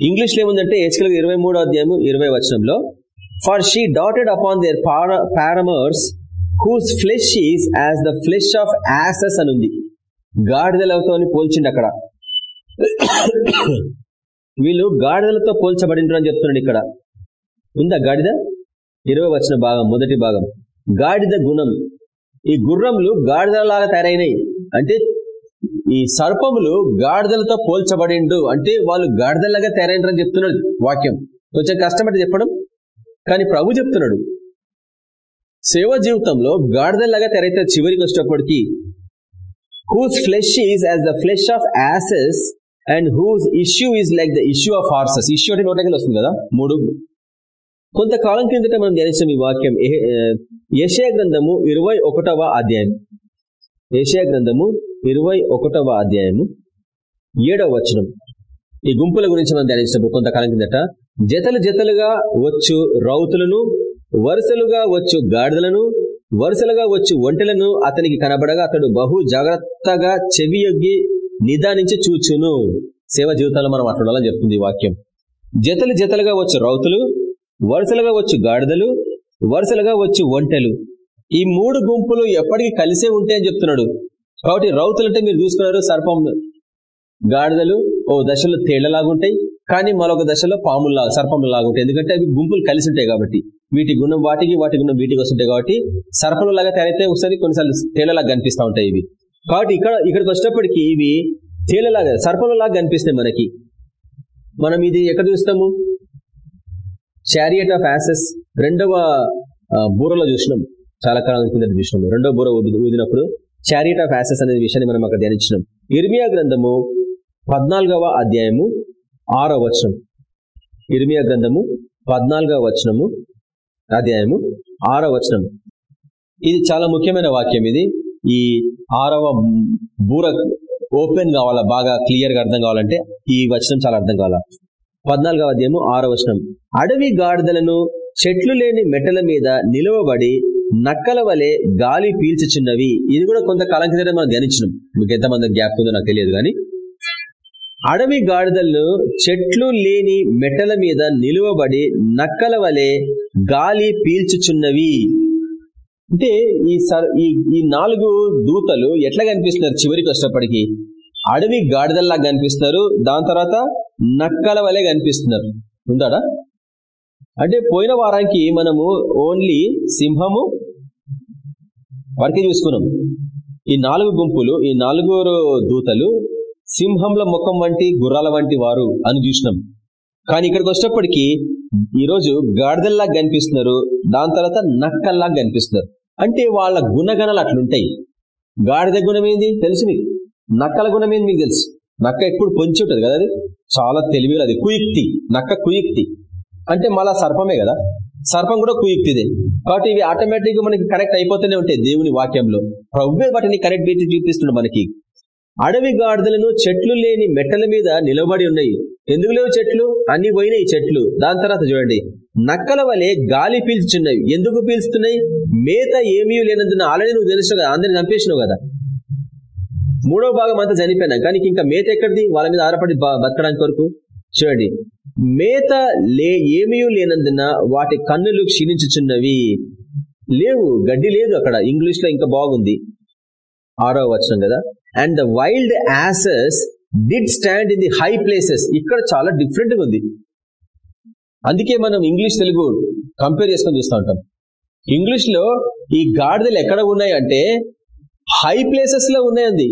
A: ఇంగ్లీష్లో ఏముందంటే హెచ్కల్ ఇరవై మూడో అధ్యాయము ఇరవై వచనంలో for she doted upon their paramours whose flesh is as the flesh of asses అని ఉంది గాడిదలతో పోల్చిండి అక్కడ. వీళ్ళు గాడిదలతో పోల్చబడినరు అని చెప్తున్నాడు ఇక్కడ. ఉందా గాడిద? ఇరవై వచ్చిన భాగం మొదటి భాగం. గాడిద గుణం. ఈ గుర్రంలు గాడిదలాగా తయారైనాయి. అంటే ఈ సర్పములు గాడిదలతో పోల్చబడిండు. అంటే వాళ్ళు గాడిదలాగా తయారైనరు అని చెప్తున్నాడు వాక్యం. కొంచెం కష్టపడి చెప్పడం. కానీ ప్రభు చెప్తున్నాడు సేవ జీవితంలో గాడిదల్లాగా తెరైతే చివరికి వచ్చేటప్పటికి whose flesh is as the flesh of asses and whose issue is like the issue of horses issue అంటే నోట్లకి వస్తుంది కదా మూడు. కొంతకాలం కిందట మనం ధ్యానించాం ఈ వాక్యం ఏషియా గ్రంథము ఇరవై ఒకటవ అధ్యాయం. ఏషియా గ్రంథము ఇరవై ఒకటవ అధ్యాయము ఏడవ వచనం. ఈ గుంపుల గురించి మనం ధ్యానించినప్పుడు కొంతకాలం కిందట జతలు జతలుగా వచ్చు రౌతులను వరుసలుగా వచ్చు గాడిదలను వరుసలుగా వచ్చు ఒంటెలను అతనికి కనబడగా అతడు బహు జాగ్రత్తగా చెవియొగ్గి నిదానించి చూచును. సేవ జీవితాల్లో మనం అట్లా చెప్తుంది వాక్యం. జతలు జతలుగా వచ్చు రౌతులు వరుసలుగా వచ్చు గాడిదలు వరుసలుగా వచ్చు ఒంటెలు. ఈ మూడు గుంపులు ఎప్పటికీ కలిసే ఉంటాయని చెప్తున్నాడు. కాబట్టి రౌతులు అంటే మీరు చూసుకున్నారు సర్పం గాడిదలు ఓ దశలో తేళ్ళలాగుంటాయి. కానీ మరొక దశలో పాముల్లా సర్పంలాగా లాగుంటాయి ఎందుకంటే అవి గుంపులు కలిసి ఉంటాయి కాబట్టి. వీటి గుణం వాటికి వాటి గుణం వీటికి వస్తుంటాయి కాబట్టి సర్పంలాగా తయారైతే ఒకసారి కొన్నిసార్లు తేలలాగా కనిపిస్తూ ఉంటాయి ఇవి. కాబట్టి ఇక్కడ ఇక్కడికి వచ్చేటప్పటికి ఇవి తేలలాగా సర్పంలాగా కనిపిస్తాయి మనకి. మనం ఇది ఎక్కడ చూస్తాము? చారియట్ ఆఫ్ యాసెస్ రెండవ బూరలో చూసినాం. చాలా కాలం కింద చూసినాము రెండవ బూర ఊదినప్పుడు చారియట్ ఆఫ్ యాసెస్ అనే విషయాన్ని మనం అక్కడ ధ్యానించినాం. ఇర్మియా గ్రంథము పద్నాలుగవ అధ్యాయము ఆరో వచనం. ఇర్మియా గ్రంథము పద్నాలుగవ వచనము అధ్యాయము ఆరో వచనం. ఇది చాలా ముఖ్యమైన వాక్యం ఇది. ఈ ఆరవ బూర ఓపెన్ కావాలా బాగా క్లియర్గా అర్థం కావాలంటే ఈ వచనం చాలా అర్థం కావాలా? పద్నాలుగవ అధ్యాయము ఆరో వచనం. అడవి గాడిదలను చెట్లు లేని మెట్టల మీద నిలువబడి నక్కల వలె గాలి పీల్చుచున్నవి. ఇది కూడా కొంతకాలం కింద మనం ధ్యానించినాం మీకు ఎంతమంది గ్యాప్ ఉందో నాకు తెలియదు కానీ అడవి గాడిదలను చెట్లు లేని మెట్టల మీద నిలువబడి నక్కల వలె గాలి పీల్చుచున్నవి. అంటే ఈ ఈ నాలుగు దూతలు ఎట్లా కనిపిస్తున్నారు చివరికి వచ్చినప్పటికీ అడవి గాడిదల్లా కనిపిస్తున్నారు దాని తర్వాత నక్కల వలె కనిపిస్తున్నారు. ఉందాడా? అంటే పోయిన వారానికి మనము ఓన్లీ సింహము వరకే చూసుకున్నాం. ఈ నాలుగు గుంపులు ఈ నాలుగు దూతలు సింహంల ముఖం వంటి గుర్రాల వంటి వారు అని చూసినాం. కానీ ఇక్కడికి వచ్చేటప్పటికి ఈరోజు గాడిదల్లా కనిపిస్తున్నారు దాని తర్వాత నక్కల్లా కనిపిస్తున్నారు. అంటే వాళ్ళ గుణగణాలు అట్లుంటాయి. గాడిద గుణం ఏంది? తెలుసు మీకు? నక్కల గుణం ఏంది మీకు తెలుసు? నక్క ఎప్పుడు పొంచి ఉంటుంది కదా అది? చాలా తెలివిగా అది. కుయుక్తి. నక్క కుయుక్తి. అంటే మళ్ళా సర్పమే కదా? సర్పం కూడా కుయుక్తిదే. కాబట్టి ఇవి ఆటోమేటిక్గా మనకి కనెక్ట్ అయిపోతూనే ఉంటాయి దేవుని వాక్యంలో. ప్రభువే వాటిని కరెక్ట్ పెట్టి చూపిస్తున్నాడు మనకి. అడవి గాడిదలను చెట్లు లేని మెట్టల మీద నిలబడి ఉన్నాయి. ఎందుకు లేవు చెట్లు? అన్ని పోయినాయి చెట్లు. దాని తర్వాత చూడండి. నక్కల వలె గాలి పీల్చుచున్నవి ఎందుకు పీల్చుతున్నాయి? మేత ఏమీ లేనందున ఆల్రెడీ నువ్వు తెలుసు కదా అందరిని చంపేసినావు కదా. మూడో భాగం అంతా చనిపోయినా. కానీ ఇంకా మేత ఎక్కడిది? వాళ్ళ మీద ఆధారపడి బతకడానికి కొరకు. చూడండి. మేత లే ఏమీ లేనందున వాటి కన్నులు క్షీణించుచున్నవి. లేవు. గడ్డి లేదు అక్కడ. ఇంగ్లీష్లో ఇంకా బాగుంది. ఆరో వచనం కదా. And the wild asses did stand in the high places ఇక్కడ చాలా డిఫరెంట్గా ఉంది. అందుకే మనం ఇంగ్లీష్ తెలుగు కంపేర్ చేసుకొని చూస్తూ ఉంటాం. ఇంగ్లీష్లో ఈ గాడిదలు ఎక్కడ ఉన్నాయి అంటే హై ప్లేసెస్లో ఉన్నాయండి.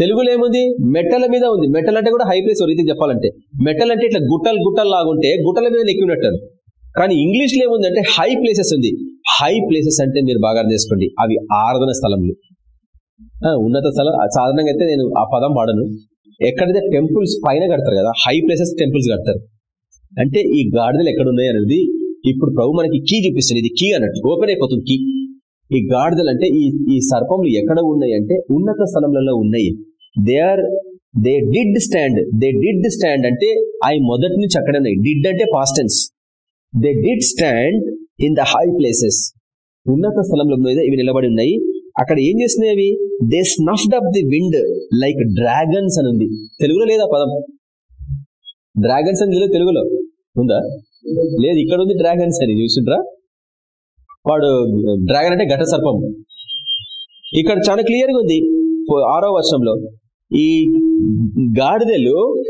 A: తెలుగులో ఏముంది? మెట్టల మీద ఉంది. మెటల్ అంటే కూడా హై ప్లేస్ రీతికి చెప్పాలంటే. మెటల్ అంటే ఇట్లా గుట్టలు గుట్టలు లాగుంటే గుట్టల మీద నెక్కినట్టు కానీ ఇంగ్లీష్లో ఏముందంటే హై ప్లేసెస్ ఉంది. హై ప్లేసెస్ అంటే మీరు బాగా అర్థం చేసుకోండి. అవి ఆరాధన స్థలంలో ఉన్నత స్థలం ఆ, సాధారణంగా అయితే నేను ఆ పదం వాడను. ఎక్కడైతే టెంపుల్స్ పైన కడతారు కదా హై ప్లేసెస్ టెంపుల్స్ కడతారు. అంటే ఈ గాడిదలు ఎక్కడ ఉన్నాయి అనేది ఇప్పుడు ప్రభు మనకి కీ చూపిస్తుంది. ఇది కీ అన్నట్టు ఓపెన్ అయిపోతుంది కీ. ఈ గాడిదలు అంటే ఈ ఈ సర్పములు ఎక్కడ ఉన్నాయి అంటే ఉన్నత స్థలంలో ఉన్నాయి. They are they did stand they did stand అంటే అవి మొదటి నుంచి అక్కడ ఉన్నాయి. డిడ్ అంటే past tense they did stand in the high places ఉన్నత స్థలంలో మీద ఇవి నిలబడి ఉన్నాయి. అక్కడ ఏం చేసినవి? అవి they snuffed up the wind like dragons అని ఉంది. తెలుగులో లేదా పదం? డ్రాగన్స్ అని తెలియదు తెలుగులో. ఉందా? లేదు ఇక్కడ ఉంది డ్రాగన్స్ అని. చూసిండ్రా? వాడు డ్రాగన్ అంటే ఘట సర్పం. ఇక్కడ చాలా క్లియర్గా ఉంది. ఆరో వర్షంలో ఈ గాడిదలు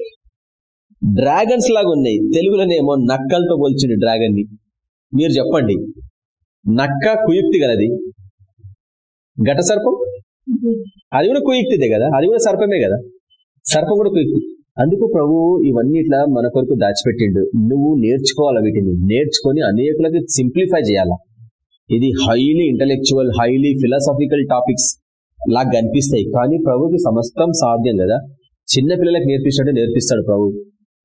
A: డ్రాగన్స్ లాగా ఉన్నాయి. తెలుగులోనేమో నక్కలతో పోల్చిండు డ్రాగన్ని. మీరు చెప్పండి. నక్క కుయుక్తి గలది. ఘట సర్పం? అది కూడా కుయుక్తిదే కదా అది కూడా సర్పమే కదా. సర్పం కూడా కుయుక్తి. అందుకు ప్రభు ఇవన్నీ ఇట్లా మన కొరకు దాచిపెట్టిండు. నువ్వు నేర్చుకోవాలా వీటిని? నేర్చుకొని అనేకులకి సింప్లిఫై చేయాలా? ఇది highly intellectual highly philosophical topics లాగా కనిపిస్తాయి. కానీ ప్రభుకి సమస్తం సాధ్యం కదా. చిన్న పిల్లలకు నేర్పించినట్టు నేర్పిస్తాడు ప్రభు.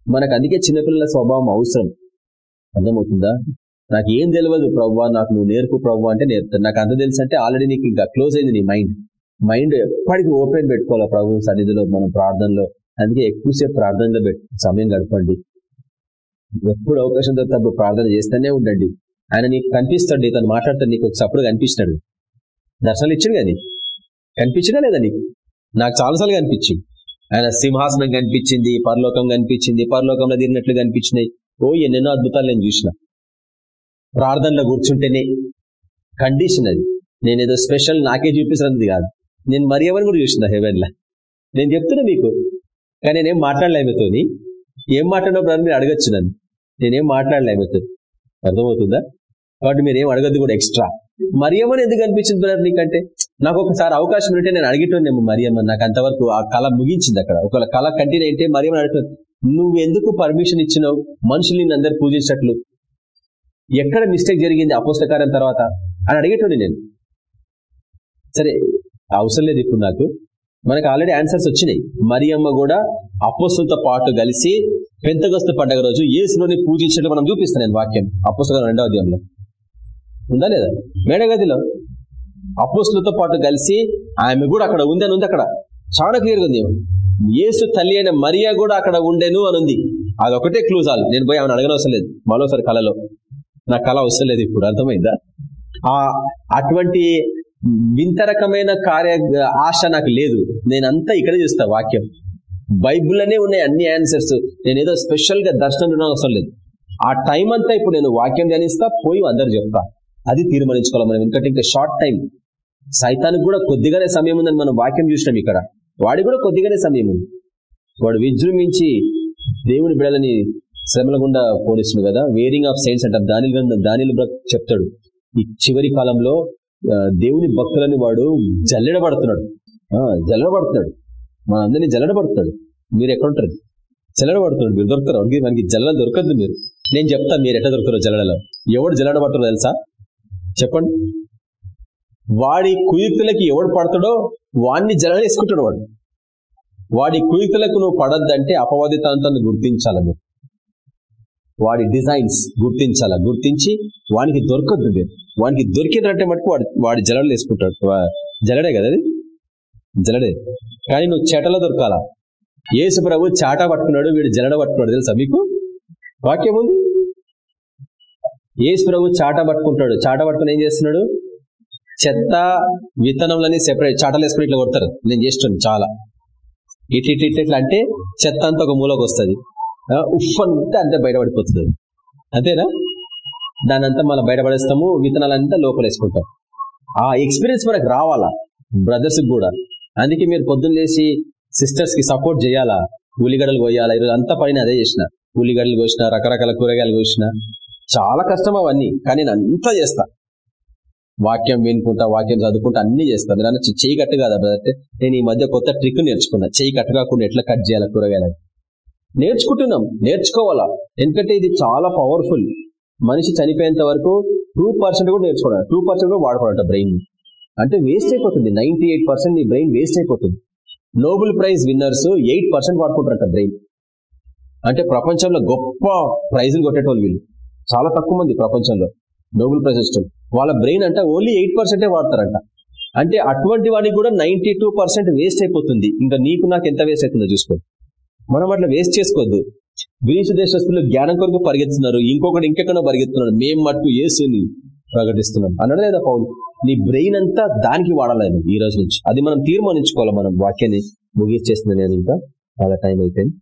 A: మనకు అందుకే చిన్నపిల్లల స్వభావం అవసరం. అర్థమవుతుందా? నాకు ఏం తెలియదు ప్రవ్వా నాకు నువ్వు నేర్పు ప్రవ్వా అంటే నేర్పుతాను నాకు అంత తెలుసు అంటే ఆల్రెడీ నీకు ఇంకా క్లోజ్ అయింది నీ మైండ్ మైండ్ ఎప్పటికీ ఓపెన్ పెట్టుకోవాలి ప్రభు? సన్నిధిలో మనం ప్రార్థనలో. అందుకే ఎక్కువసేపు ప్రార్థనలో సమయం గడపండి. ఎప్పుడు అవకాశం దొరికితే ప్రార్థన చేస్తూనే ఉండండి. ఆయన నీకు కనిపిస్తాడు తను మాట్లాడతాడు నీకు ఒకసారి కనిపిస్తాడు. దర్శనాలు ఇచ్చాడు కదా నీకు? కనిపించడా లేదా నీకు? నాకు చాలాసార్లు కనిపించింది. ఆయన సింహాసనం కనిపించింది పరలోకం కనిపించింది పరలోకంలో తిరిగినట్లు కనిపించినాయి. ఓ ఎన్నెన్నో అద్భుతాలు నేను చూసిన. ప్రార్థనలో కూర్చుంటేనే కండిషన్ అది. నేను ఏదో స్పెషల్ నాకే చూపించినది కాదు. నేను మరి ఎవరిని కూడా చూసిన హెవెన్లా నేను చెప్తున్నా మీకు. కానీ నేనేం మాట్లాడలేమతో ఏం మాట్లాడినప్పుడు మీరు అడగచ్చు నన్ను. నేనేం మాట్లాడలేమతో అర్థమవుతుందా? కాబట్టి మీరు ఏం అడగద్దు కూడా ఎక్స్ట్రా మరియమ్మని ఎందుకు అనిపించింది బ్రదర్ నీకంటే? నాకు ఒకసారి అవకాశం ఉంటే నేను అడిగేటోనేమో మరియమ్మ నాకు అంతవరకు ఆ కళ ముగించింది అక్కడ. ఒకవేళ కళ కంటిన్యూ అయితే మరియమ్మని అడుగుతుంది. నువ్వు ఎందుకు పర్మిషన్ ఇచ్చినావు? మనుషులు నిన్ను అందరు పూజించట్లు ఎక్కడ మిస్టేక్ జరిగింది అపోస్తకారం తర్వాత? అని అడిగేటోని నేను. సరే అవసరం లేదు ఇప్పుడు నాకు. మనకు ఆల్రెడీ ఆన్సర్స్ వచ్చినాయి. మరియమ్మ కూడా అపోస్తులతో పాటు కలిసి పెంతగస్తు పండగ రోజు యేసులోని పూజించినట్టు మనం చూపిస్తాను నేను వాక్యం. అపోస్తకం రెండవ అధ్యాయంలో. ఉందా లేదా? మేడగదిలో అపోస్తులతో పాటు కలిసి ఆమె కూడా అక్కడ ఉంది అని ఉంది అక్కడ. చాలా క్లియర్గా ఉంది. యేసు తల్లి అయిన మరియా కూడా అక్కడ ఉండేను అని ఉంది. అదొకటే క్లూజాలు నేను పోయి ఆమెను అడగనవసరం లేదు. మరోసారి కళలో నా కళ అవసరం లేదు ఇప్పుడు. అర్థమైందా? ఆ అటువంటి వింత రకమైన కార్య ఆశ నాకు లేదు. నేనంతా ఇక్కడే చూస్తా వాక్యం. బైబుల్లోనే ఉన్నాయి అన్ని ఆన్సర్స్. నేను ఏదో స్పెషల్గా దర్శనం అవసరం లేదు. ఆ టైం అంతా ఇప్పుడు నేను వాక్యం ధ్యానిస్తా పోయి అందరు చెప్తా. అది తీర్మానించుకోవాలి మనం. ఎందుకంటే ఇంకా షార్ట్ టైం. సైతానికి కూడా కొద్దిగానే సమయం ఉందని మనం వాక్యం చూసినాం ఇక్కడ. వాడి కూడా కొద్దిగానే సమయం ఉంది. వాడు విజృంభించి దేవుని బిడలని శ్రమల గుండా పోలిస్తుంది కదా? వేరింగ్ ఆఫ్ సైన్స్ అంటారు. దాని దానిలు చెప్తాడు. ఈ చివరి కాలంలో దేవుని భక్తులని వాడు జల్లెడబడుతున్నాడు. ఆ, మన అందరినీ జల్లడబడుతున్నాడు. మీరు ఎక్కడుంటారు? జల్లడబడుతున్నాడు మీరు. దొరుకుతారు? మనకి జల్ల దొరకద్దు మీరు. నేను చెప్తాను మీరు ఎట్లా దొరుకుతారో జల్లడలో. ఎవడు జల్లడబడుతున్నాడు తెలుసా? చెప్పండి. వాడి కుయుక్తులకి ఎవడు పడతాడో వాడిని జల్లెడ వాడు. వాడి కుయుక్తులకు నువ్వు పడద్దంటే అపవాదితాంతాన్ని గుర్తించాలి మీరు. వాడి డిజైన్స్ గుర్తించాల? గుర్తించి వానికి దొరకద్దు మీరు వానికి దొరికిందంటే మటుకు వాడి వాడి జలడలు వేసుకుంటాడు. జలడే కదా అది? జలడే. కానీ నువ్వు చెటలో దొరకాలా? యేసు ప్రభు చాట పట్టుకున్నాడు వీడు జలడ పట్టుకున్నాడు తెలుసా మీకు? వాక్యం ఉంది? యేసు ప్రభు చాట పట్టుకుంటాడు చాట పట్టుకుని ఏం చేస్తున్నాడు? చెత్త విత్తనంలని సెపరేట్ చాటలు వేసుకుని ఇట్లా కొడతారు. నేను చేస్తున్నాను చాలా. ఇట్ ఇట్ ఇట్ ఇట్లా అంటే చెత్త అంతా ఒక మూలకు వస్తుంది. ఉఫ్ అంతా అంతే బయటపడిపోతుంది. అంతేనా? దాని అంతా మళ్ళీ బయటపడేస్తాము విత్తనాలంతా లోపల వేసుకుంటాం. ఆ ఎక్స్పీరియన్స్ మనకు రావాలా? బ్రదర్స్ కూడా. అందుకే మీరు పొద్దున్న లేచి సిస్టర్స్కి సపోర్ట్ చేయాలా? ఉల్లిగడలు కోయాలా? ఈరోజు అంతా పైన అదే చేసిన. ఉల్లిగడలు కోసిన రకరకాల కూరగాయలు కోసిన. చాలా కష్టం అవన్నీ కానీ నేను అంతా చేస్తా. వాక్యం వినుకుంటా వాక్యం చదువుకుంటా అన్ని చేస్తాను చేయి కట్టు కదా బ్రదర్ నేను ఈ మధ్య కొత్త ట్రిక్ నేర్చుకున్నా. చేయి కట్టు కాకుండా ఎట్లా కట్ చేయాలి కూరగాయలని? నేర్చుకుంటున్నాం నేర్చుకోవాలా? ఎందుకంటే ఇది చాలా పవర్ఫుల్ మనిషి చనిపోయేంత వరకు టూ పర్సెంట్ కూడా నేర్చుకోవడం టూ పర్సెంట్ కూడా వాడుకోవడం బ్రెయిన్ అంటే వేస్ట్ అయిపోతుంది నైన్టీ ఎయిట్ పర్సెంట్ నీ బ్రెయిన్ వేస్ట్ అయిపోతుంది. Nobel prize winners eight percent వాడుకుంటారంట brain అంటే ప్రపంచంలో గొప్ప ప్రైజులు కొట్టేటోళ్ళు వీళ్ళు. చాలా తక్కువ మంది ప్రపంచంలో నోబెల్ ప్రైజ్ ఇష్టం వాళ్ళ బ్రెయిన్ అంటే ఓన్లీ ఎయిట్ పర్సెంటే వాడతారంట. అంటే అటువంటి వాడికి కూడా నైన్టీ వేస్ట్ అయిపోతుంది. ఇంకా నీకు నాకు ఎంత వేస్ట్ అవుతుందో చూసుకో. మనం అట్లా వేస్ట్ చేసుకోవద్దు. గ్రీసు దేశస్తులు జ్ఞానం కొరకు పరిగెత్తున్నారు ఇంకొకటి ఇంకెక్కడో పరిగెత్తున్నారు మేము మట్టు ఏసుని ప్రకటిస్తున్నాం. అన్నాడు లేదా పౌలు. నీ బ్రెయిన్ అంతా దానికి వాడాలని ఈ రోజు నుంచి. అది మనం తీర్మానించుకోవాలి మనం వాక్యాన్ని ముగించేస్తుంది నేను ఇంకా. చాలా టైం అయిపోయింది.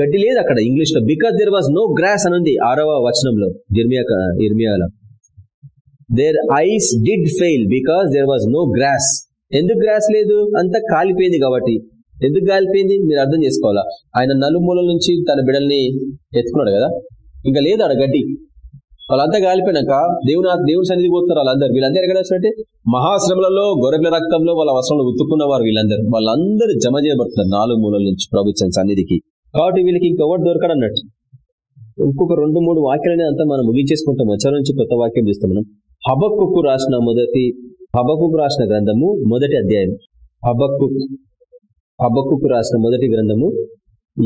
A: గడ్డి లేదు అక్కడ ఇంగ్లీష్లో because there was no grass అని ఉంది ఆరవ వచనంలో. ఇర్మియా ఇర్మియాలో their eyes did fail because there was no grass ఎందుకు గ్రాస్ లేదు? అంతా కాలిపోయింది కాబట్టి. ఎందుకు గాలిపోయింది? మీరు అర్థం చేసుకోవాలా? ఆయన నలుమూలల నుంచి తన బిడల్ని ఎత్తుకున్నాడు కదా? ఇంకా లేదు ఆడ గడ్డి. వాళ్ళంతా గాలిపోయినాక దేవుని దేవుని సన్నిధి పోతున్నారు వాళ్ళందరూ. వీళ్ళందరూ ఎక్కడ వచ్చినట్టే? మహాశ్రమలలో గొర్రెల రక్తంలో వాళ్ళ వస్త్రంలో ఉత్తుకున్నవారు వీళ్ళందరూ. వాళ్ళందరూ జమ చేయబడుతున్నారు నాలుగు మూలల నుంచి ప్రభుత్వం సన్నిధికి. కాబట్టి వీళ్ళకి ఇంకెవరు దొరకడు అన్నట్టు. ఇంకొక రెండు మూడు వాక్యాలని అంతా మనం ముగించేసుకుంటాం. వచ్చారు నుంచి కొత్త వాక్యం చూస్తాం మనం. హబక్కుకు రాసిన మొదటి హబక్కు రాసిన గ్రంథము మొదటి అధ్యాయం. హబక్కు హబక్కుకు రాసిన మొదటి గ్రంథము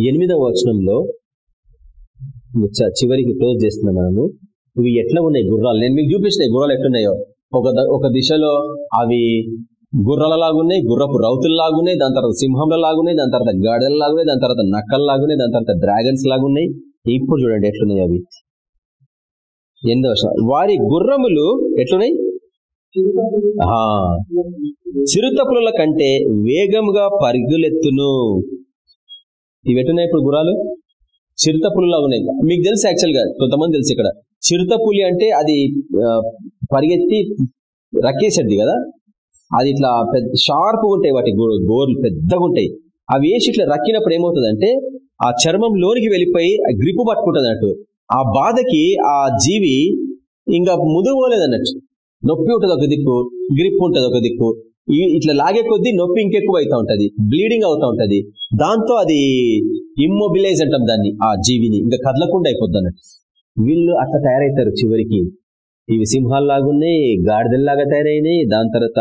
A: ఎనిమిదవ వచనంలో చివరికి క్లోజ్ చేస్తున్నాం మనము. ఇవి ఎట్లా ఉన్నాయి గుర్రాలు? నేను మీకు చూపించిన గుర్రాలు ఎట్లున్నాయో. ఒక ద- ఒక దిశలో అవి గుర్రాల లాగున్నాయి గుర్రపు రౌతుల లాగున్నాయి దాని తర్వాత సింహంల లాగున్నాయి దాని తర్వాత గాడల లాగున్నాయి దాని తర్వాత నక్కల లాగున్నాయి దాని తర్వాత డ్రాగన్స్ లాగున్నాయి ఇప్పుడు చూడండి ఎట్లున్నాయి అవి. ఎనిమిదవ వారి గుర్రములు ఎట్లున్నాయి? చిరుతపుల కంటే వేగముగా పరుగులెత్తును. ఇవి ఎట్టున్నాయి ఇప్పుడు గుర్రాలు? చిరుతపులిలా ఉన్నాయి. మీకు తెలుసు యాక్చువల్గా కొంతమంది తెలుసు ఇక్కడ. చిరుతపులి అంటే అది పరిగెత్తి రక్కేసేది కదా? అది ఇట్లా పెద్ద షార్ప్ ఉంటాయి వాటి గోర్లు పెద్దగా ఉంటాయి. అవి వేసి ఇట్లా రక్కినప్పుడు ఏమవుతుందంటే ఆ చర్మం లోనికి వెళ్ళిపోయి గ్రిప్ పట్టుకుంటుంది అన్నట్టు. ఆ బాధకి ఆ జీవి ఇంకా ముదుగోలేదు అన్నట్టు నొప్పి ఉంటుంది ఒక దిక్కు గ్రిప్ ఉంటుంది ఒక దిక్కు. ఇట్లా లాగే కొద్దీ నొప్పి ఇంకెక్కువ అవుతా ఉంటుంది బ్లీడింగ్ అవుతా ఉంటది. దాంతో అది ఇమ్మొబిలైజ్ అంటాం దాన్ని ఆ జీవిని. ఇంకా కదలకుండా అయిపోద్ది అన్నట్టు. వీళ్ళు అట్లా తయారవుతారు చివరికి. ఇవి సింహాల్లాగున్నాయి గాడిదల్లాగా తయారైనాయి దాని తర్వాత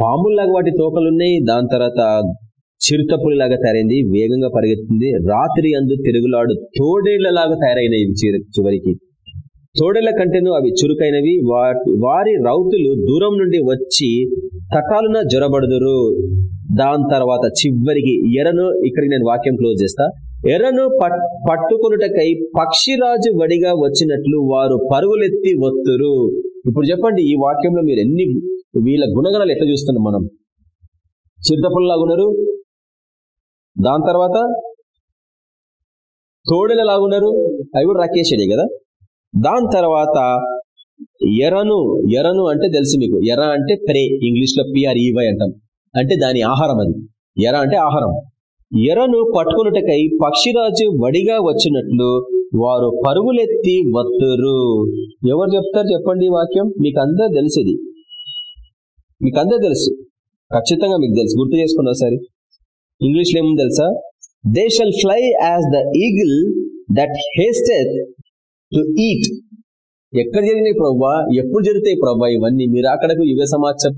A: పాముల్లాగా వాటి తోకలున్నాయి దాని తర్వాత చిరుతపులిలాగా తయారైంది వేగంగా పరిగెత్తుంది. రాత్రి అందు తిరుగులాడు తోడేళ్ళలాగా తయారైనవి ఇవి చివరికి. తోడల కంటేను అవి చురుకైనవి. వారి రౌతులు దూరం నుండి వచ్చి తటాలున జ్వరబడుదురు దాని తర్వాత చివరికి ఎరను ఇక్కడికి నేను వాక్యం క్లోజ్ చేస్తా. ఎర్రను పట్టుకున్నటకై పట్టుకొనుటకై పక్షిరాజు వడిగా వచ్చినట్లు వారు పరుగులెత్తి వత్తురు. ఇప్పుడు చెప్పండి ఈ వాక్యంలో మీరు ఎన్ని వీళ్ళ గుణగణాలు ఎట్లా చూస్తున్నాం మనం? చిరుతపుల్లాగున్నారు దాని తర్వాత తోడెలలాగున్నారు అవి కూడా రాకేష్ కదా? దాని తర్వాత ఎరను ఎరను అంటే తెలుసు మీకు. ఎర్ర అంటే ప్రే ఇంగ్లీష్లో పిఆర్ అంటాం. అంటే దాని ఆహారం అది. ఎర అంటే ఆహారం. ఎరను పట్టుకున్నటకై పక్షిరాజు వడిగా వచ్చినట్లు వారు పరుగులెత్తి వత్తురు. ఎవరు చెప్తారు చెప్పండి ఈ వాక్యం? మీకు అందరూ తెలిసేది మీకు అందరూ తెలుసు. ఖచ్చితంగా మీకు తెలుసు. గుర్తు చేసుకున్నా ఒకసారి. ఇంగ్లీష్లో ఏముంది తెలుసా? They shall fly as the eagle that hasteth to eat ఎక్కడ జరిగినాయి ప్రవ్వా? ఎప్పుడు జరుగుతాయి ప్రవ్వా ఇవన్నీ? మీరు అక్కడకు యుగ సమాచారం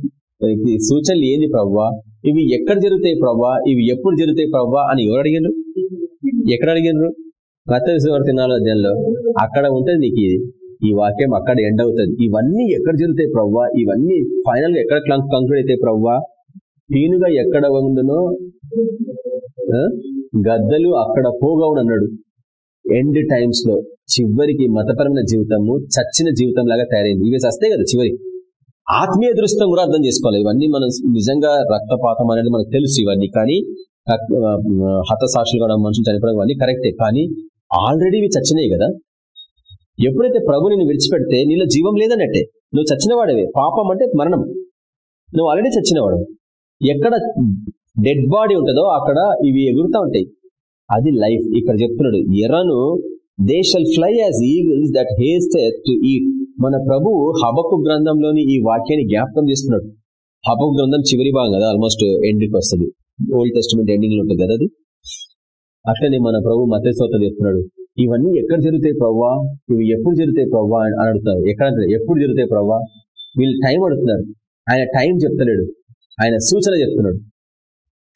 A: సూచనలు ఏంది ప్రవ్వా? ఇవి ఎక్కడ జరుగుతాయి ప్రవ్వా? ఇవి ఎప్పుడు జరుగుతాయి ప్రవ్వా అని ఎవరు అడిగినారు ఎక్కడ అడిగినారు గత విశ్వర్తి నాలుగు అధ్యాయంలో. అక్కడ ఉంటుంది నీకు ఇది. ఈ వాక్యం అక్కడ ఎండ్ అవుతుంది. ఇవన్నీ ఎక్కడ జరుగుతాయి ప్రవ్వా? ఇవన్నీ ఫైనల్గా ఎక్కడ కంక్లూడ్ అయితే ప్రవ్వా? పీనుగా ఎక్కడ ఉందనో ఆ, గద్దలు అక్కడ పోగా అన్నాడు ఎండ్ టైమ్స్లో చివరికి మతపరమైన జీవితము చచ్చిన జీవితం లాగా తయారైంది. ఇవి వస్తాయి కదా చివరికి. ఆత్మీయ దృష్టం కూడా అర్థం చేసుకోవాలి. ఇవన్నీ మనం నిజంగా రక్తపాతం అనేది మనకు తెలుసు ఇవన్నీ. కానీ రక్- హతసాక్షులు కూడా మనుషులు చనిపోవడం ఇవన్నీ కరెక్టే. కానీ ఆల్రెడీ ఇవి చచ్చినాయి కదా. ఎప్పుడైతే ప్రభు నిన్ను విడిచిపెడితే నీలో జీవం లేదన్నట్టే. నువ్వు చచ్చినవాడవే. పాపం అంటే మరణం. నువ్వు ఆల్రెడీ చచ్చినవాడు ఎక్కడ డెడ్ బాడీ ఉంటుందో అక్కడ ఇవి ఎగురుతా ఉంటాయి. అది లైఫ్. ఇక్కడ చెప్తున్నాడు ఎర్రను they shall fly as eagles that haste to eat మన ప్రభువు హబకు గ్రంథంలోని ఈ వాక్యాన్ని జ్ఞాపకం చేస్తున్నాడు. హబకు గ్రంథం చివరి భాగం కదా ఆల్మోస్ట్ ఎండింగ్ వస్తుంది. ఓల్డ్ టెస్ట్మెంట్ ఎండింగ్లో ఉంటుంది కదా అది? అట్లనే మన ప్రభు మతేశ్వత చెప్తున్నాడు ఇవన్నీ ఎక్కడ జరుగుతాయి ప్రవ్వా? ఇవి ఎప్పుడు జరుగుతాయి ప్రవ్వా? అని అడుగుతారు ఎక్కడ ఎప్పుడు జరుగుతాయి ప్రవ్వా? వీళ్ళు టైం అడుగుతున్నారు. ఆయన టైం చెప్తలేడు. ఆయన సూచన చెప్తున్నాడు.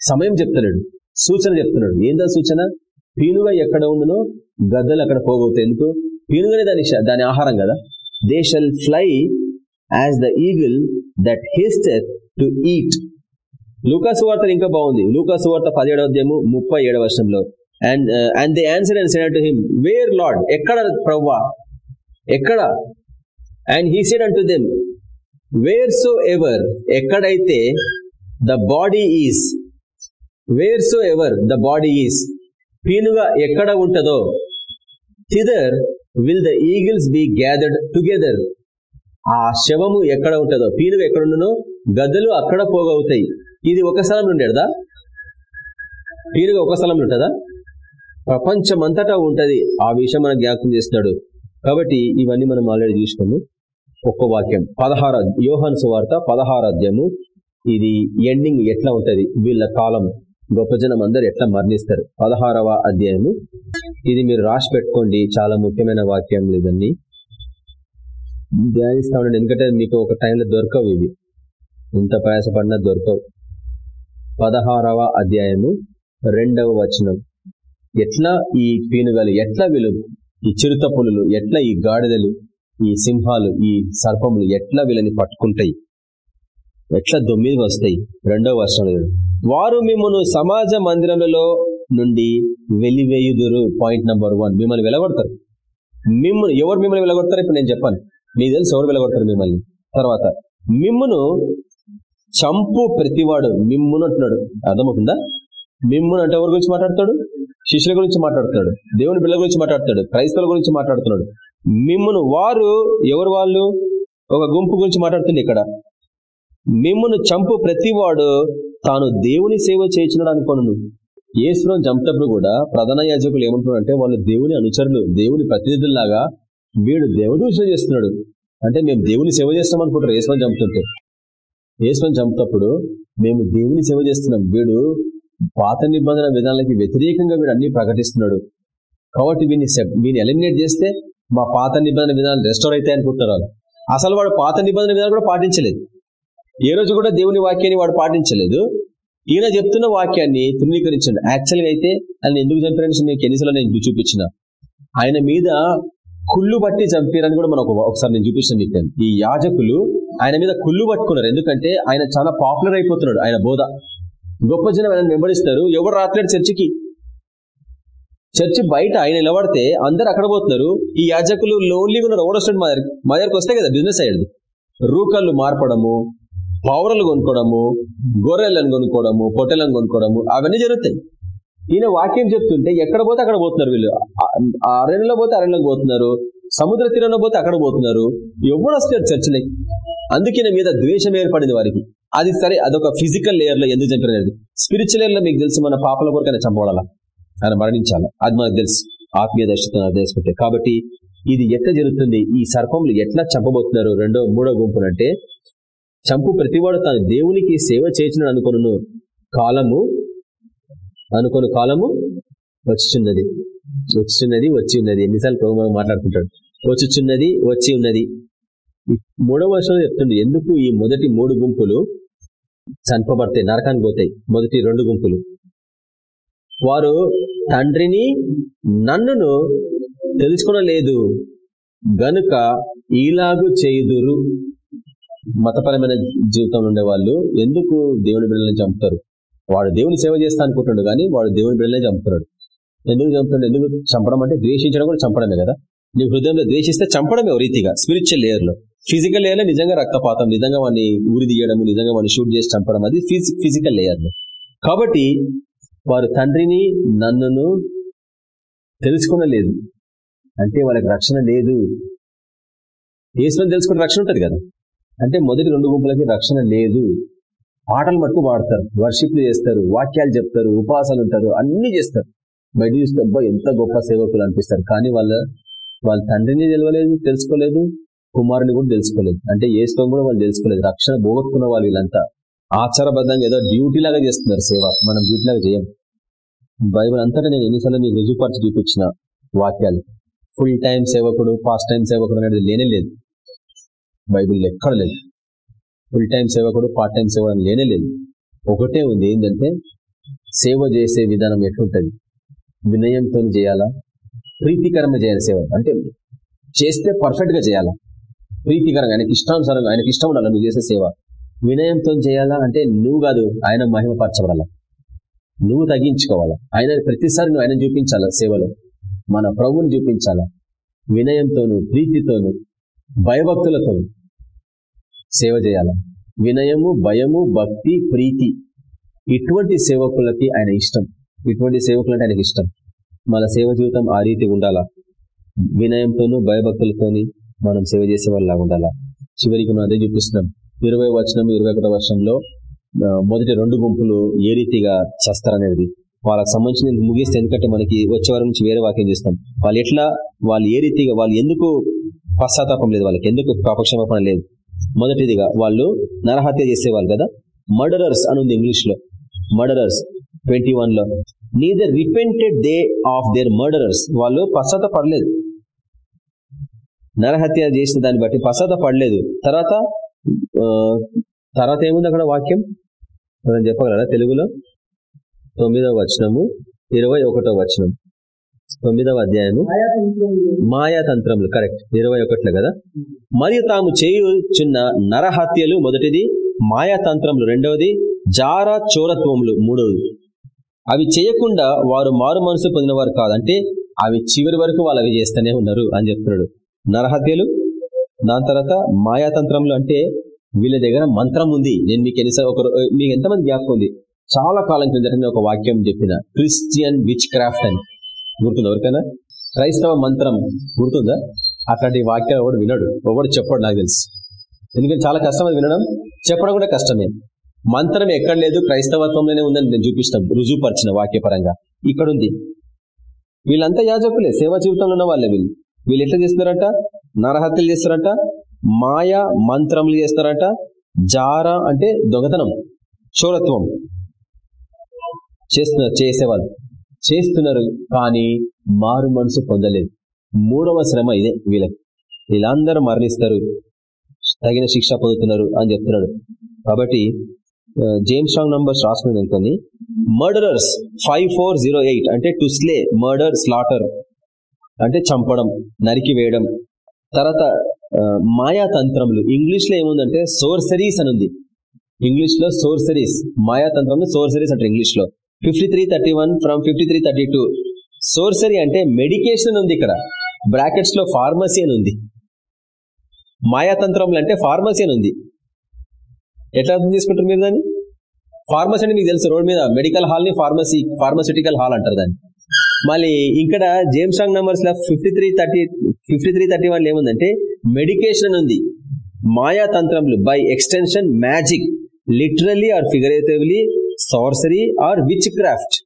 A: సమయం చెప్తలేడు. సూచన చెప్తున్నాడు. ఏందా సూచన? పీనుగా ఎక్కడ ఉండునో గద్దలు అక్కడ పోగవుతాయి ఎందుకు? పీనుగనే దాని దాని ఆహారం కదా. They shall fly as the eagle that hasteth to eat లూకాసు వార్త ఇంకా బాగుంది. లూకాసు వార్త పదిహేడవ అధ్యాయము ముప్పై ఏడవ వర్షంలో and and they answer and said to him where lord ఎక్కడ ప్రవ్వా? ఎక్కడ? And he said unto them wheresoever ఎక్కడైతే the body is wheresoever the body is పీనుగా ఎక్కడ ఉంటుందో thither will the eagles be gathered together ఆ శవము ఎక్కడ ఉంటుందో పీనుగా ఎక్కడ ఉండను గద్దలు అక్కడ పోగవుతాయి. ఇది ఒక స్థలంలో ఉండేదా? పీనుగా ఒక స్థలంలో ఉంటుందా? ప్రపంచమంతటా ఉంటది. ఆ విషయం మనం జ్ఞాపకం చేస్తున్నాడు. కాబట్టి ఇవన్నీ మనం ఆల్రెడీ చూసుకున్నాం ఒక్క వాక్యం. పదహార యోహాను సువార్త పదహార అధ్యాయము. ఇది ఎండింగ్ ఎట్లా ఉంటది? వీళ్ళ కాలం గొప్ప జనం అందరు ఎట్లా మరణిస్తారు? పదహారవ అధ్యాయము. ఇది మీరు రాసి పెట్టుకోండి. చాలా ముఖ్యమైన వాక్యం ఇవన్నీ ధ్యానిస్తా ఉండండి ఎందుకంటే మీకు ఒక టైంలో దొరకవు ఇవి. ఇంత ప్రయాసపడినా దొరకవు. పదహారవ అధ్యాయము. రెండవ వచనం. ఎట్లా ఈ పీనుగలు ఎట్లా వీళ్ళు ఈ చిరుత పులులు ఎట్లా ఈ గాడిదలు ఈ సింహాలు ఈ సర్పములు ఎట్లా వీళ్ళని పట్టుకుంటాయి? ఎట్లా దొమ్మిది వస్తాయి. రెండవ వర్షంలో వారు మిమ్మల్ని సమాజ మందిరములలో నుండి వెలివేయుదురు. పాయింట్ నంబర్ వన్ మిమ్మల్ని వెలగొడతారు. మిమ్మల్ని ఎవరు మిమ్మల్ని వెలగొడతారు? ఇప్పుడు నేను చెప్పాను. మీకు తెలిసి ఎవరు వెలగొడతారు మిమ్మల్ని? తర్వాత మిమ్మును చంపు ప్రతివాడు. మిమ్మును అంటున్నాడు. అర్థమవుతుందా? మిమ్మును అంటే ఎవరి గురించి మాట్లాడతాడు? శిష్యుల గురించి మాట్లాడుతున్నాడు దేవుని బిళ్ళ గురించి మాట్లాడుతాడు. క్రైస్తవుల గురించి మాట్లాడుతున్నాడు. మిమ్మును వారు ఎవరు వాళ్ళు? ఒక గుంపు గురించి మాట్లాడుతుంది ఇక్కడ. మిమ్మును చంపు ప్రతివాడు తాను దేవుని సేవ చేయించినాడు అనుకోను ఏసులను చంపేటప్పుడు కూడా ప్రధాన యాజకులు ఏమంటున్నారంటే వాళ్ళు దేవుని అనుచరులు దేవుని ప్రతినిధుల్లాగా వీడు దేవుడు సేవ చేస్తున్నాడు. అంటే మేము దేవుని సేవ చేస్తాం అనుకుంటారు ఏసులను చంపుతుంటే. ఏసులను చంపుతప్పుడు మేము దేవుని సేవ చేస్తున్నాం. వీడు పాత నిబంధన విధానాలకి వ్యతిరేకంగా వీడు అన్ని ప్రకటిస్తున్నాడు. కాబట్టి వీని సెప్- ఎలిమినేట్ చేస్తే మా పాత నిబంధన విధానాలు రెస్టోర్ అవుతాయి అనుకుంటున్నారు అసలు వాడు పాత నిబంధన విధానం కూడా పాటించలేదు. ఏ రోజు కూడా దేవుని వాక్యాన్ని వాడు పాటించలేదు. ఈయన చెప్తున్న వాక్యాన్ని తృణీకరించండి. యాక్చువల్గా అయితే ఆయన ఎందుకు చంపారని మీకు ఎన్నిసార్లు నేను చూపించిన. ఆయన మీద కుళ్ళు బట్టి చంపారని కూడా మనం ఒకసారి నేను చూపించిన మీకు. ఈ యాజకులు ఆయన మీద కుళ్ళు పట్టుకున్నారు. ఎందుకంటే ఆయన చాలా పాపులర్ అయిపోతున్నాడు. ఆయన బోధ. గొప్ప జనం ఆయన వెంబడిస్తారు. ఎవరు రాట్లేడు చర్చికి. చర్చి బయట ఆయన నిలబడితే అందరు అక్కడ పోతున్నారు. ఈ యాజకులు లోన్లీగా ఉన్నారు. ఎవరు వస్తాడు మా దగ్గరికి మా కదా బిజినెస్ అయ్యేది. రూకళ్ళు మార్పడము పౌరలు కొనుక్కోవడము గొర్రెలను కొనుక్కోవడము పొట్టెలను కొనుక్కోవడము అవన్నీ జరుగుతాయి. ఈయన వాక్యం చెప్తుంటే ఎక్కడ పోతే అక్కడ పోతున్నారు వీళ్ళు. ఆ- పోతే అరణ్యంలోకి పోతున్నారు సముద్ర తీరంలో పోతే అక్కడ పోతున్నారు. ఎవడు వస్తారు చర్చలే అందుకే మీద ద్వేషం ఏర్పడింది వారికి. అది సరే అదొక ఫిజికల్ లేయర్లో ఎందుకు చంపినది స్పిరిచువల్ లేయర్లో మీకు తెలుసు మన పాపల కొరకైనా ఆయన ఆయన మరణించాలి. అది మనకు తెలుసు. ఆత్మీయ దర్శనం కాబట్టి ఇది ఎట్లా జరుగుతుంది? ఈ సర్పములు ఎట్లా చంపబోతున్నారు? రెండో మూడో గుంపునంటే చంపు ప్రతివాడు తన దేవునికి సేవ చేసిన అనుకును కాలము అనుకుని కాలము వచ్చిచున్నది. వచ్చిచున్నది వచ్చి ఉన్నది ఎన్నిసార్లు ప్రభు మాట్లాడుకుంటాడు. వచ్చుచున్నది వచ్చి ఉన్నది మూడవ వర్షంలో చెప్తుంది ఎందుకు ఈ మొదటి మూడు గుంపులు చంపబడతాయి నరకానికి పోతాయి? మొదటి రెండు గుంపులు. వారు తండ్రిని నన్నును తెలుసుకునలేదు గనుక ఈలాగు చేయుదురు. మతపరమైన జీవితంలో ఉండే వాళ్ళు ఎందుకు దేవుని బిడ్డలను చంపుతారు? వాడు దేవుని సేవ చేస్తా అనుకుంటున్నాడు కానీ వాడు దేవుని బిడ్డలనే చంపుతున్నాడు. ఎందుకు చంపుతున్నాడు? ఎందుకు చంపడం అంటే ద్వేషించడం కూడా చంపడమే కదా? నీ హృదయంలో ద్వేషిస్తే చంపడమే రీతిగా స్పిరిచువల్ లేయర్లో ఫిజికల్ లేయర్లో నిజంగా రక్తపాతం నిజంగా వాడిని ఊరి తీయడం నిజంగా వాడిని షూట్ చేసి చంపడం అది ఫిజికల్ లేయర్లో కాబట్టి వారు తండ్రిని నన్నును తెలుసుకునలేదు. అంటే వాళ్ళకి రక్షణ లేదు. ఏసులో తెలుసుకునే రక్షణ ఉంటుంది కదా? అంటే మొదటి రెండు గుంపులకి రక్షణ లేదు. పాటలు మట్టుకు పాడతారు వర్షిప్లు చేస్తారు వాక్యాలు చెప్తారు ఉపవాసాలు ఉంటారు అన్ని చేస్తారు. బయట చూస్తే అబ్బా ఎంత గొప్ప సేవకులు అనిపిస్తారు. కానీ వాళ్ళ వాళ్ళ తండ్రిని తెలవలేదు తెలుసుకోలేదు కుమారుని కూడా తెలుసుకోలేదు. అంటే ఏ స్టోన్ కూడా వాళ్ళు తెలుసుకోలేదు. రక్షణ పోగొట్టుకున్న వాళ్ళు వీళ్ళంతా. ఆచారబద్ధంగా ఏదో డ్యూటీ లాగా చేస్తున్నారు సేవ. మనం డ్యూటీ లాగా చేయం. బైబిల్ అంతటా నేను ఎన్నిసార్లు మీకు రుజువుపరిచి చూపించిన వాక్యాలు. ఫుల్ టైం సేవకుడు ఫాస్ట్ టైం సేవకుడు అనేది లేనే లేదు. బైబిల్ ఎక్కడ లేదు. ఫుల్ టైం సేవకుడు పార్ట్ టైం సేవకుడు లేనే లేదు. ఒకటే ఉంది ఏంటంటే సేవ చేసే విధానం ఎట్లుంటది? వినయంతో చేయాలా? ప్రీతికరంగా చేయాలి సేవ. అంటే చేస్తే పర్ఫెక్ట్గా చేయాలా? ప్రీతికరంగా ఆయనకి ఇష్టానుసారంగా ఆయనకి ఇష్టం ఉండాలి నువ్వు చేసే సేవ? వినయంతో చేయాలా? అంటే నువ్వు కాదు ఆయన మహిమపరచబడాలా? నువ్వు తగ్గించుకోవాలా? ఆయన ప్రతిసారి నువ్వు ఆయన చూపించాలా సేవలో? మన ప్రభుని చూపించాలా? వినయంతోను ప్రీతితోను భయభక్తులతో సేవ చేయాల. వినయము భయము భక్తి ప్రీతి ఇటువంటి సేవకులకి ఆయన ఇష్టం. ఇటువంటి సేవకులంటే ఆయనకి ఇష్టం. మన సేవ జీవితం ఆ రీతి ఉండాలా? వినయంతోనూ భయభక్తులతోని మనం సేవ చేసే వాళ్ళలాగా ఉండాలా? చివరికి మనం అదే చూపిస్తున్నాం. ఇరవై వచనం ఇరవై ఒకటో వర్షంలో మొదటి రెండు గుంపులు ఏ రీతిగా చేస్తారనేది. వాళ్ళకి సంబంధించిన ముగిస్తే ఎందుకంటే మనకి వచ్చే వారం నుంచి వేరే వాక్యం చేస్తాం. వాళ్ళు ఎట్లా వాళ్ళు ఏ రీతిగా వాళ్ళు ఎందుకు పశ్చాత్తాపం లేదు వాళ్ళకి? ఎందుకు పాపక్షమాపణ లేదు? మొదటిదిగా వాళ్ళు నరహత్య చేసేవాళ్ళు కదా? మర్డరర్స్ అని ఉంది ఇంగ్లీష్లో మర్డరర్స్ ట్వంటీ వన్లో. Neither repented they of their murderers వాళ్ళు పశ్చాత్తపడలేదు. నరహత్య చేసిన దాన్ని బట్టి పశ్చాత్తపడలేదు. తర్వాత తర్వాత ఏముంది అక్కడ వాక్యం? మనం చెప్పగలరా? తెలుగులో? తొమ్మిదవ వచనము ఇరవై ఒకటో వచనం. తొమ్మిదవ అధ్యాయము. మాయాతంత్రములు కరెక్ట్ ఇరవై ఒకటిలో కదా? మరియు తాము చేయుచున్న నరహత్యలు మొదటిది మాయాతంత్రములు రెండవది జార చోరత్వములు మూడవది. అవి చేయకుండా వారు మారు మనసు పొందినవారు కాదంటే అవి చివరి వరకు వాళ్ళు అవి చేస్తూనే ఉన్నారు అని చెప్తున్నాడు. నరహత్యలు దాని తర్వాత మాయాతంత్రములు అంటే వీళ్ళ దగ్గర మంత్రం ఉంది. నేను మీకు ఎన్నిసార్లు ఒక మీకు ఎంతమంది జ్ఞాపకం ఉంది? చాలా కాలం క్రిందట ఒక వాక్యం చెప్పిన క్రిస్టియన్ విచ్ క్రాఫ్ట్ అని. గుర్తుందా ఎవరికైనా? క్రైస్తవ మంత్రం గుర్తుందా? అట్లాంటి వాక్యాలు ఎవడు వినడు. ఎవడు చెప్పడు నాకు తెలుసు. ఎందుకంటే చాలా కష్టం అది వినడం. చెప్పడం కూడా కష్టమే. మంత్రం ఎక్కడ లేదు క్రైస్తవత్వంలోనే ఉందని నేను చూపిస్తాం రుజువుపరిచిన వాక్యపరంగా. ఇక్కడ ఉంది వీళ్ళంతా యాజకులే. సేవా జీవితంలో ఉన్న వాళ్ళే వీళ్ళు. వీళ్ళు ఎట్లా చేస్తున్నారట? నరహత్యలు చేస్తారంట మాయా మంత్రములు చేస్తారట జార అంటే దొంగతనం. చోరత్వం. చేస్తున్నారు చేసేవాళ్ళు. చేస్తున్నారు కానీ మారు మనసు పొందలేదు. మూడవ శ్రమ ఇదే వీళ్ళకి. వీళ్ళందరూ మరణిస్తారు. తగిన శిక్ష పొందుతున్నారు అని చెప్తున్నాడు. కాబట్టి జేమ్స్ స్ట్రాంగ్ నంబర్స్ రాసుకుని అనుకోండి. Murderers five four zero eight అంటే టు స్లే మర్డర్ స్లాటర్ అంటే చంపడం నరికి వేయడం. తర్వాత మాయాతంత్రములు. ఇంగ్లీష్లో ఏముందంటే సోర్సరీస్ అని ఉంది. ఇంగ్లీష్లో సోర్సరీస్ మాయాతంత్రములు సోర్సరీస్ అంటారు ఇంగ్లీష్లో. Fifty three thirty one from fifty three thirty two sorcery అంటే మెడికేషన్ ఉంది ఇక్కడ. బ్రాకెట్స్లో ఫార్మసీ అని ఉంది. మాయాతంత్రంలో అంటే ఫార్మసీ అని ఉంది. ఎట్లా అర్థం చేసుకుంటారు మీరు దాన్ని? ఫార్మసీ అంటే మీకు తెలుసు రోడ్ మీద మెడికల్ హాల్ని ఫార్మసీ ఫార్మస్యూటికల్ హాల్ అంటారు దాన్ని. మళ్ళీ ఇక్కడ James wrong నంబర్స్లో fifty three thirty fifty three thirty one ఏముందంటే మెడికేషన్ ఉంది. మాయాతంత్రములు by extension magic literally or figuratively sorcery or witchcraft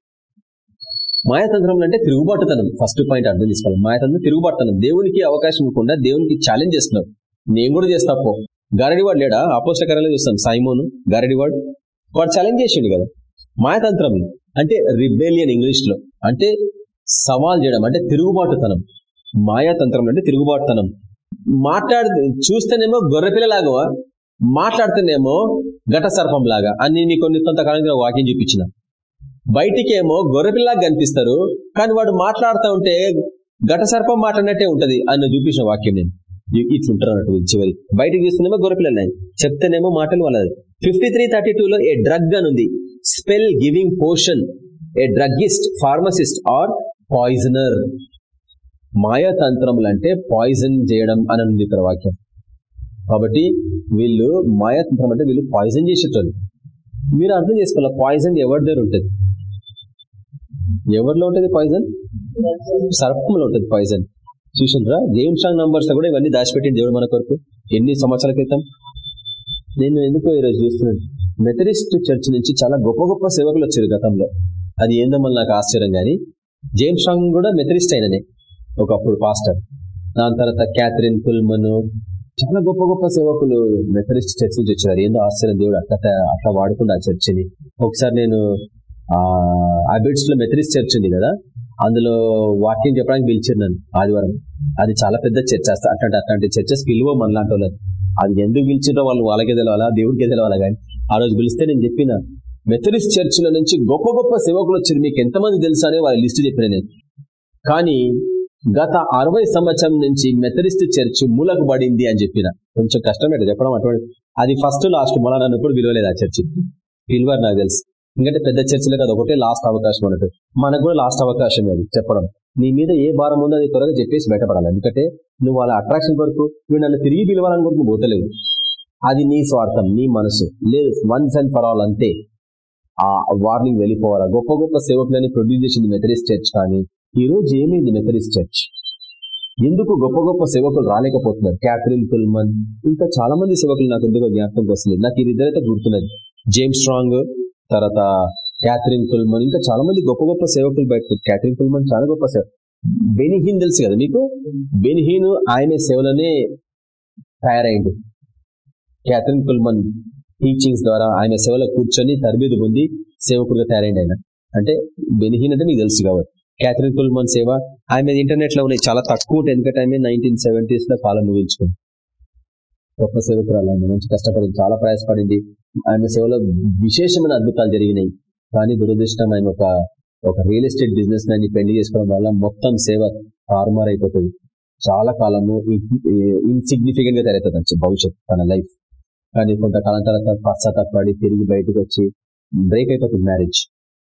A: మాయాతంత్రం అంటే తిరుగుబాటుతనం. ఫస్ట్ పాయింట్ అర్థం చేసుకోవాలి. మాయాతంత్రం తిరుగుబాటుతనం. దేవునికి అవకాశం ఇవ్వకుండా దేవునికి ఛాలెంజ్ చేస్తున్నారు నేను కూడా చేస్తా పో. గారడివాడు లేడా? అపోస్తకరాలు చూస్తాం. సైమోను గారడివాడు. వాడు ఛాలెంజ్ చేసిండు కదా. మాయాతంత్రం అంటే రిబేలియన్ ఇంగ్లీష్లో. అంటే సవాల్ చేయడం. అంటే తిరుగుబాటుతనం. మాయాతంత్రం అంటే తిరుగుబాటుతనం. మాట్లాడు చూస్తేనేమో గొర్రెపిల్లలాగా మాట్లాడుతున్నేమో ఘట సర్పంలాగా. అని మీకు కొన్ని కొంతకాలంగా వాక్యం చూపించిన. బయటికేమో గొర్రెపిల్లలాగా కనిపిస్తారు కానీ వాడు మాట్లాడుతూ ఉంటే ఘట సర్పం మాట్లాడినట్టే ఉంటది అని చూపించిన వాక్యం నేను. ఇట్లుంటారు అన్నట్టు చివరి. బయటకు చూస్తేనేమో గొర్రెపిల్లలు చెప్తేనేమో మాటలు వాళ్ళది. ఫిఫ్టీ త్రీ థర్టీ టూ లో ఏ డ్రగ్ అని ఉంది. Spell giving potion. A druggist pharmacist or poisoner. మాయాతంత్రములు అంటే పాయిజన్ చేయడం అని ఉంది ఇక్కడ వాక్యం. కాబట్టి వీళ్ళు మాయాతంత్రం అంటే వీళ్ళు పాయిజన్ చేసేటోళ్ళు. మీరు అర్థం చేసుకోవాలి? పాయిజన్ ఎవరి దగ్గర ఉంటుంది? ఎవరిలో ఉంటుంది పాయిజన్ సర్పంలో ఉంటుంది పాయిజన్ చూసిండ్రా గేమ్ స్ట్రాంగ్ నంబర్స్ కూడా ఇవన్నీ దాచిపెట్టింది దేవుడు మన కొరకు. ఎన్ని సంవత్సరాల క్రితం? నేను ఎందుకో ఈరోజు చూస్తున్నాను. మెథరిస్ట్ చర్చ్ నుంచి చాలా గొప్ప గొప్ప సేవకులు వచ్చారు గతంలో. అది ఏందో మళ్ళీ నాకు ఆశ్చర్యం కానీ జేమ్స్ స్ట్రాంగ్ కూడా మెథరిస్ట్ అయిననే. ఒకప్పుడు పాస్టర్ దాని తర్వాత క్యాథరిన్ పుల్మన్ చాలా గొప్ప గొప్ప సేవకులు మెథడిస్ట్ చర్చ్ నుంచి వచ్చారు. ఏందో ఆశ్చర్యం దేవుడు అట్లా అట్లా వాడుకుండా ఆ చర్చిని ఒకసారి నేను ఆ అబిడ్స్లో మెథడిస్ట్ చర్చ్ ఉంది కదా అందులో వాక్యం చెప్పడానికి పిలిచారు నన్ను ఆదివారం. అది చాలా పెద్ద చర్చ. అట్లాంటి అట్లాంటి చర్చెస్ పిలువ మనలాంటి వాళ్ళని అది ఎందుకు పిలిచిండ్రో వాళ్ళు వాళ్ళకే తెలవాలా దేవుడికే తెలవాలా కానీ ఆ రోజు పిలిస్తే నేను చెప్పిన మెథడిస్ట్ చర్చిల నుంచి గొప్ప గొప్ప సేవకులు వచ్చారు. మీకు ఎంతమంది తెలుసా అని వాళ్ళ లిస్టు చెప్పిన నేను. కానీ గత అరవై సంవత్సరం నుంచి మెథరిస్ట్ చర్చ్ మూలకు పడింది అని చెప్పిన. కొంచెం కష్టమే చెప్పడం అటువంటి. అది ఫస్ట్ లాస్ట్ మన నన్ను కూడా విలువలేదు ఆ చర్చి. పిలువారు నాకు తెలుసు. ఎందుకంటే పెద్ద చర్చిలో కదా ఒకటే లాస్ట్ అవకాశం అన్నట్టు. మనకు కూడా లాస్ట్ అవకాశం అది చెప్పడం. నీ మీద ఏ భారం ఉందో అది త్వరగా చెప్పేసి బయటపడాలి. ఎందుకంటే నువ్వు వాళ్ళ అట్రాక్షన్ కొరకు నువ్వు నన్ను తిరిగి పిలవాలని కొరకు పోతలేవు. అది నీ స్వార్థం నీ మనసు. లేదు వన్స్ అండ్ ఫర్ ఆల్ అంతే. ఆ వార్నింగ్ వెళ్ళిపోవాలా? గొప్ప గొప్ప సేవకులని ప్రొడ్యూస్ చేసింది మెథరిస్ట్ చర్చ్ కానీ ఈ రోజు ఏమైంది మెథడిస్ట్ చర్చ్? ఎందుకు గొప్ప గొప్ప సేవకులు రాలేకపోతున్నారు? క్యాథరిన్ కుల్మన్ ఇంకా చాలా మంది సేవకులు నాకు ఎందుకో జ్ఞాపకం వస్తుంది నాకు ఈ ఇద్దరైతే గుర్తున్నది. జేమ్స్ స్ట్రాంగ్ తర్వాత క్యాథరిన్ కుల్మన్ ఇంకా చాలా మంది గొప్ప గొప్ప సేవకులు బయట క్యాథరిన్ కుల్మన్ చాలా గొప్ప సేవ బెనిహీన్ తెలుసు కదా మీకు? బెనిహీన్ ఆయన సేవలనే తయారైండు. క్యాథరిన్ కుల్మన్ టీచింగ్స్ ద్వారా ఆయన సేవలో కూర్చొని తరబేది పొంది సేవకుడిగా తయారైంది ఆయన. అంటే బెనిహీన్ అంటే మీకు తెలుసు కాబట్టి. క్యాథరిన్ కుల్మన్ సేవ. ఆమె ఇంటర్నెట్లో ఉన్నాయి. చాలా తక్కువ ఎందుకంటే ఆమె నైన్టీన్ సెవెంటీస్లో కాలం ముగించుకుంది గొప్ప సేవకురాలు ఆమె మంచి కష్టపడింది చాలా ప్రయాసపడింది. ఆమె సేవలో విశేషమైన అద్భుతాలు జరిగినాయి. కానీ దురదృష్టం ఆయన ఒక ఒక రియల్ ఎస్టేట్ బిజినెస్ మ్యాన్ పెళ్ళి చేసుకోవడం వల్ల మొత్తం సేవ తారుమార్ అయిపోతుంది. చాలా కాలము ఇన్సిగ్నిఫికెంట్గా తయారవుతుంది భవిష్యత్ తన లైఫ్ కానీ కొంతకాలం తర్వాత పశ్చాత్తపడి తిరిగి బయటకు వచ్చి బ్రేక్ అయిపోతుంది మ్యారేజ్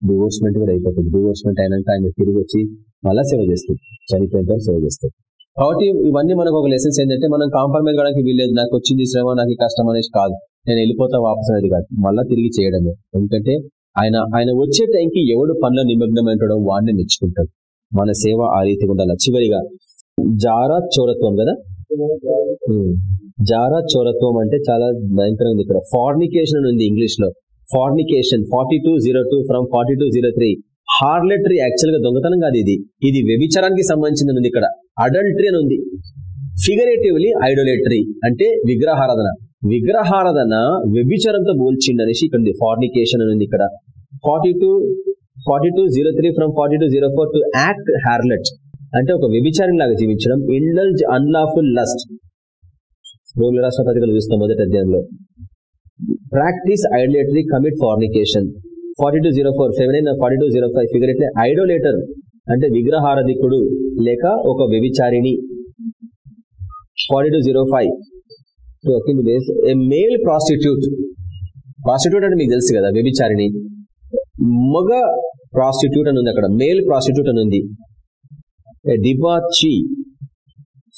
A: డివోర్స్మెంట్ కూడా అయిపోతుంది. డివోర్స్మెంట్ అయినాక ఆయన తిరిగి వచ్చి మళ్ళా సేవ చేస్తుంది చనిపోయిన సేవ చేస్తుంది కాబట్టి ఇవన్నీ మనకు ఒక లెసన్స్ ఏంటంటే మనం కాంప్రమైజ్ కావడానికి వీల్లేదు. నాకు వచ్చింది శ్రమ నాకు కష్టం అనేది కాదు. నేను వెళ్ళిపోతా వాపస్ అనేది కాదు. మళ్ళా తిరిగి చేయడమే. ఎందుకంటే ఆయన ఆయన వచ్చే టైంకి ఎవడు పనుల నిమగ్నమైనటో వాడిని మెచ్చుకుంటాడు. మన సేవ ఆ రీతిగా ఉండాలి? చివరిగా జారా చోరత్వం కదా. జారా చోరత్వం. అంటే చాలా భయంకరంగా ఉంది ఇక్కడ. ఫార్నికేషన్ ఉంది ఇంగ్లీష్లో. Fornication forty two zero two from forty two zero three harlotry యాక్చువల్గా దొంగతనం కాదు ఇది. ఇది వ్యభిచారానికి సంబంధించింది ఉంది ఇక్కడ. అడల్టరీ అని ఉంది. ఫిగరేటివ్లీ ఐడోలేటరీ అంటే విగ్రహారాధన. విగ్రహారాధన వ్యభిచారంతో పోల్చిండి అనేసి ఇక్కడ ఉంది. ఫార్నికేషన్ అని ఉంది ఇక్కడ. Forty two forty two zero three from forty two zero four to act harlot అంటే ఒక వ్యభిచారం లాగా జీవించడం. ఇండల్జ్ అన్లాఫుల్ లస్ట్ రోగుల రాష్ట్ర పత్రికలు చూస్తాం మొదటి అధ్యాయంలో. Practice idolatry commit fornication forty two zero four seven forty two zero five figure అయితే ఐడోలేటర్ అంటే విగ్రహారధికుడు లేక ఒక వ్యభిచారిణి. Forty two zero five a male prostitute prostitute అంటే మీకు తెలుసు కదా వ్యభిచారిణి. మగ ప్రాస్టిట్యూట్ అని ఉంది అక్కడ. మేల్ ప్రాస్టిట్యూట్ అని ఉంది. డిబాచి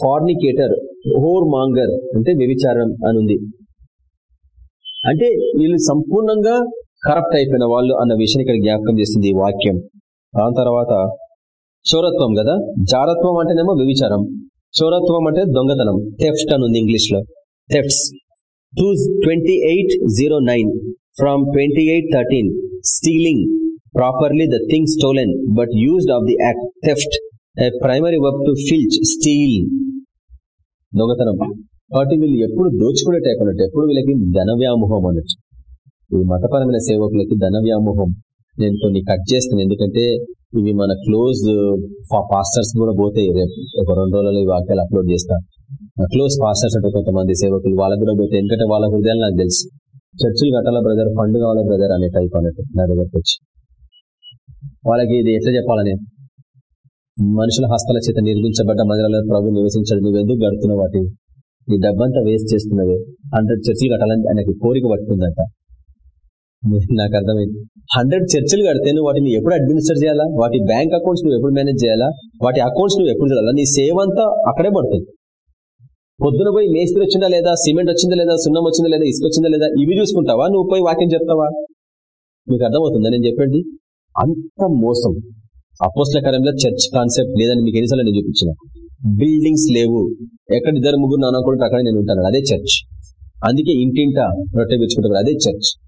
A: ఫార్నికేటర్ హోర్ మాంగర్ అంటే వ్యభిచారం అని ఉంది. అంటే వీళ్ళు సంపూర్ణంగా కరప్ట్ అయిపోయిన వాళ్ళు అన్న విషయాన్ని ఇక్కడ జ్ఞాపకం చేస్తుంది ఈ వాక్యం. దాని తర్వాత చోరత్వం కదా? జారత్వం అంటేనేమో వ్యభిచారం. చోరత్వం అంటే దొంగతనం. థెఫ్ట్ అని ఉంది ఇంగ్లీష్లో thefts two twenty eight zero nine from twenty eight thirteen stealing properly the thing stolen but used of the act theft a primary work to filch steal దొంగతనం. కాబట్టి వీళ్ళు ఎప్పుడు దోచుకునే టైప్ అన్నట్టు ఎప్పుడు వీళ్ళకి ధన వ్యామోహం అనొచ్చు. ఈ మతపరమైన సేవకులకి ధన వ్యామోహం. నేను కొన్ని కట్ చేస్తాను. ఎందుకంటే ఇవి మన క్లోజ్ పాస్టర్స్ కూడా పోతాయి. రేపు ఒక రెండు రోజుల్లో ఈ వాక్యాలు అప్లోడ్ చేస్తా. క్లోజ్ పాస్టర్స్ అంటే కొంతమంది సేవకులు. వాళ్ళకు కూడా పోతాయి ఎందుకంటే వాళ్ళ హృదయాలు నాకు తెలుసు. చర్చిలు కట్టాల బ్రదర్? ఫండ్ కావాలా బ్రదర్? అనే టైప్ అన్నట్టు నా దగ్గరకు వచ్చి. వాళ్ళకి ఇది ఎట్లా చెప్పాలని? మనుషుల హస్తాల చేత నిర్మించబడ్డ మందిరాలను ప్రభు నివసించాడు. నువ్వు ఎందుకు గడుతున్నావు వాటి నీ డబ్బంతా వేస్ట్ చేస్తున్నవే. హండ్రెడ్ చర్చిలు కట్టాలని ఆయనకి కోరిక పట్టుకుందంట. నాకు అర్థమైంది. హండ్రెడ్ చర్చిలు కడితే నువ్వు వాటిని ఎప్పుడు అడ్మినిస్టర్ చేయాలా? వాటి బ్యాంక్ అకౌంట్స్ నువ్వు ఎప్పుడు మేనేజ్ చేయాలా? వాటి అకౌంట్స్ నువ్వు ఎప్పుడు చేయాలా నీ సేవ అంతా అక్కడే పడుతుంది. పొద్దున పోయి మేస్త్రి వచ్చిందా లేదా? సిమెంట్ వచ్చిందా లేదా? సున్నం వచ్చిందా లేదా? ఇసుక వచ్చిందా లేదా? ఇవి చూసుకుంటావా? నువ్వు పోయి వాక్యం చెప్తావా? మీకు అర్థమవుతుందా నేను చెప్పండి అంత మోసం. అపోస్ల కార్యంలో చర్చ్ కాన్సెప్ట్ లేదని మీకు ఎన్నిసార్లు నేను చూపించిన. బిల్డింగ్స్ లేవు. ఎక్కడ ఇద్దరు ముగ్గురు నాన్నకుంటే అక్కడ నేను ఉంటాను. అదే చర్చ్. అందుకే ఇంటింట రొట్టె విచ్చుకుంటారు అదే చర్చ్.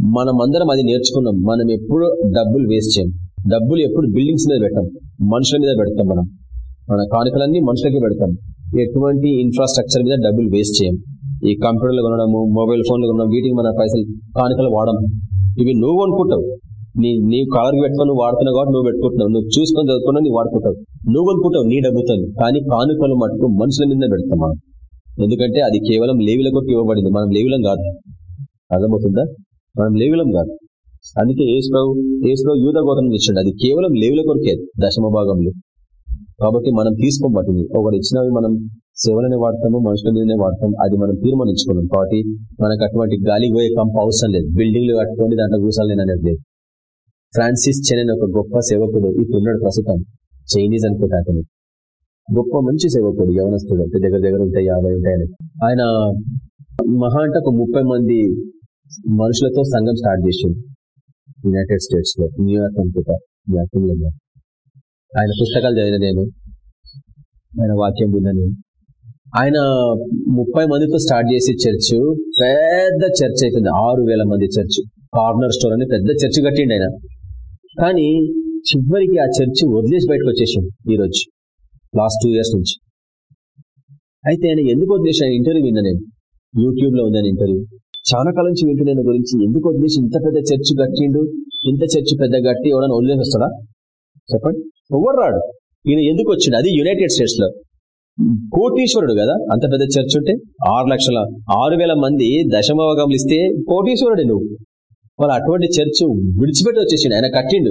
A: మనం అందరం అది నేర్చుకున్నాం. మనం ఎప్పుడు డబ్బులు వేస్ట్ చేయం. డబ్బులు ఎప్పుడు బిల్డింగ్స్ మీద పెట్టాం. మనుషుల మీద పెడతాం మనం. మన కానుకలన్నీ మనుషులకి పెడతాం. ఎటువంటి ఇన్ఫ్రాస్ట్రక్చర్ మీద డబ్బులు వేస్ట్ చేయం. ఈ కంప్యూటర్లు కొనడము మొబైల్ ఫోన్లు కొనడం వీటికి మన పైసలు కానుకలు వాడడం. ఇవి నువ్వు అనుకుంటావు నీ నీ కాలర్కి పెట్టుకొని నువ్వు వాడుతున్నావు కాబట్టి నువ్వు పెట్టుకుంటున్నావు. నువ్వు చూసుకొని చదువుకున్నా నువ్వు వాడుకుంటావు. నువ్వు అనుకుంటావు నీ డబ్బుతో కానీ కానుకలు మట్టుకు మనుషుల మీద పెడతాం మనం. ఎందుకంటే అది కేవలం లేవులకు ఇవ్వబడింది. మనం లేవులం కాదు. అర్థమవుతుందా? మనం లేవులం కాదు. అందుకే ఏసుప్రభు ఏసుప్రభు యూధ గోత్రం ఇచ్చాడు అది కేవలం లేవుల కొరికే దశమ భాగంలో. కాబట్టి మనం తీసుకోబట్టింది ఒకటి ఇచ్చినవి మనం సేవలనే వాడతాము మనుషుల మీదనే వాడతాం అది మనం తీర్మానించుకున్నాం కాబట్టి మనకు అటువంటి గాలి పోయే కంప అవసరం లేదు. బిల్డింగ్లు కట్టుకోండి దాంట్లో కూర్చాలి అనేది లేదు. ఫ్రాన్సిస్ చెన్ ఒక గొప్ప సేవకుడు ఇప్పుడు ఉన్నాడు ప్రస్తుతం. చైనీస్ అనుకుంటా అతను. గొప్ప మంచి సేవకుడు యవనస్తుడు. అంటే దగ్గర దగ్గర ఉంటాయి యాభై ఉంటాయని. ఆయన మహా అంటే ఒక ముప్పై మంది మనుషులతో సంఘం స్టార్ట్ చేసింది యునైటెడ్ స్టేట్స్లో. న్యూయార్క్ అనుకుంటా. న్యూయార్క్ ఆయన పుస్తకాలు చదివిన నేను. ఆయన వాక్యం విన్నా నేను. ఆయన ముప్పై మందితో స్టార్ట్ చేసి చర్చ్ పెద్ద చర్చ్ అయిపోయింది. ఆరు వేల మంది చర్చ్. కార్నర్ స్టోర్ అని పెద్ద చర్చ్ కట్టిండి ఆయన. కానీ చివరికి ఆ చర్చ్ వదిలేసి బయటకు వచ్చేసాడు ఈరోజు లాస్ట్ టూ ఇయర్స్ నుంచి. అయితే ఆయన ఎందుకు వదిలేసాను ఇంటర్వ్యూ విన్నా నేను. యూట్యూబ్లో ఉందని ఇంటర్వ్యూ చాలా కాలం నుంచి వింటున్నాను గురించి. ఎందుకు వదిలేసి ఇంత పెద్ద చర్చ్ కట్టిండు? ఇంత చర్చ్ పెద్ద కట్టి ఎవడన్నా వదిలేసి వస్తాడా? చెప్పండి. ఎవరు రాడు ఈయన ఎందుకు వచ్చిండు? అది యునైటెడ్ స్టేట్స్లో. కోటీశ్వరుడు కదా? అంత పెద్ద చర్చ్ ఉంటే ఆరు లక్షల ఆరు వేల మంది దశమవగములు ఇస్తే కోటీశ్వరుడు నువ్వు. వాళ్ళు అటువంటి చర్చ్ విడిచిపెట్టి వచ్చేసిండు. ఆయన కట్టిండు.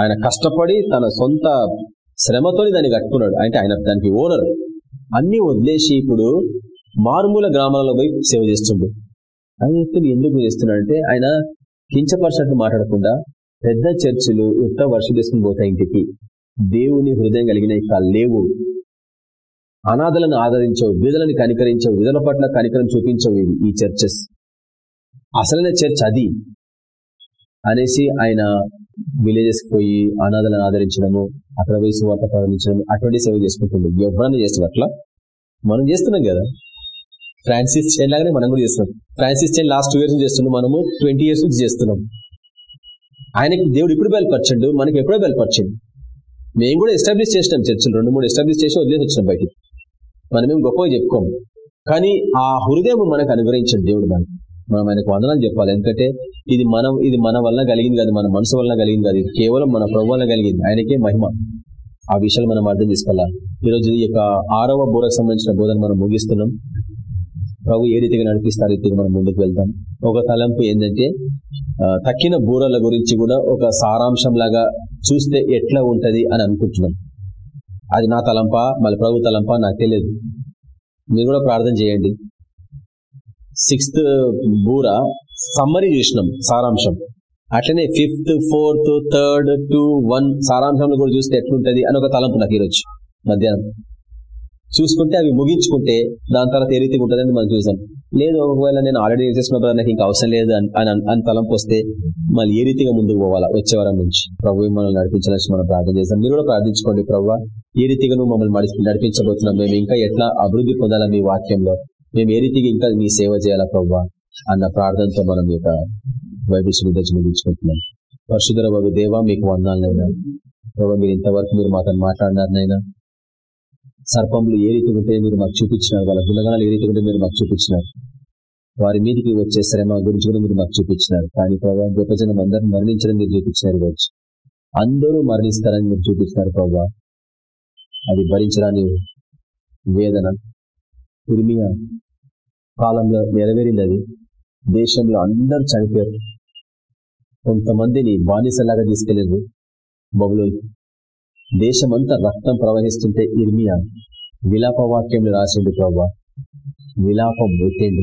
A: ఆయన కష్టపడి తన సొంత శ్రమతోని దాన్ని కట్టుకున్నాడు. అంటే ఆయన దానికి ఓనర్. అన్ని వదిలేసి ఇప్పుడు మారుమూల గ్రామాలలో పోయి సేవ చేస్తుండు. ఆయన ఎందుకు చేస్తున్నాడంటే ఆయన కించపరచినట్టు మాట్లాడకుండా పెద్ద చర్చిలు ఉత్త వర్షం తీసుకుని పోతాయి ఇంటికి? దేవుని హృదయం కలిగిన ఇక లేవు. అనాథలను ఆదరించవు విధులను కనికరించవు విధుల పట్ల కనికరం చూపించవు ఈ చర్చెస్. అసలైన చర్చ్ అది. అనేసి ఆయన విలేజెస్ పోయి అనాథలను ఆదరించడము అక్కడ పోయి సువార్త ప్రారంభించడం అటువంటి సేవ చేసుకుంటుంది ఎవరన్నా చేస్తుంది అట్లా? మనం చేస్తున్నాం కదా. ఫ్రాన్సిస్ చైన్ లాగానే మనం కూడా చేస్తున్నాం. Francis Chan last two years చేస్తున్నాం మనము ట్వంటీ ఇయర్స్ నుంచి చేస్తున్నాం. ఆయనకి దేవుడు ఇప్పుడు బయలుపరచండు మనకి ఎప్పుడో బయలుపరచండు. మేము కూడా ఎస్టాబ్లిష్ చేసినాం చర్చలు. రెండు మూడు ఎస్టాబ్లిష్ చేసి వదిలేసి వచ్చినాం బయటికి. మనమేం గొప్పగా చెప్పుకోము. కానీ ఆ హృదయం మనకు అనుగ్రహించండి దేవుడు మనకి. మనం ఆయనకు వందనాలు చెప్పాలి. ఎందుకంటే ఇది మనం ఇది మన వల్ల కలిగింది కాదు మన మనసు వల్ల కలిగింది కాదు. కేవలం మన ప్రభు వల్ల కలిగింది. ఆయనకే మహిమ. ఆ విషయాలు మనం అర్థం తీసుకెళ్ళాలి ఈరోజు ఈ యొక్క ఆరవ బోరకు సంబంధించిన బోధన మనం ముగిస్తున్నాం. ప్రభు ఏ రీతిగా నడిపిస్తారు? రీతిగా మనం ముందుకు వెళ్తాం. ఒక తలంపు ఏంటంటే తక్కిన బూరల గురించి కూడా ఒక సారాంశం లాగా చూస్తే ఎట్లా ఉంటది అని అనుకుంటున్నాం. అది నా తలంప? మళ్ళీ ప్రభు తలంప? నాకు తెలియదు. మీరు కూడా ప్రార్థన చేయండి. సిక్స్త్ బూర సమ్మరీ చూసినాం సారాంశం. అట్లనే fifth fourth third two one సారాంశంలో కూడా చూస్తే ఎట్లుంటది అని ఒక తలంపు నాకు ఈరోజు మధ్యాహ్నం. చూసుకుంటే అవి ముగించుకుంటే దాని తర్వాత ఏ రీతిగా ఉంటుందని మనం చూసాం. లేదు ఒకవేళ నేను ఆల్రెడీ చేసిన నాకు ఇంకా అవసరం లేదు అని అని తలంపు వస్తే మళ్ళీ ఏ రీతిగా ముందుకు పోవాలా? వచ్చే వారం నుంచి ప్రభు మనల్ని నడిపించాలని మనం ప్రార్థన చేస్తాం మీరు కూడా ప్రార్థించుకోండి ప్రభు ఏ రీతిగా నువ్వు మమ్మల్ని నడిపించబోతున్నాం మేము. ఇంకా ఎట్లా అభివృద్ధి పొందాలా మీ వాక్యంలో? మేము ఏ రీతిగా ఇంకా మీ సేవ చేయాలా ప్రవ్వా అన్న ప్రార్థనతో మనం యొక్క బైబిల్ దర్శనం ముగించుకుంటున్నాం పరిశుధర బాబు దేవా మీకు వందాలనైనా ప్రభావ మీరు ఇంతవరకు మీరు మాతో మాట్లాడినారనైనా సర్పంలు ఏ రీతి ఉంటే మీరు మాకు చూపించినారు వాళ్ళ గుణగణాలు ఏ రీతి ఉంటే మీరు మాకు చూపించినారు వారి మీదకి వచ్చే శ్రమ గురించి కూడా మీరు మాకు చూపించినారు. కానీ ప్రభావ గొప్ప జనం అందరూ మరణించడం మీరు చూపించినారు రోజు అందరూ మరణిస్తారని మీరు చూపిస్తున్నారు ప్రభావ అది భరించడానికి వేదన ఉరిమియా కాలంలో నెరవేరింది అది దేశంలో అందరూ చనిపోయారు. కొంతమందిని బానిసలాగా తీసుకెళ్ళారు బబులు దేశమంతా రక్తం ప్రవహిస్తుంటే ఇర్మియా విలాప వాక్యంలో రాసిండు ప్రభా. విలాపం ఎత్తేండు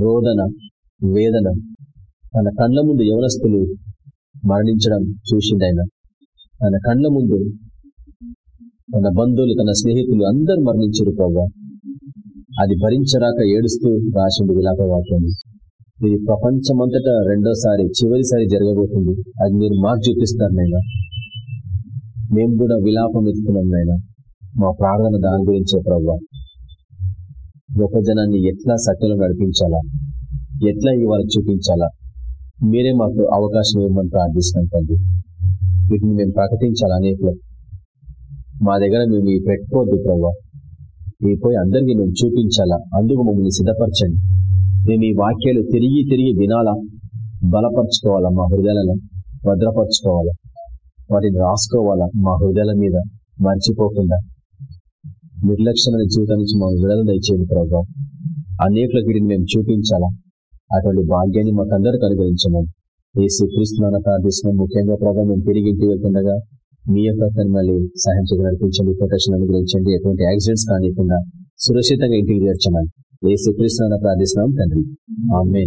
A: రోదన వేదన. తన కళ్ళ ముందు యవనస్తులు మరణించడం చూసిండు ఆయన. తన కళ్ళ ముందు తన బంధువులు తన స్నేహితులు అందరూ మరణించారు ప్రభా. అది భరించరాక ఏడుస్తూ రాసిండు విలాప వాక్యం. ఇది ప్రపంచమంతటా రెండోసారి చివరిసారి జరగబోతుంది. అది మీరు మాకు చూపిస్తారు నాయన. మేము కూడా విలాపం ఎత్తుకున్నాం నైనా మా ప్రార్థన దాని గురించే ప్రభావ గొప్ప జనాన్ని ఎట్లా సత్యలో నడిపించాలా? ఎట్లా ఇవాళ చూపించాలా? మీరే మాకు అవకాశం ఇవ్వమని ప్రార్థిస్తున్నాం తండ్రి. వీటిని మేము ప్రకటించాలా అనేకలు? మా దగ్గర మేము పెట్టుకోవద్దు ప్రభావ ఈ పోయి అందరికీ మేము చూపించాలా? అందుకు మమ్మల్ని సిద్ధపరచండి. మేము ఈ వాక్యాలు తిరిగి తిరిగి వినాలా? బలపరచుకోవాలా మా హృదయాలలో? భద్రపరచుకోవాలా? వాటిని రాసుకోవాలా మా హృదయాల మీద? మర్చిపోకుండా? నిర్లక్ష్యమైన జీవితం నుంచి మా విడుదల దయచేయండి ప్రభావం అనేకులకు వీటిని మేము చూపించాలా? అటువంటి భాగ్యాన్ని మాకు అందరికి అనుగ్రహించమని. ఏ శ్రీకృష్ణ ప్రార్థిస్తున్నాం. ముఖ్యంగా ప్రభావం మేము తిరిగి ఇంటికి వెళ్తుండగా మీ యొక్క మళ్ళీ సహాయం చేయడం ప్రొటెక్షన్ అనుగ్రహించండి. ఎటువంటి యాక్సిడెంట్స్ కానికుండా సురక్షితంగా ఇంటికి చేర్చమని ఏ శ్రీకృష్ణ ప్రార్థిస్తున్నాం తండ్రి. ఆమె